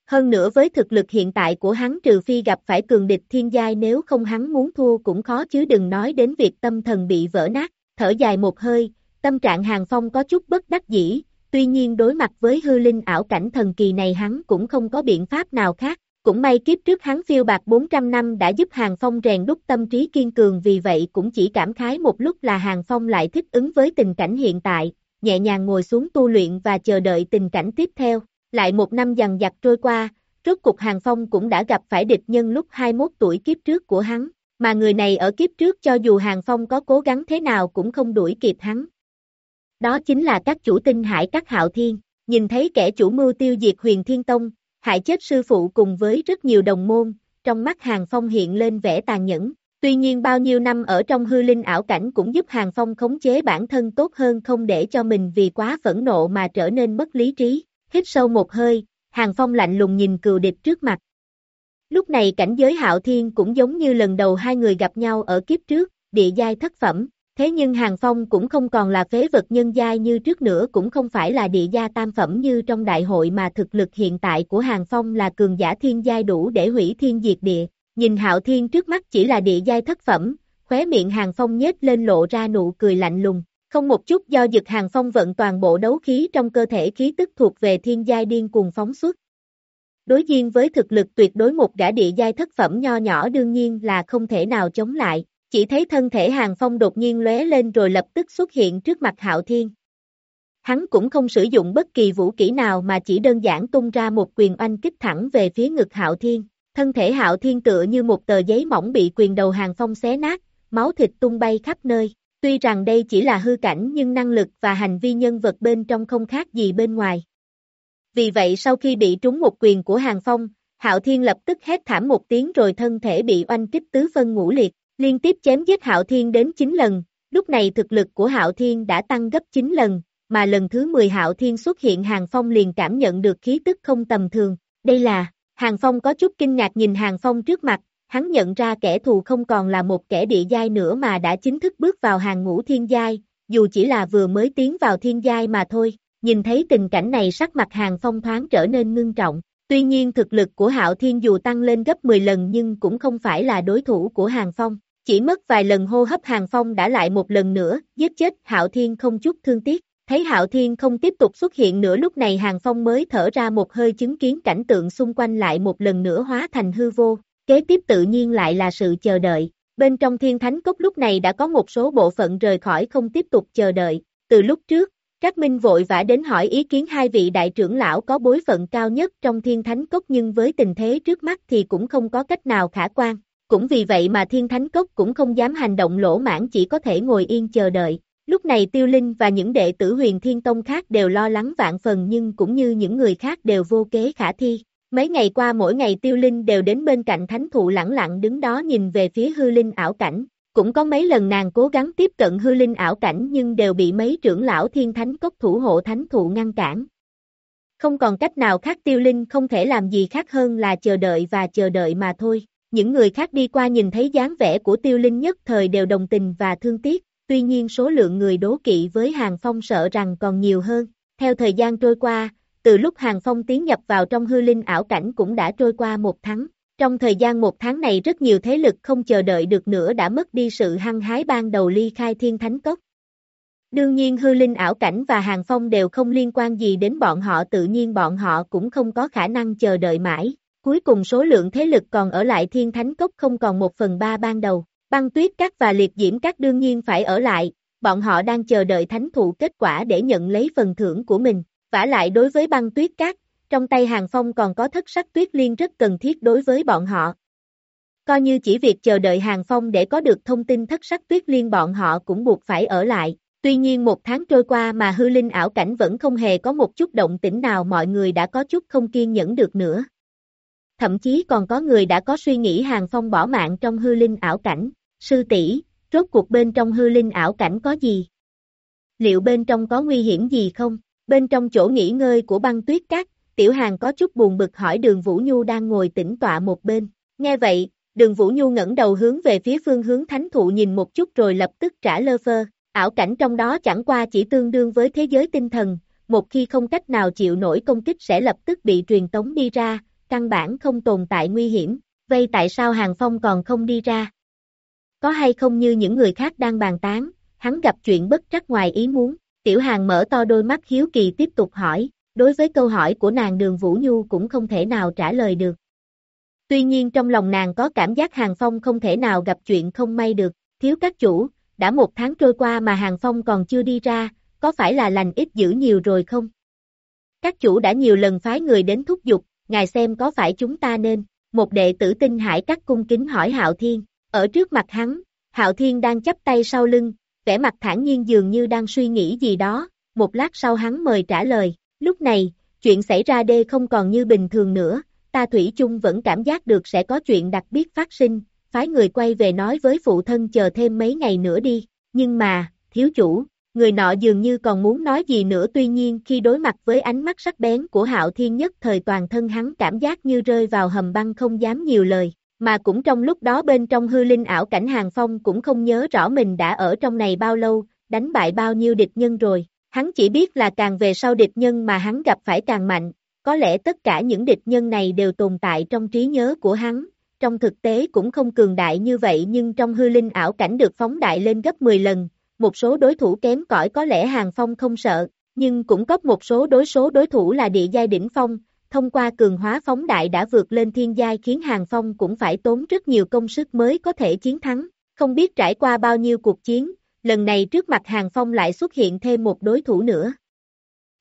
Hơn nữa với thực lực hiện tại của hắn trừ phi gặp phải cường địch thiên giai nếu không hắn muốn thua cũng khó chứ đừng nói đến việc tâm thần bị vỡ nát, thở dài một hơi, tâm trạng Hàng Phong có chút bất đắc dĩ, tuy nhiên đối mặt với hư linh ảo cảnh thần kỳ này hắn cũng không có biện pháp nào khác, cũng may kiếp trước hắn phiêu bạc 400 năm đã giúp Hàng Phong rèn đúc tâm trí kiên cường vì vậy cũng chỉ cảm khái một lúc là Hàng Phong lại thích ứng với tình cảnh hiện tại, nhẹ nhàng ngồi xuống tu luyện và chờ đợi tình cảnh tiếp theo. Lại một năm dần dặt trôi qua, rốt cục Hàng Phong cũng đã gặp phải địch nhân lúc 21 tuổi kiếp trước của hắn, mà người này ở kiếp trước cho dù Hàng Phong có cố gắng thế nào cũng không đuổi kịp hắn. Đó chính là các chủ tinh hải các hạo thiên, nhìn thấy kẻ chủ mưu tiêu diệt huyền thiên tông, hại chết sư phụ cùng với rất nhiều đồng môn, trong mắt Hàng Phong hiện lên vẻ tàn nhẫn. Tuy nhiên bao nhiêu năm ở trong hư linh ảo cảnh cũng giúp Hàng Phong khống chế bản thân tốt hơn không để cho mình vì quá phẫn nộ mà trở nên mất lý trí. Hít sâu một hơi, Hàng Phong lạnh lùng nhìn cừu địch trước mặt. Lúc này cảnh giới hạo thiên cũng giống như lần đầu hai người gặp nhau ở kiếp trước, địa giai thất phẩm, Thế nhưng Hàng Phong cũng không còn là phế vật nhân giai như trước nữa cũng không phải là địa gia tam phẩm như trong đại hội mà thực lực hiện tại của Hàng Phong là cường giả thiên giai đủ để hủy thiên diệt địa. Nhìn Hạo Thiên trước mắt chỉ là địa giai thất phẩm, khóe miệng Hàng Phong nhếch lên lộ ra nụ cười lạnh lùng. Không một chút do dực Hàng Phong vận toàn bộ đấu khí trong cơ thể khí tức thuộc về thiên giai điên cuồng phóng xuất. Đối diện với thực lực tuyệt đối một gã địa giai thất phẩm nho nhỏ đương nhiên là không thể nào chống lại, chỉ thấy thân thể Hàng Phong đột nhiên lóe lên rồi lập tức xuất hiện trước mặt Hạo Thiên. Hắn cũng không sử dụng bất kỳ vũ kỹ nào mà chỉ đơn giản tung ra một quyền oanh kích thẳng về phía ngực Hạo Thiên. Thân thể Hạo Thiên tựa như một tờ giấy mỏng bị quyền đầu Hàng Phong xé nát, máu thịt tung bay khắp nơi. Tuy rằng đây chỉ là hư cảnh nhưng năng lực và hành vi nhân vật bên trong không khác gì bên ngoài. Vì vậy sau khi bị trúng một quyền của Hàng Phong, Hạo Thiên lập tức hét thảm một tiếng rồi thân thể bị oanh kích tứ phân ngũ liệt liên tiếp chém giết Hạo Thiên đến 9 lần, lúc này thực lực của Hạo Thiên đã tăng gấp 9 lần, mà lần thứ 10 Hạo Thiên xuất hiện Hàng Phong liền cảm nhận được khí tức không tầm thường, đây là, Hàng Phong có chút kinh ngạc nhìn Hàng Phong trước mặt, hắn nhận ra kẻ thù không còn là một kẻ địa giai nữa mà đã chính thức bước vào hàng ngũ thiên giai, dù chỉ là vừa mới tiến vào thiên giai mà thôi, nhìn thấy tình cảnh này sắc mặt Hàng Phong thoáng trở nên ngưng trọng, tuy nhiên thực lực của Hạo Thiên dù tăng lên gấp 10 lần nhưng cũng không phải là đối thủ của Hàng Phong, chỉ mất vài lần hô hấp Hàng Phong đã lại một lần nữa, giết chết Hạo Thiên không chút thương tiếc. Thấy Hạo Thiên không tiếp tục xuất hiện nữa lúc này Hàng Phong mới thở ra một hơi chứng kiến cảnh tượng xung quanh lại một lần nữa hóa thành hư vô. Kế tiếp tự nhiên lại là sự chờ đợi. Bên trong thiên thánh cốc lúc này đã có một số bộ phận rời khỏi không tiếp tục chờ đợi. Từ lúc trước, các Minh vội vã đến hỏi ý kiến hai vị đại trưởng lão có bối phận cao nhất trong thiên thánh cốc nhưng với tình thế trước mắt thì cũng không có cách nào khả quan. Cũng vì vậy mà thiên thánh cốc cũng không dám hành động lỗ mãn chỉ có thể ngồi yên chờ đợi. Lúc này Tiêu Linh và những đệ tử huyền thiên tông khác đều lo lắng vạn phần, nhưng cũng như những người khác đều vô kế khả thi. Mấy ngày qua mỗi ngày Tiêu Linh đều đến bên cạnh thánh thụ lặng lặng đứng đó nhìn về phía hư linh ảo cảnh. Cũng có mấy lần nàng cố gắng tiếp cận hư linh ảo cảnh, nhưng đều bị mấy trưởng lão thiên thánh cốc thủ hộ thánh thụ ngăn cản. Không còn cách nào khác, Tiêu Linh không thể làm gì khác hơn là chờ đợi và chờ đợi mà thôi. Những người khác đi qua nhìn thấy dáng vẻ của Tiêu Linh nhất thời đều đồng tình và thương tiếc, tuy nhiên số lượng người đố kỵ với Hàng Phong sợ rằng còn nhiều hơn. Theo thời gian trôi qua, từ lúc Hàng Phong tiến nhập vào trong hư linh ảo cảnh cũng đã trôi qua một tháng. Trong thời gian một tháng này rất nhiều thế lực không chờ đợi được nữa đã mất đi sự hăng hái ban đầu ly khai thiên thánh cốc. Đương nhiên hư linh ảo cảnh và hàng phong đều không liên quan gì đến bọn họ tự nhiên bọn họ cũng không có khả năng chờ đợi mãi. Cuối cùng số lượng thế lực còn ở lại thiên thánh cốc không còn một phần ba ban đầu. Băng tuyết các và liệt diễm các đương nhiên phải ở lại, bọn họ đang chờ đợi thánh thụ kết quả để nhận lấy phần thưởng của mình. vả lại đối với băng tuyết các, trong tay Hàng Phong còn có thất sắc tuyết liên rất cần thiết đối với bọn họ. Coi như chỉ việc chờ đợi Hàng Phong để có được thông tin thất sắc tuyết liên bọn họ cũng buộc phải ở lại. Tuy nhiên một tháng trôi qua mà hư linh ảo cảnh vẫn không hề có một chút động tĩnh nào mọi người đã có chút không kiên nhẫn được nữa. Thậm chí còn có người đã có suy nghĩ Hàng Phong bỏ mạng trong hư linh ảo cảnh. Sư tỷ rốt cuộc bên trong hư linh ảo cảnh có gì? Liệu bên trong có nguy hiểm gì không? Bên trong chỗ nghỉ ngơi của băng tuyết cát, Tiểu Hàng có chút buồn bực hỏi đường Vũ Nhu đang ngồi tĩnh tọa một bên. Nghe vậy, đường Vũ Nhu ngẩng đầu hướng về phía phương hướng thánh thụ nhìn một chút rồi lập tức trả lơ phơ. Ảo cảnh trong đó chẳng qua chỉ tương đương với thế giới tinh thần, một khi không cách nào chịu nổi công kích sẽ lập tức bị truyền tống đi ra, căn bản không tồn tại nguy hiểm. Vậy tại sao Hàng Phong còn không đi ra? Có hay không như những người khác đang bàn tán, hắn gặp chuyện bất trắc ngoài ý muốn. Tiểu Hàng mở to đôi mắt hiếu kỳ tiếp tục hỏi, Đối với câu hỏi của nàng đường Vũ Nhu cũng không thể nào trả lời được. Tuy nhiên trong lòng nàng có cảm giác Hàng Phong không thể nào gặp chuyện không may được, thiếu các chủ, đã một tháng trôi qua mà Hàng Phong còn chưa đi ra, có phải là lành ít dữ nhiều rồi không? Các chủ đã nhiều lần phái người đến thúc giục, ngài xem có phải chúng ta nên, một đệ tử tinh hải các cung kính hỏi Hạo Thiên, ở trước mặt hắn, Hạo Thiên đang chấp tay sau lưng, vẻ mặt thản nhiên dường như đang suy nghĩ gì đó, một lát sau hắn mời trả lời, Lúc này, chuyện xảy ra đê không còn như bình thường nữa, ta Thủy chung vẫn cảm giác được sẽ có chuyện đặc biệt phát sinh, phái người quay về nói với phụ thân chờ thêm mấy ngày nữa đi, nhưng mà, thiếu chủ, người nọ dường như còn muốn nói gì nữa tuy nhiên khi đối mặt với ánh mắt sắc bén của hạo thiên nhất thời toàn thân hắn cảm giác như rơi vào hầm băng không dám nhiều lời, mà cũng trong lúc đó bên trong hư linh ảo cảnh hàng phong cũng không nhớ rõ mình đã ở trong này bao lâu, đánh bại bao nhiêu địch nhân rồi, Hắn chỉ biết là càng về sau địch nhân mà hắn gặp phải càng mạnh, có lẽ tất cả những địch nhân này đều tồn tại trong trí nhớ của hắn, trong thực tế cũng không cường đại như vậy nhưng trong hư linh ảo cảnh được phóng đại lên gấp 10 lần, một số đối thủ kém cỏi có lẽ hàng phong không sợ, nhưng cũng có một số đối số đối thủ là địa giai đỉnh phong, thông qua cường hóa phóng đại đã vượt lên thiên giai khiến hàng phong cũng phải tốn rất nhiều công sức mới có thể chiến thắng, không biết trải qua bao nhiêu cuộc chiến, lần này trước mặt Hàng Phong lại xuất hiện thêm một đối thủ nữa.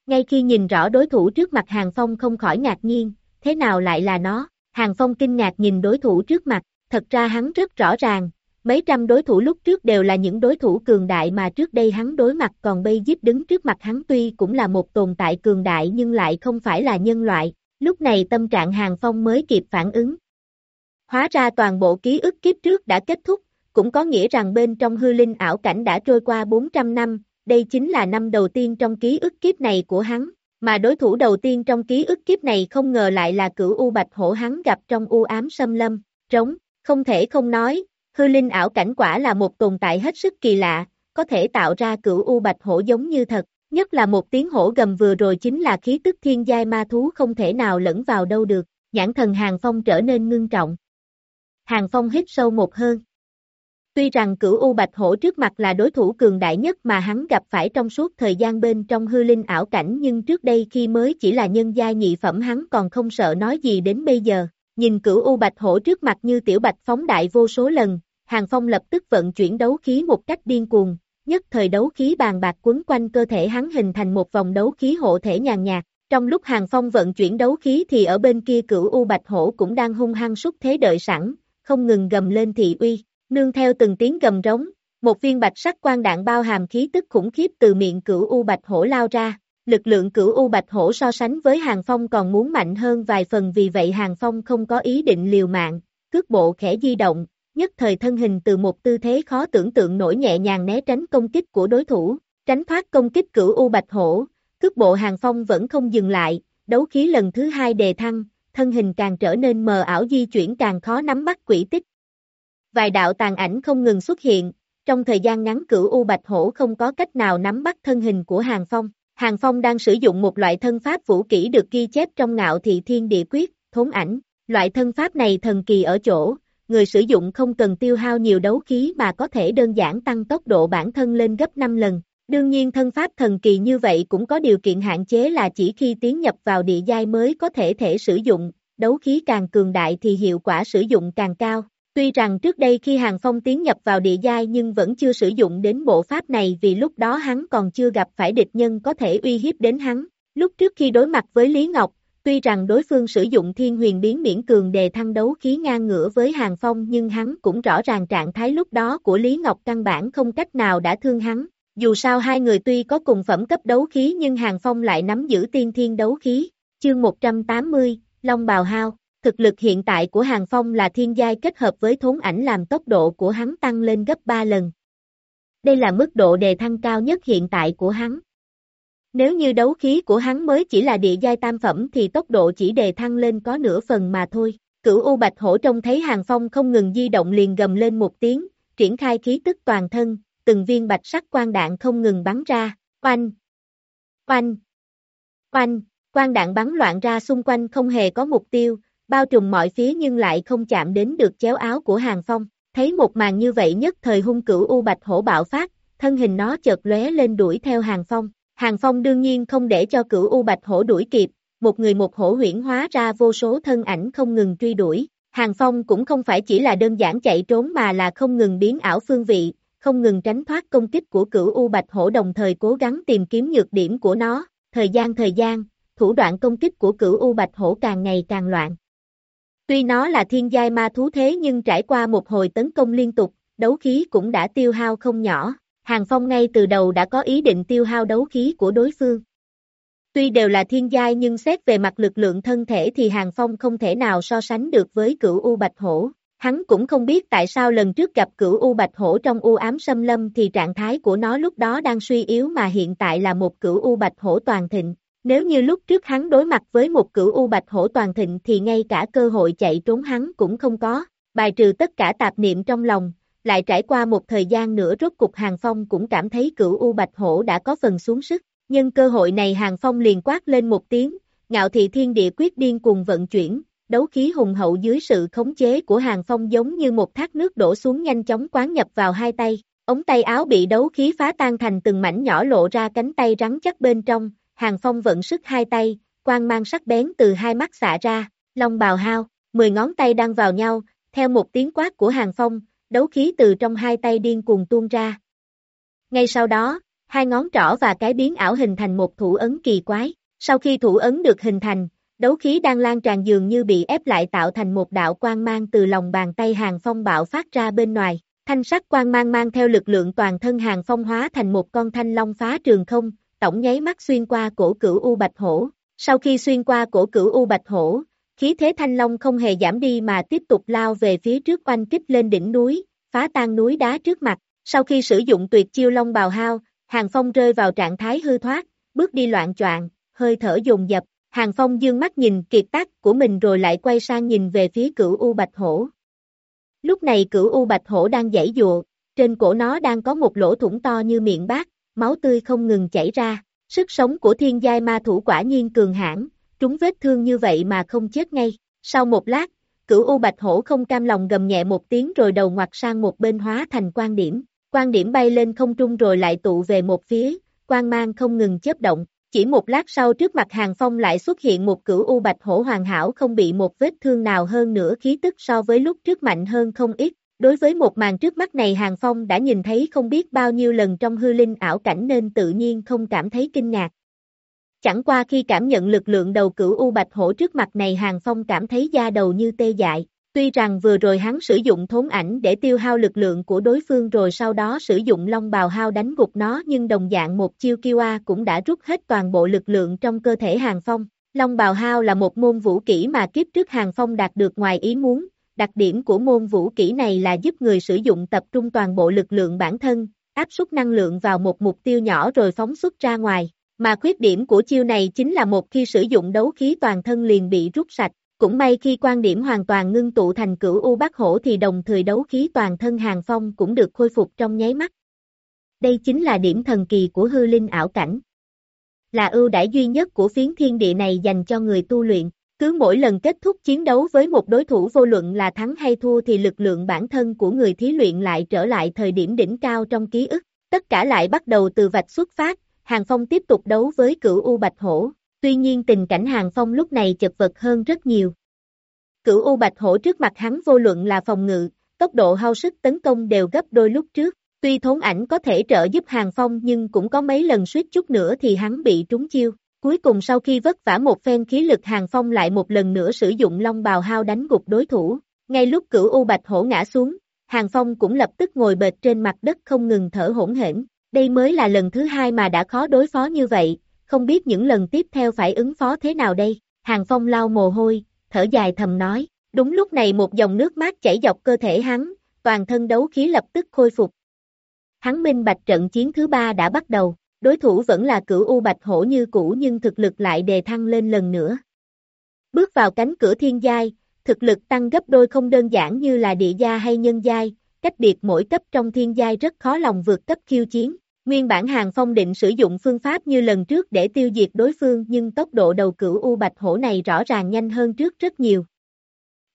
Ngay khi nhìn rõ đối thủ trước mặt Hàng Phong không khỏi ngạc nhiên, thế nào lại là nó? Hàng Phong kinh ngạc nhìn đối thủ trước mặt, thật ra hắn rất rõ ràng, mấy trăm đối thủ lúc trước đều là những đối thủ cường đại mà trước đây hắn đối mặt còn bây giúp đứng trước mặt hắn tuy cũng là một tồn tại cường đại nhưng lại không phải là nhân loại, lúc này tâm trạng Hàng Phong mới kịp phản ứng. Hóa ra toàn bộ ký ức kiếp trước đã kết thúc, cũng có nghĩa rằng bên trong hư linh ảo cảnh đã trôi qua 400 năm, đây chính là năm đầu tiên trong ký ức kiếp này của hắn, mà đối thủ đầu tiên trong ký ức kiếp này không ngờ lại là cửu U Bạch Hổ hắn gặp trong u ám xâm lâm, trống, không thể không nói, hư linh ảo cảnh quả là một tồn tại hết sức kỳ lạ, có thể tạo ra cửu U Bạch Hổ giống như thật, nhất là một tiếng hổ gầm vừa rồi chính là khí tức thiên giai ma thú không thể nào lẫn vào đâu được, nhãn thần Hàng Phong trở nên ngưng trọng. Hàng Phong hít sâu một hơn. Tuy rằng cửu U Bạch Hổ trước mặt là đối thủ cường đại nhất mà hắn gặp phải trong suốt thời gian bên trong hư linh ảo cảnh nhưng trước đây khi mới chỉ là nhân gia nhị phẩm hắn còn không sợ nói gì đến bây giờ. Nhìn cửu U Bạch Hổ trước mặt như tiểu bạch phóng đại vô số lần, Hàng Phong lập tức vận chuyển đấu khí một cách điên cuồng, nhất thời đấu khí bàn bạc quấn quanh cơ thể hắn hình thành một vòng đấu khí hộ thể nhàn nhạt. Trong lúc Hàng Phong vận chuyển đấu khí thì ở bên kia cửu U Bạch Hổ cũng đang hung hăng xúc thế đợi sẵn, không ngừng gầm lên thị uy, nương theo từng tiếng gầm rống, một viên bạch sắc quan đạn bao hàm khí tức khủng khiếp từ miệng cửu U Bạch Hổ lao ra, lực lượng cửu U Bạch Hổ so sánh với Hàng Phong còn muốn mạnh hơn vài phần vì vậy Hàng Phong không có ý định liều mạng, cước bộ khẽ di động, nhất thời thân hình từ một tư thế khó tưởng tượng nổi nhẹ nhàng né tránh công kích của đối thủ, tránh thoát công kích cửu U Bạch Hổ, cước bộ Hàng Phong vẫn không dừng lại, đấu khí lần thứ hai đề thăng, thân hình càng trở nên mờ ảo di chuyển càng khó nắm bắt quỷ tích. Vài đạo tàn ảnh không ngừng xuất hiện, trong thời gian ngắn cửu U Bạch Hổ không có cách nào nắm bắt thân hình của Hàng Phong. Hàng Phong đang sử dụng một loại thân pháp vũ kỹ được ghi chép trong ngạo thị thiên địa quyết, thốn ảnh. Loại thân pháp này thần kỳ ở chỗ, người sử dụng không cần tiêu hao nhiều đấu khí mà có thể đơn giản tăng tốc độ bản thân lên gấp 5 lần. Đương nhiên thân pháp thần kỳ như vậy cũng có điều kiện hạn chế là chỉ khi tiến nhập vào địa giai mới có thể thể sử dụng, đấu khí càng cường đại thì hiệu quả sử dụng càng cao. Tuy rằng trước đây khi Hàng Phong tiến nhập vào địa giai nhưng vẫn chưa sử dụng đến bộ pháp này vì lúc đó hắn còn chưa gặp phải địch nhân có thể uy hiếp đến hắn. Lúc trước khi đối mặt với Lý Ngọc, tuy rằng đối phương sử dụng thiên huyền biến miễn cường đề thăng đấu khí ngang ngửa với Hàng Phong nhưng hắn cũng rõ ràng trạng thái lúc đó của Lý Ngọc căn bản không cách nào đã thương hắn. Dù sao hai người tuy có cùng phẩm cấp đấu khí nhưng Hàng Phong lại nắm giữ tiên thiên đấu khí. Chương 180, Long Bào Hao Thực lực hiện tại của Hàng Phong là thiên giai kết hợp với thốn ảnh làm tốc độ của hắn tăng lên gấp 3 lần. Đây là mức độ đề thăng cao nhất hiện tại của hắn. Nếu như đấu khí của hắn mới chỉ là địa giai tam phẩm thì tốc độ chỉ đề thăng lên có nửa phần mà thôi. Cửu U Bạch Hổ trông thấy Hàng Phong không ngừng di động liền gầm lên một tiếng, triển khai khí tức toàn thân, từng viên bạch sắc quan đạn không ngừng bắn ra, oanh, oanh, oanh, quan đạn bắn loạn ra xung quanh không hề có mục tiêu, bao trùm mọi phía nhưng lại không chạm đến được chéo áo của Hàng Phong. Thấy một màn như vậy nhất thời hung cửu U Bạch Hổ bạo phát, thân hình nó chợt lóe lên đuổi theo Hàng Phong. Hàng Phong đương nhiên không để cho cửu U Bạch Hổ đuổi kịp, một người một hổ huyển hóa ra vô số thân ảnh không ngừng truy đuổi. Hàng Phong cũng không phải chỉ là đơn giản chạy trốn mà là không ngừng biến ảo phương vị, không ngừng tránh thoát công kích của cửu U Bạch Hổ đồng thời cố gắng tìm kiếm nhược điểm của nó. Thời gian thời gian, thủ đoạn công kích của cửu U Bạch Hổ càng ngày càng loạn. Tuy nó là thiên giai ma thú thế nhưng trải qua một hồi tấn công liên tục, đấu khí cũng đã tiêu hao không nhỏ. Hàng Phong ngay từ đầu đã có ý định tiêu hao đấu khí của đối phương. Tuy đều là thiên giai nhưng xét về mặt lực lượng thân thể thì Hàng Phong không thể nào so sánh được với cửu U Bạch Hổ. Hắn cũng không biết tại sao lần trước gặp cửu U Bạch Hổ trong u ám xâm lâm thì trạng thái của nó lúc đó đang suy yếu mà hiện tại là một cửu U Bạch Hổ toàn thịnh. Nếu như lúc trước hắn đối mặt với một cửu U Bạch Hổ toàn thịnh thì ngay cả cơ hội chạy trốn hắn cũng không có, bài trừ tất cả tạp niệm trong lòng, lại trải qua một thời gian nữa rốt cục Hàng Phong cũng cảm thấy cửu U Bạch Hổ đã có phần xuống sức, nhưng cơ hội này Hàng Phong liền quát lên một tiếng, ngạo thị thiên địa quyết điên cùng vận chuyển, đấu khí hùng hậu dưới sự khống chế của Hàng Phong giống như một thác nước đổ xuống nhanh chóng quán nhập vào hai tay, ống tay áo bị đấu khí phá tan thành từng mảnh nhỏ lộ ra cánh tay rắn chắc bên trong, Hàng Phong vận sức hai tay, quang mang sắc bén từ hai mắt xả ra, long bào hao, mười ngón tay đang vào nhau, theo một tiếng quát của Hàng Phong, đấu khí từ trong hai tay điên cuồng tuôn ra. Ngay sau đó, hai ngón trỏ và cái biến ảo hình thành một thủ ấn kỳ quái, sau khi thủ ấn được hình thành, đấu khí đang lan tràn dường như bị ép lại tạo thành một đạo quang mang từ lòng bàn tay Hàng Phong bạo phát ra bên ngoài. Thanh sắc quang mang mang theo lực lượng toàn thân Hàng Phong hóa thành một con thanh long phá trường không, tổng nháy mắt xuyên qua cổ cửu U Bạch Hổ. Sau khi xuyên qua cổ cửu U Bạch Hổ, khí thế thanh long không hề giảm đi mà tiếp tục lao về phía trước oanh kích lên đỉnh núi, phá tan núi đá trước mặt. Sau khi sử dụng tuyệt chiêu long bào hao, Hàng Phong rơi vào trạng thái hư thoát, bước đi loạn choạng, hơi thở dồn dập. Hàng Phong dương mắt nhìn kiệt tác của mình rồi lại quay sang nhìn về phía cửu U Bạch Hổ. Lúc này cửu U Bạch Hổ đang giãy dụa, trên cổ nó đang có một lỗ thủng to như miệng bát, máu tươi không ngừng chảy ra. Sức sống của thiên giai ma thủ quả nhiên cường hãn, trúng vết thương như vậy mà không chết ngay. Sau một lát, cửu U Bạch Hổ không cam lòng gầm nhẹ một tiếng rồi đầu ngoặt sang một bên hóa thành quan điểm. Quan điểm bay lên không trung rồi lại tụ về một phía, quang mang không ngừng chớp động. Chỉ một lát sau trước mặt Hàng Phong lại xuất hiện một cửu U Bạch Hổ hoàn hảo không bị một vết thương nào hơn nữa khí tức so với lúc trước mạnh hơn không ít. Đối với một màn trước mắt này Hàng Phong đã nhìn thấy không biết bao nhiêu lần trong hư linh ảo cảnh nên tự nhiên không cảm thấy kinh ngạc. Chẳng qua khi cảm nhận lực lượng đầu cửu U Bạch Hổ trước mặt này Hàng Phong cảm thấy da đầu như tê dại. Tuy rằng vừa rồi hắn sử dụng thốn ảnh để tiêu hao lực lượng của đối phương rồi sau đó sử dụng long bào hao đánh gục nó nhưng đồng dạng một chiêu Kiwa cũng đã rút hết toàn bộ lực lượng trong cơ thể Hàng Phong. Long bào hao là một môn vũ kỹ mà kiếp trước Hàng Phong đạt được ngoài ý muốn, đặc điểm của môn vũ kỹ này là giúp người sử dụng tập trung toàn bộ lực lượng bản thân, áp suất năng lượng vào một mục tiêu nhỏ rồi phóng xuất ra ngoài. Mà khuyết điểm của chiêu này chính là một khi sử dụng đấu khí toàn thân liền bị rút sạch. Cũng may khi quan điểm hoàn toàn ngưng tụ thành cửu U Bác Hổ thì đồng thời đấu khí toàn thân hàng phong cũng được khôi phục trong nháy mắt. Đây chính là điểm thần kỳ của hư linh ảo cảnh. Là ưu đãi duy nhất của phiến thiên địa này dành cho người tu luyện. Cứ mỗi lần kết thúc chiến đấu với một đối thủ vô luận là thắng hay thua thì lực lượng bản thân của người thí luyện lại trở lại thời điểm đỉnh cao trong ký ức. Tất cả lại bắt đầu từ vạch xuất phát, Hàng Phong tiếp tục đấu với cửu U Bạch Hổ, tuy nhiên tình cảnh Hàng Phong lúc này chật vật hơn rất nhiều. Cửu U Bạch Hổ trước mặt hắn vô luận là phòng ngự, tốc độ hao sức tấn công đều gấp đôi lúc trước, tuy thốn ảnh có thể trợ giúp Hàng Phong nhưng cũng có mấy lần suýt chút nữa thì hắn bị trúng chiêu. Cuối cùng sau khi vất vả một phen khí lực Hàng Phong lại một lần nữa sử dụng long bào hao đánh gục đối thủ. Ngay lúc cửu U Bạch Hổ ngã xuống, Hàng Phong cũng lập tức ngồi bệt trên mặt đất không ngừng thở hỗn hển. Đây mới là lần thứ hai mà đã khó đối phó như vậy, không biết những lần tiếp theo phải ứng phó thế nào đây. Hàng Phong lau mồ hôi, thở dài thầm nói. Đúng lúc này một dòng nước mát chảy dọc cơ thể hắn, toàn thân đấu khí lập tức khôi phục. Hắn minh bạch trận chiến thứ ba đã bắt đầu, đối thủ vẫn là cửu U Bạch Hổ như cũ nhưng thực lực lại đề thăng lên lần nữa. Bước vào cánh cửa thiên giai, thực lực tăng gấp đôi không đơn giản như là địa gia hay nhân giai, cách biệt mỗi cấp trong thiên giai rất khó lòng vượt cấp khiêu chiến. Nguyên bản Hàng Phong định sử dụng phương pháp như lần trước để tiêu diệt đối phương nhưng tốc độ đầu cửu U Bạch Hổ này rõ ràng nhanh hơn trước rất nhiều.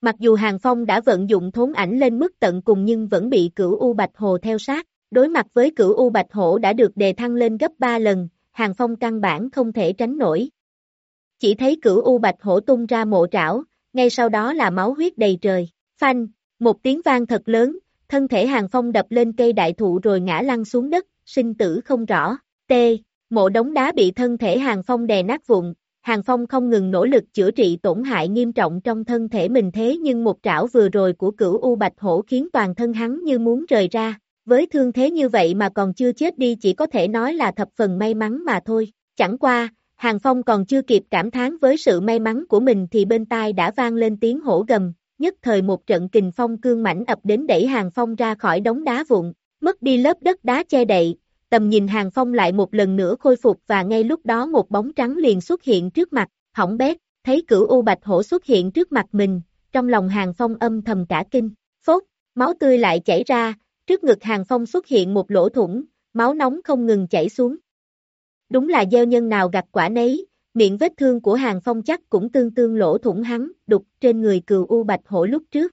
Mặc dù Hàng Phong đã vận dụng thốn ảnh lên mức tận cùng nhưng vẫn bị cửu U Bạch Hồ theo sát, đối mặt với cửu U Bạch Hổ đã được đề thăng lên gấp 3 lần, Hàng Phong căn bản không thể tránh nổi. Chỉ thấy cửu U Bạch Hổ tung ra mộ trảo, ngay sau đó là máu huyết đầy trời, phanh, một tiếng vang thật lớn, thân thể Hàng Phong đập lên cây đại thụ rồi ngã lăn xuống đất, sinh tử không rõ, t, mộ đống đá bị thân thể Hàng Phong đè nát vụn, Hàng Phong không ngừng nỗ lực chữa trị tổn hại nghiêm trọng trong thân thể mình thế nhưng một trảo vừa rồi của cửu U Bạch Hổ khiến toàn thân hắn như muốn rời ra, với thương thế như vậy mà còn chưa chết đi chỉ có thể nói là thập phần may mắn mà thôi, chẳng qua, Hàng Phong còn chưa kịp cảm thán với sự may mắn của mình thì bên tai đã vang lên tiếng hổ gầm, nhất thời một trận kình phong cương mảnh ập đến đẩy Hàng Phong ra khỏi đống đá vụn, mất đi lớp đất đá che đậy, tầm nhìn Hàng Phong lại một lần nữa khôi phục và ngay lúc đó một bóng trắng liền xuất hiện trước mặt, hỏng bét, thấy cửu U Bạch Hổ xuất hiện trước mặt mình, trong lòng Hàng Phong âm thầm cả kinh, phốt, máu tươi lại chảy ra, trước ngực Hàng Phong xuất hiện một lỗ thủng, máu nóng không ngừng chảy xuống. Đúng là gieo nhân nào gặp quả nấy, miệng vết thương của Hàng Phong chắc cũng tương tương lỗ thủng hắn, đục trên người cừu U Bạch Hổ lúc trước.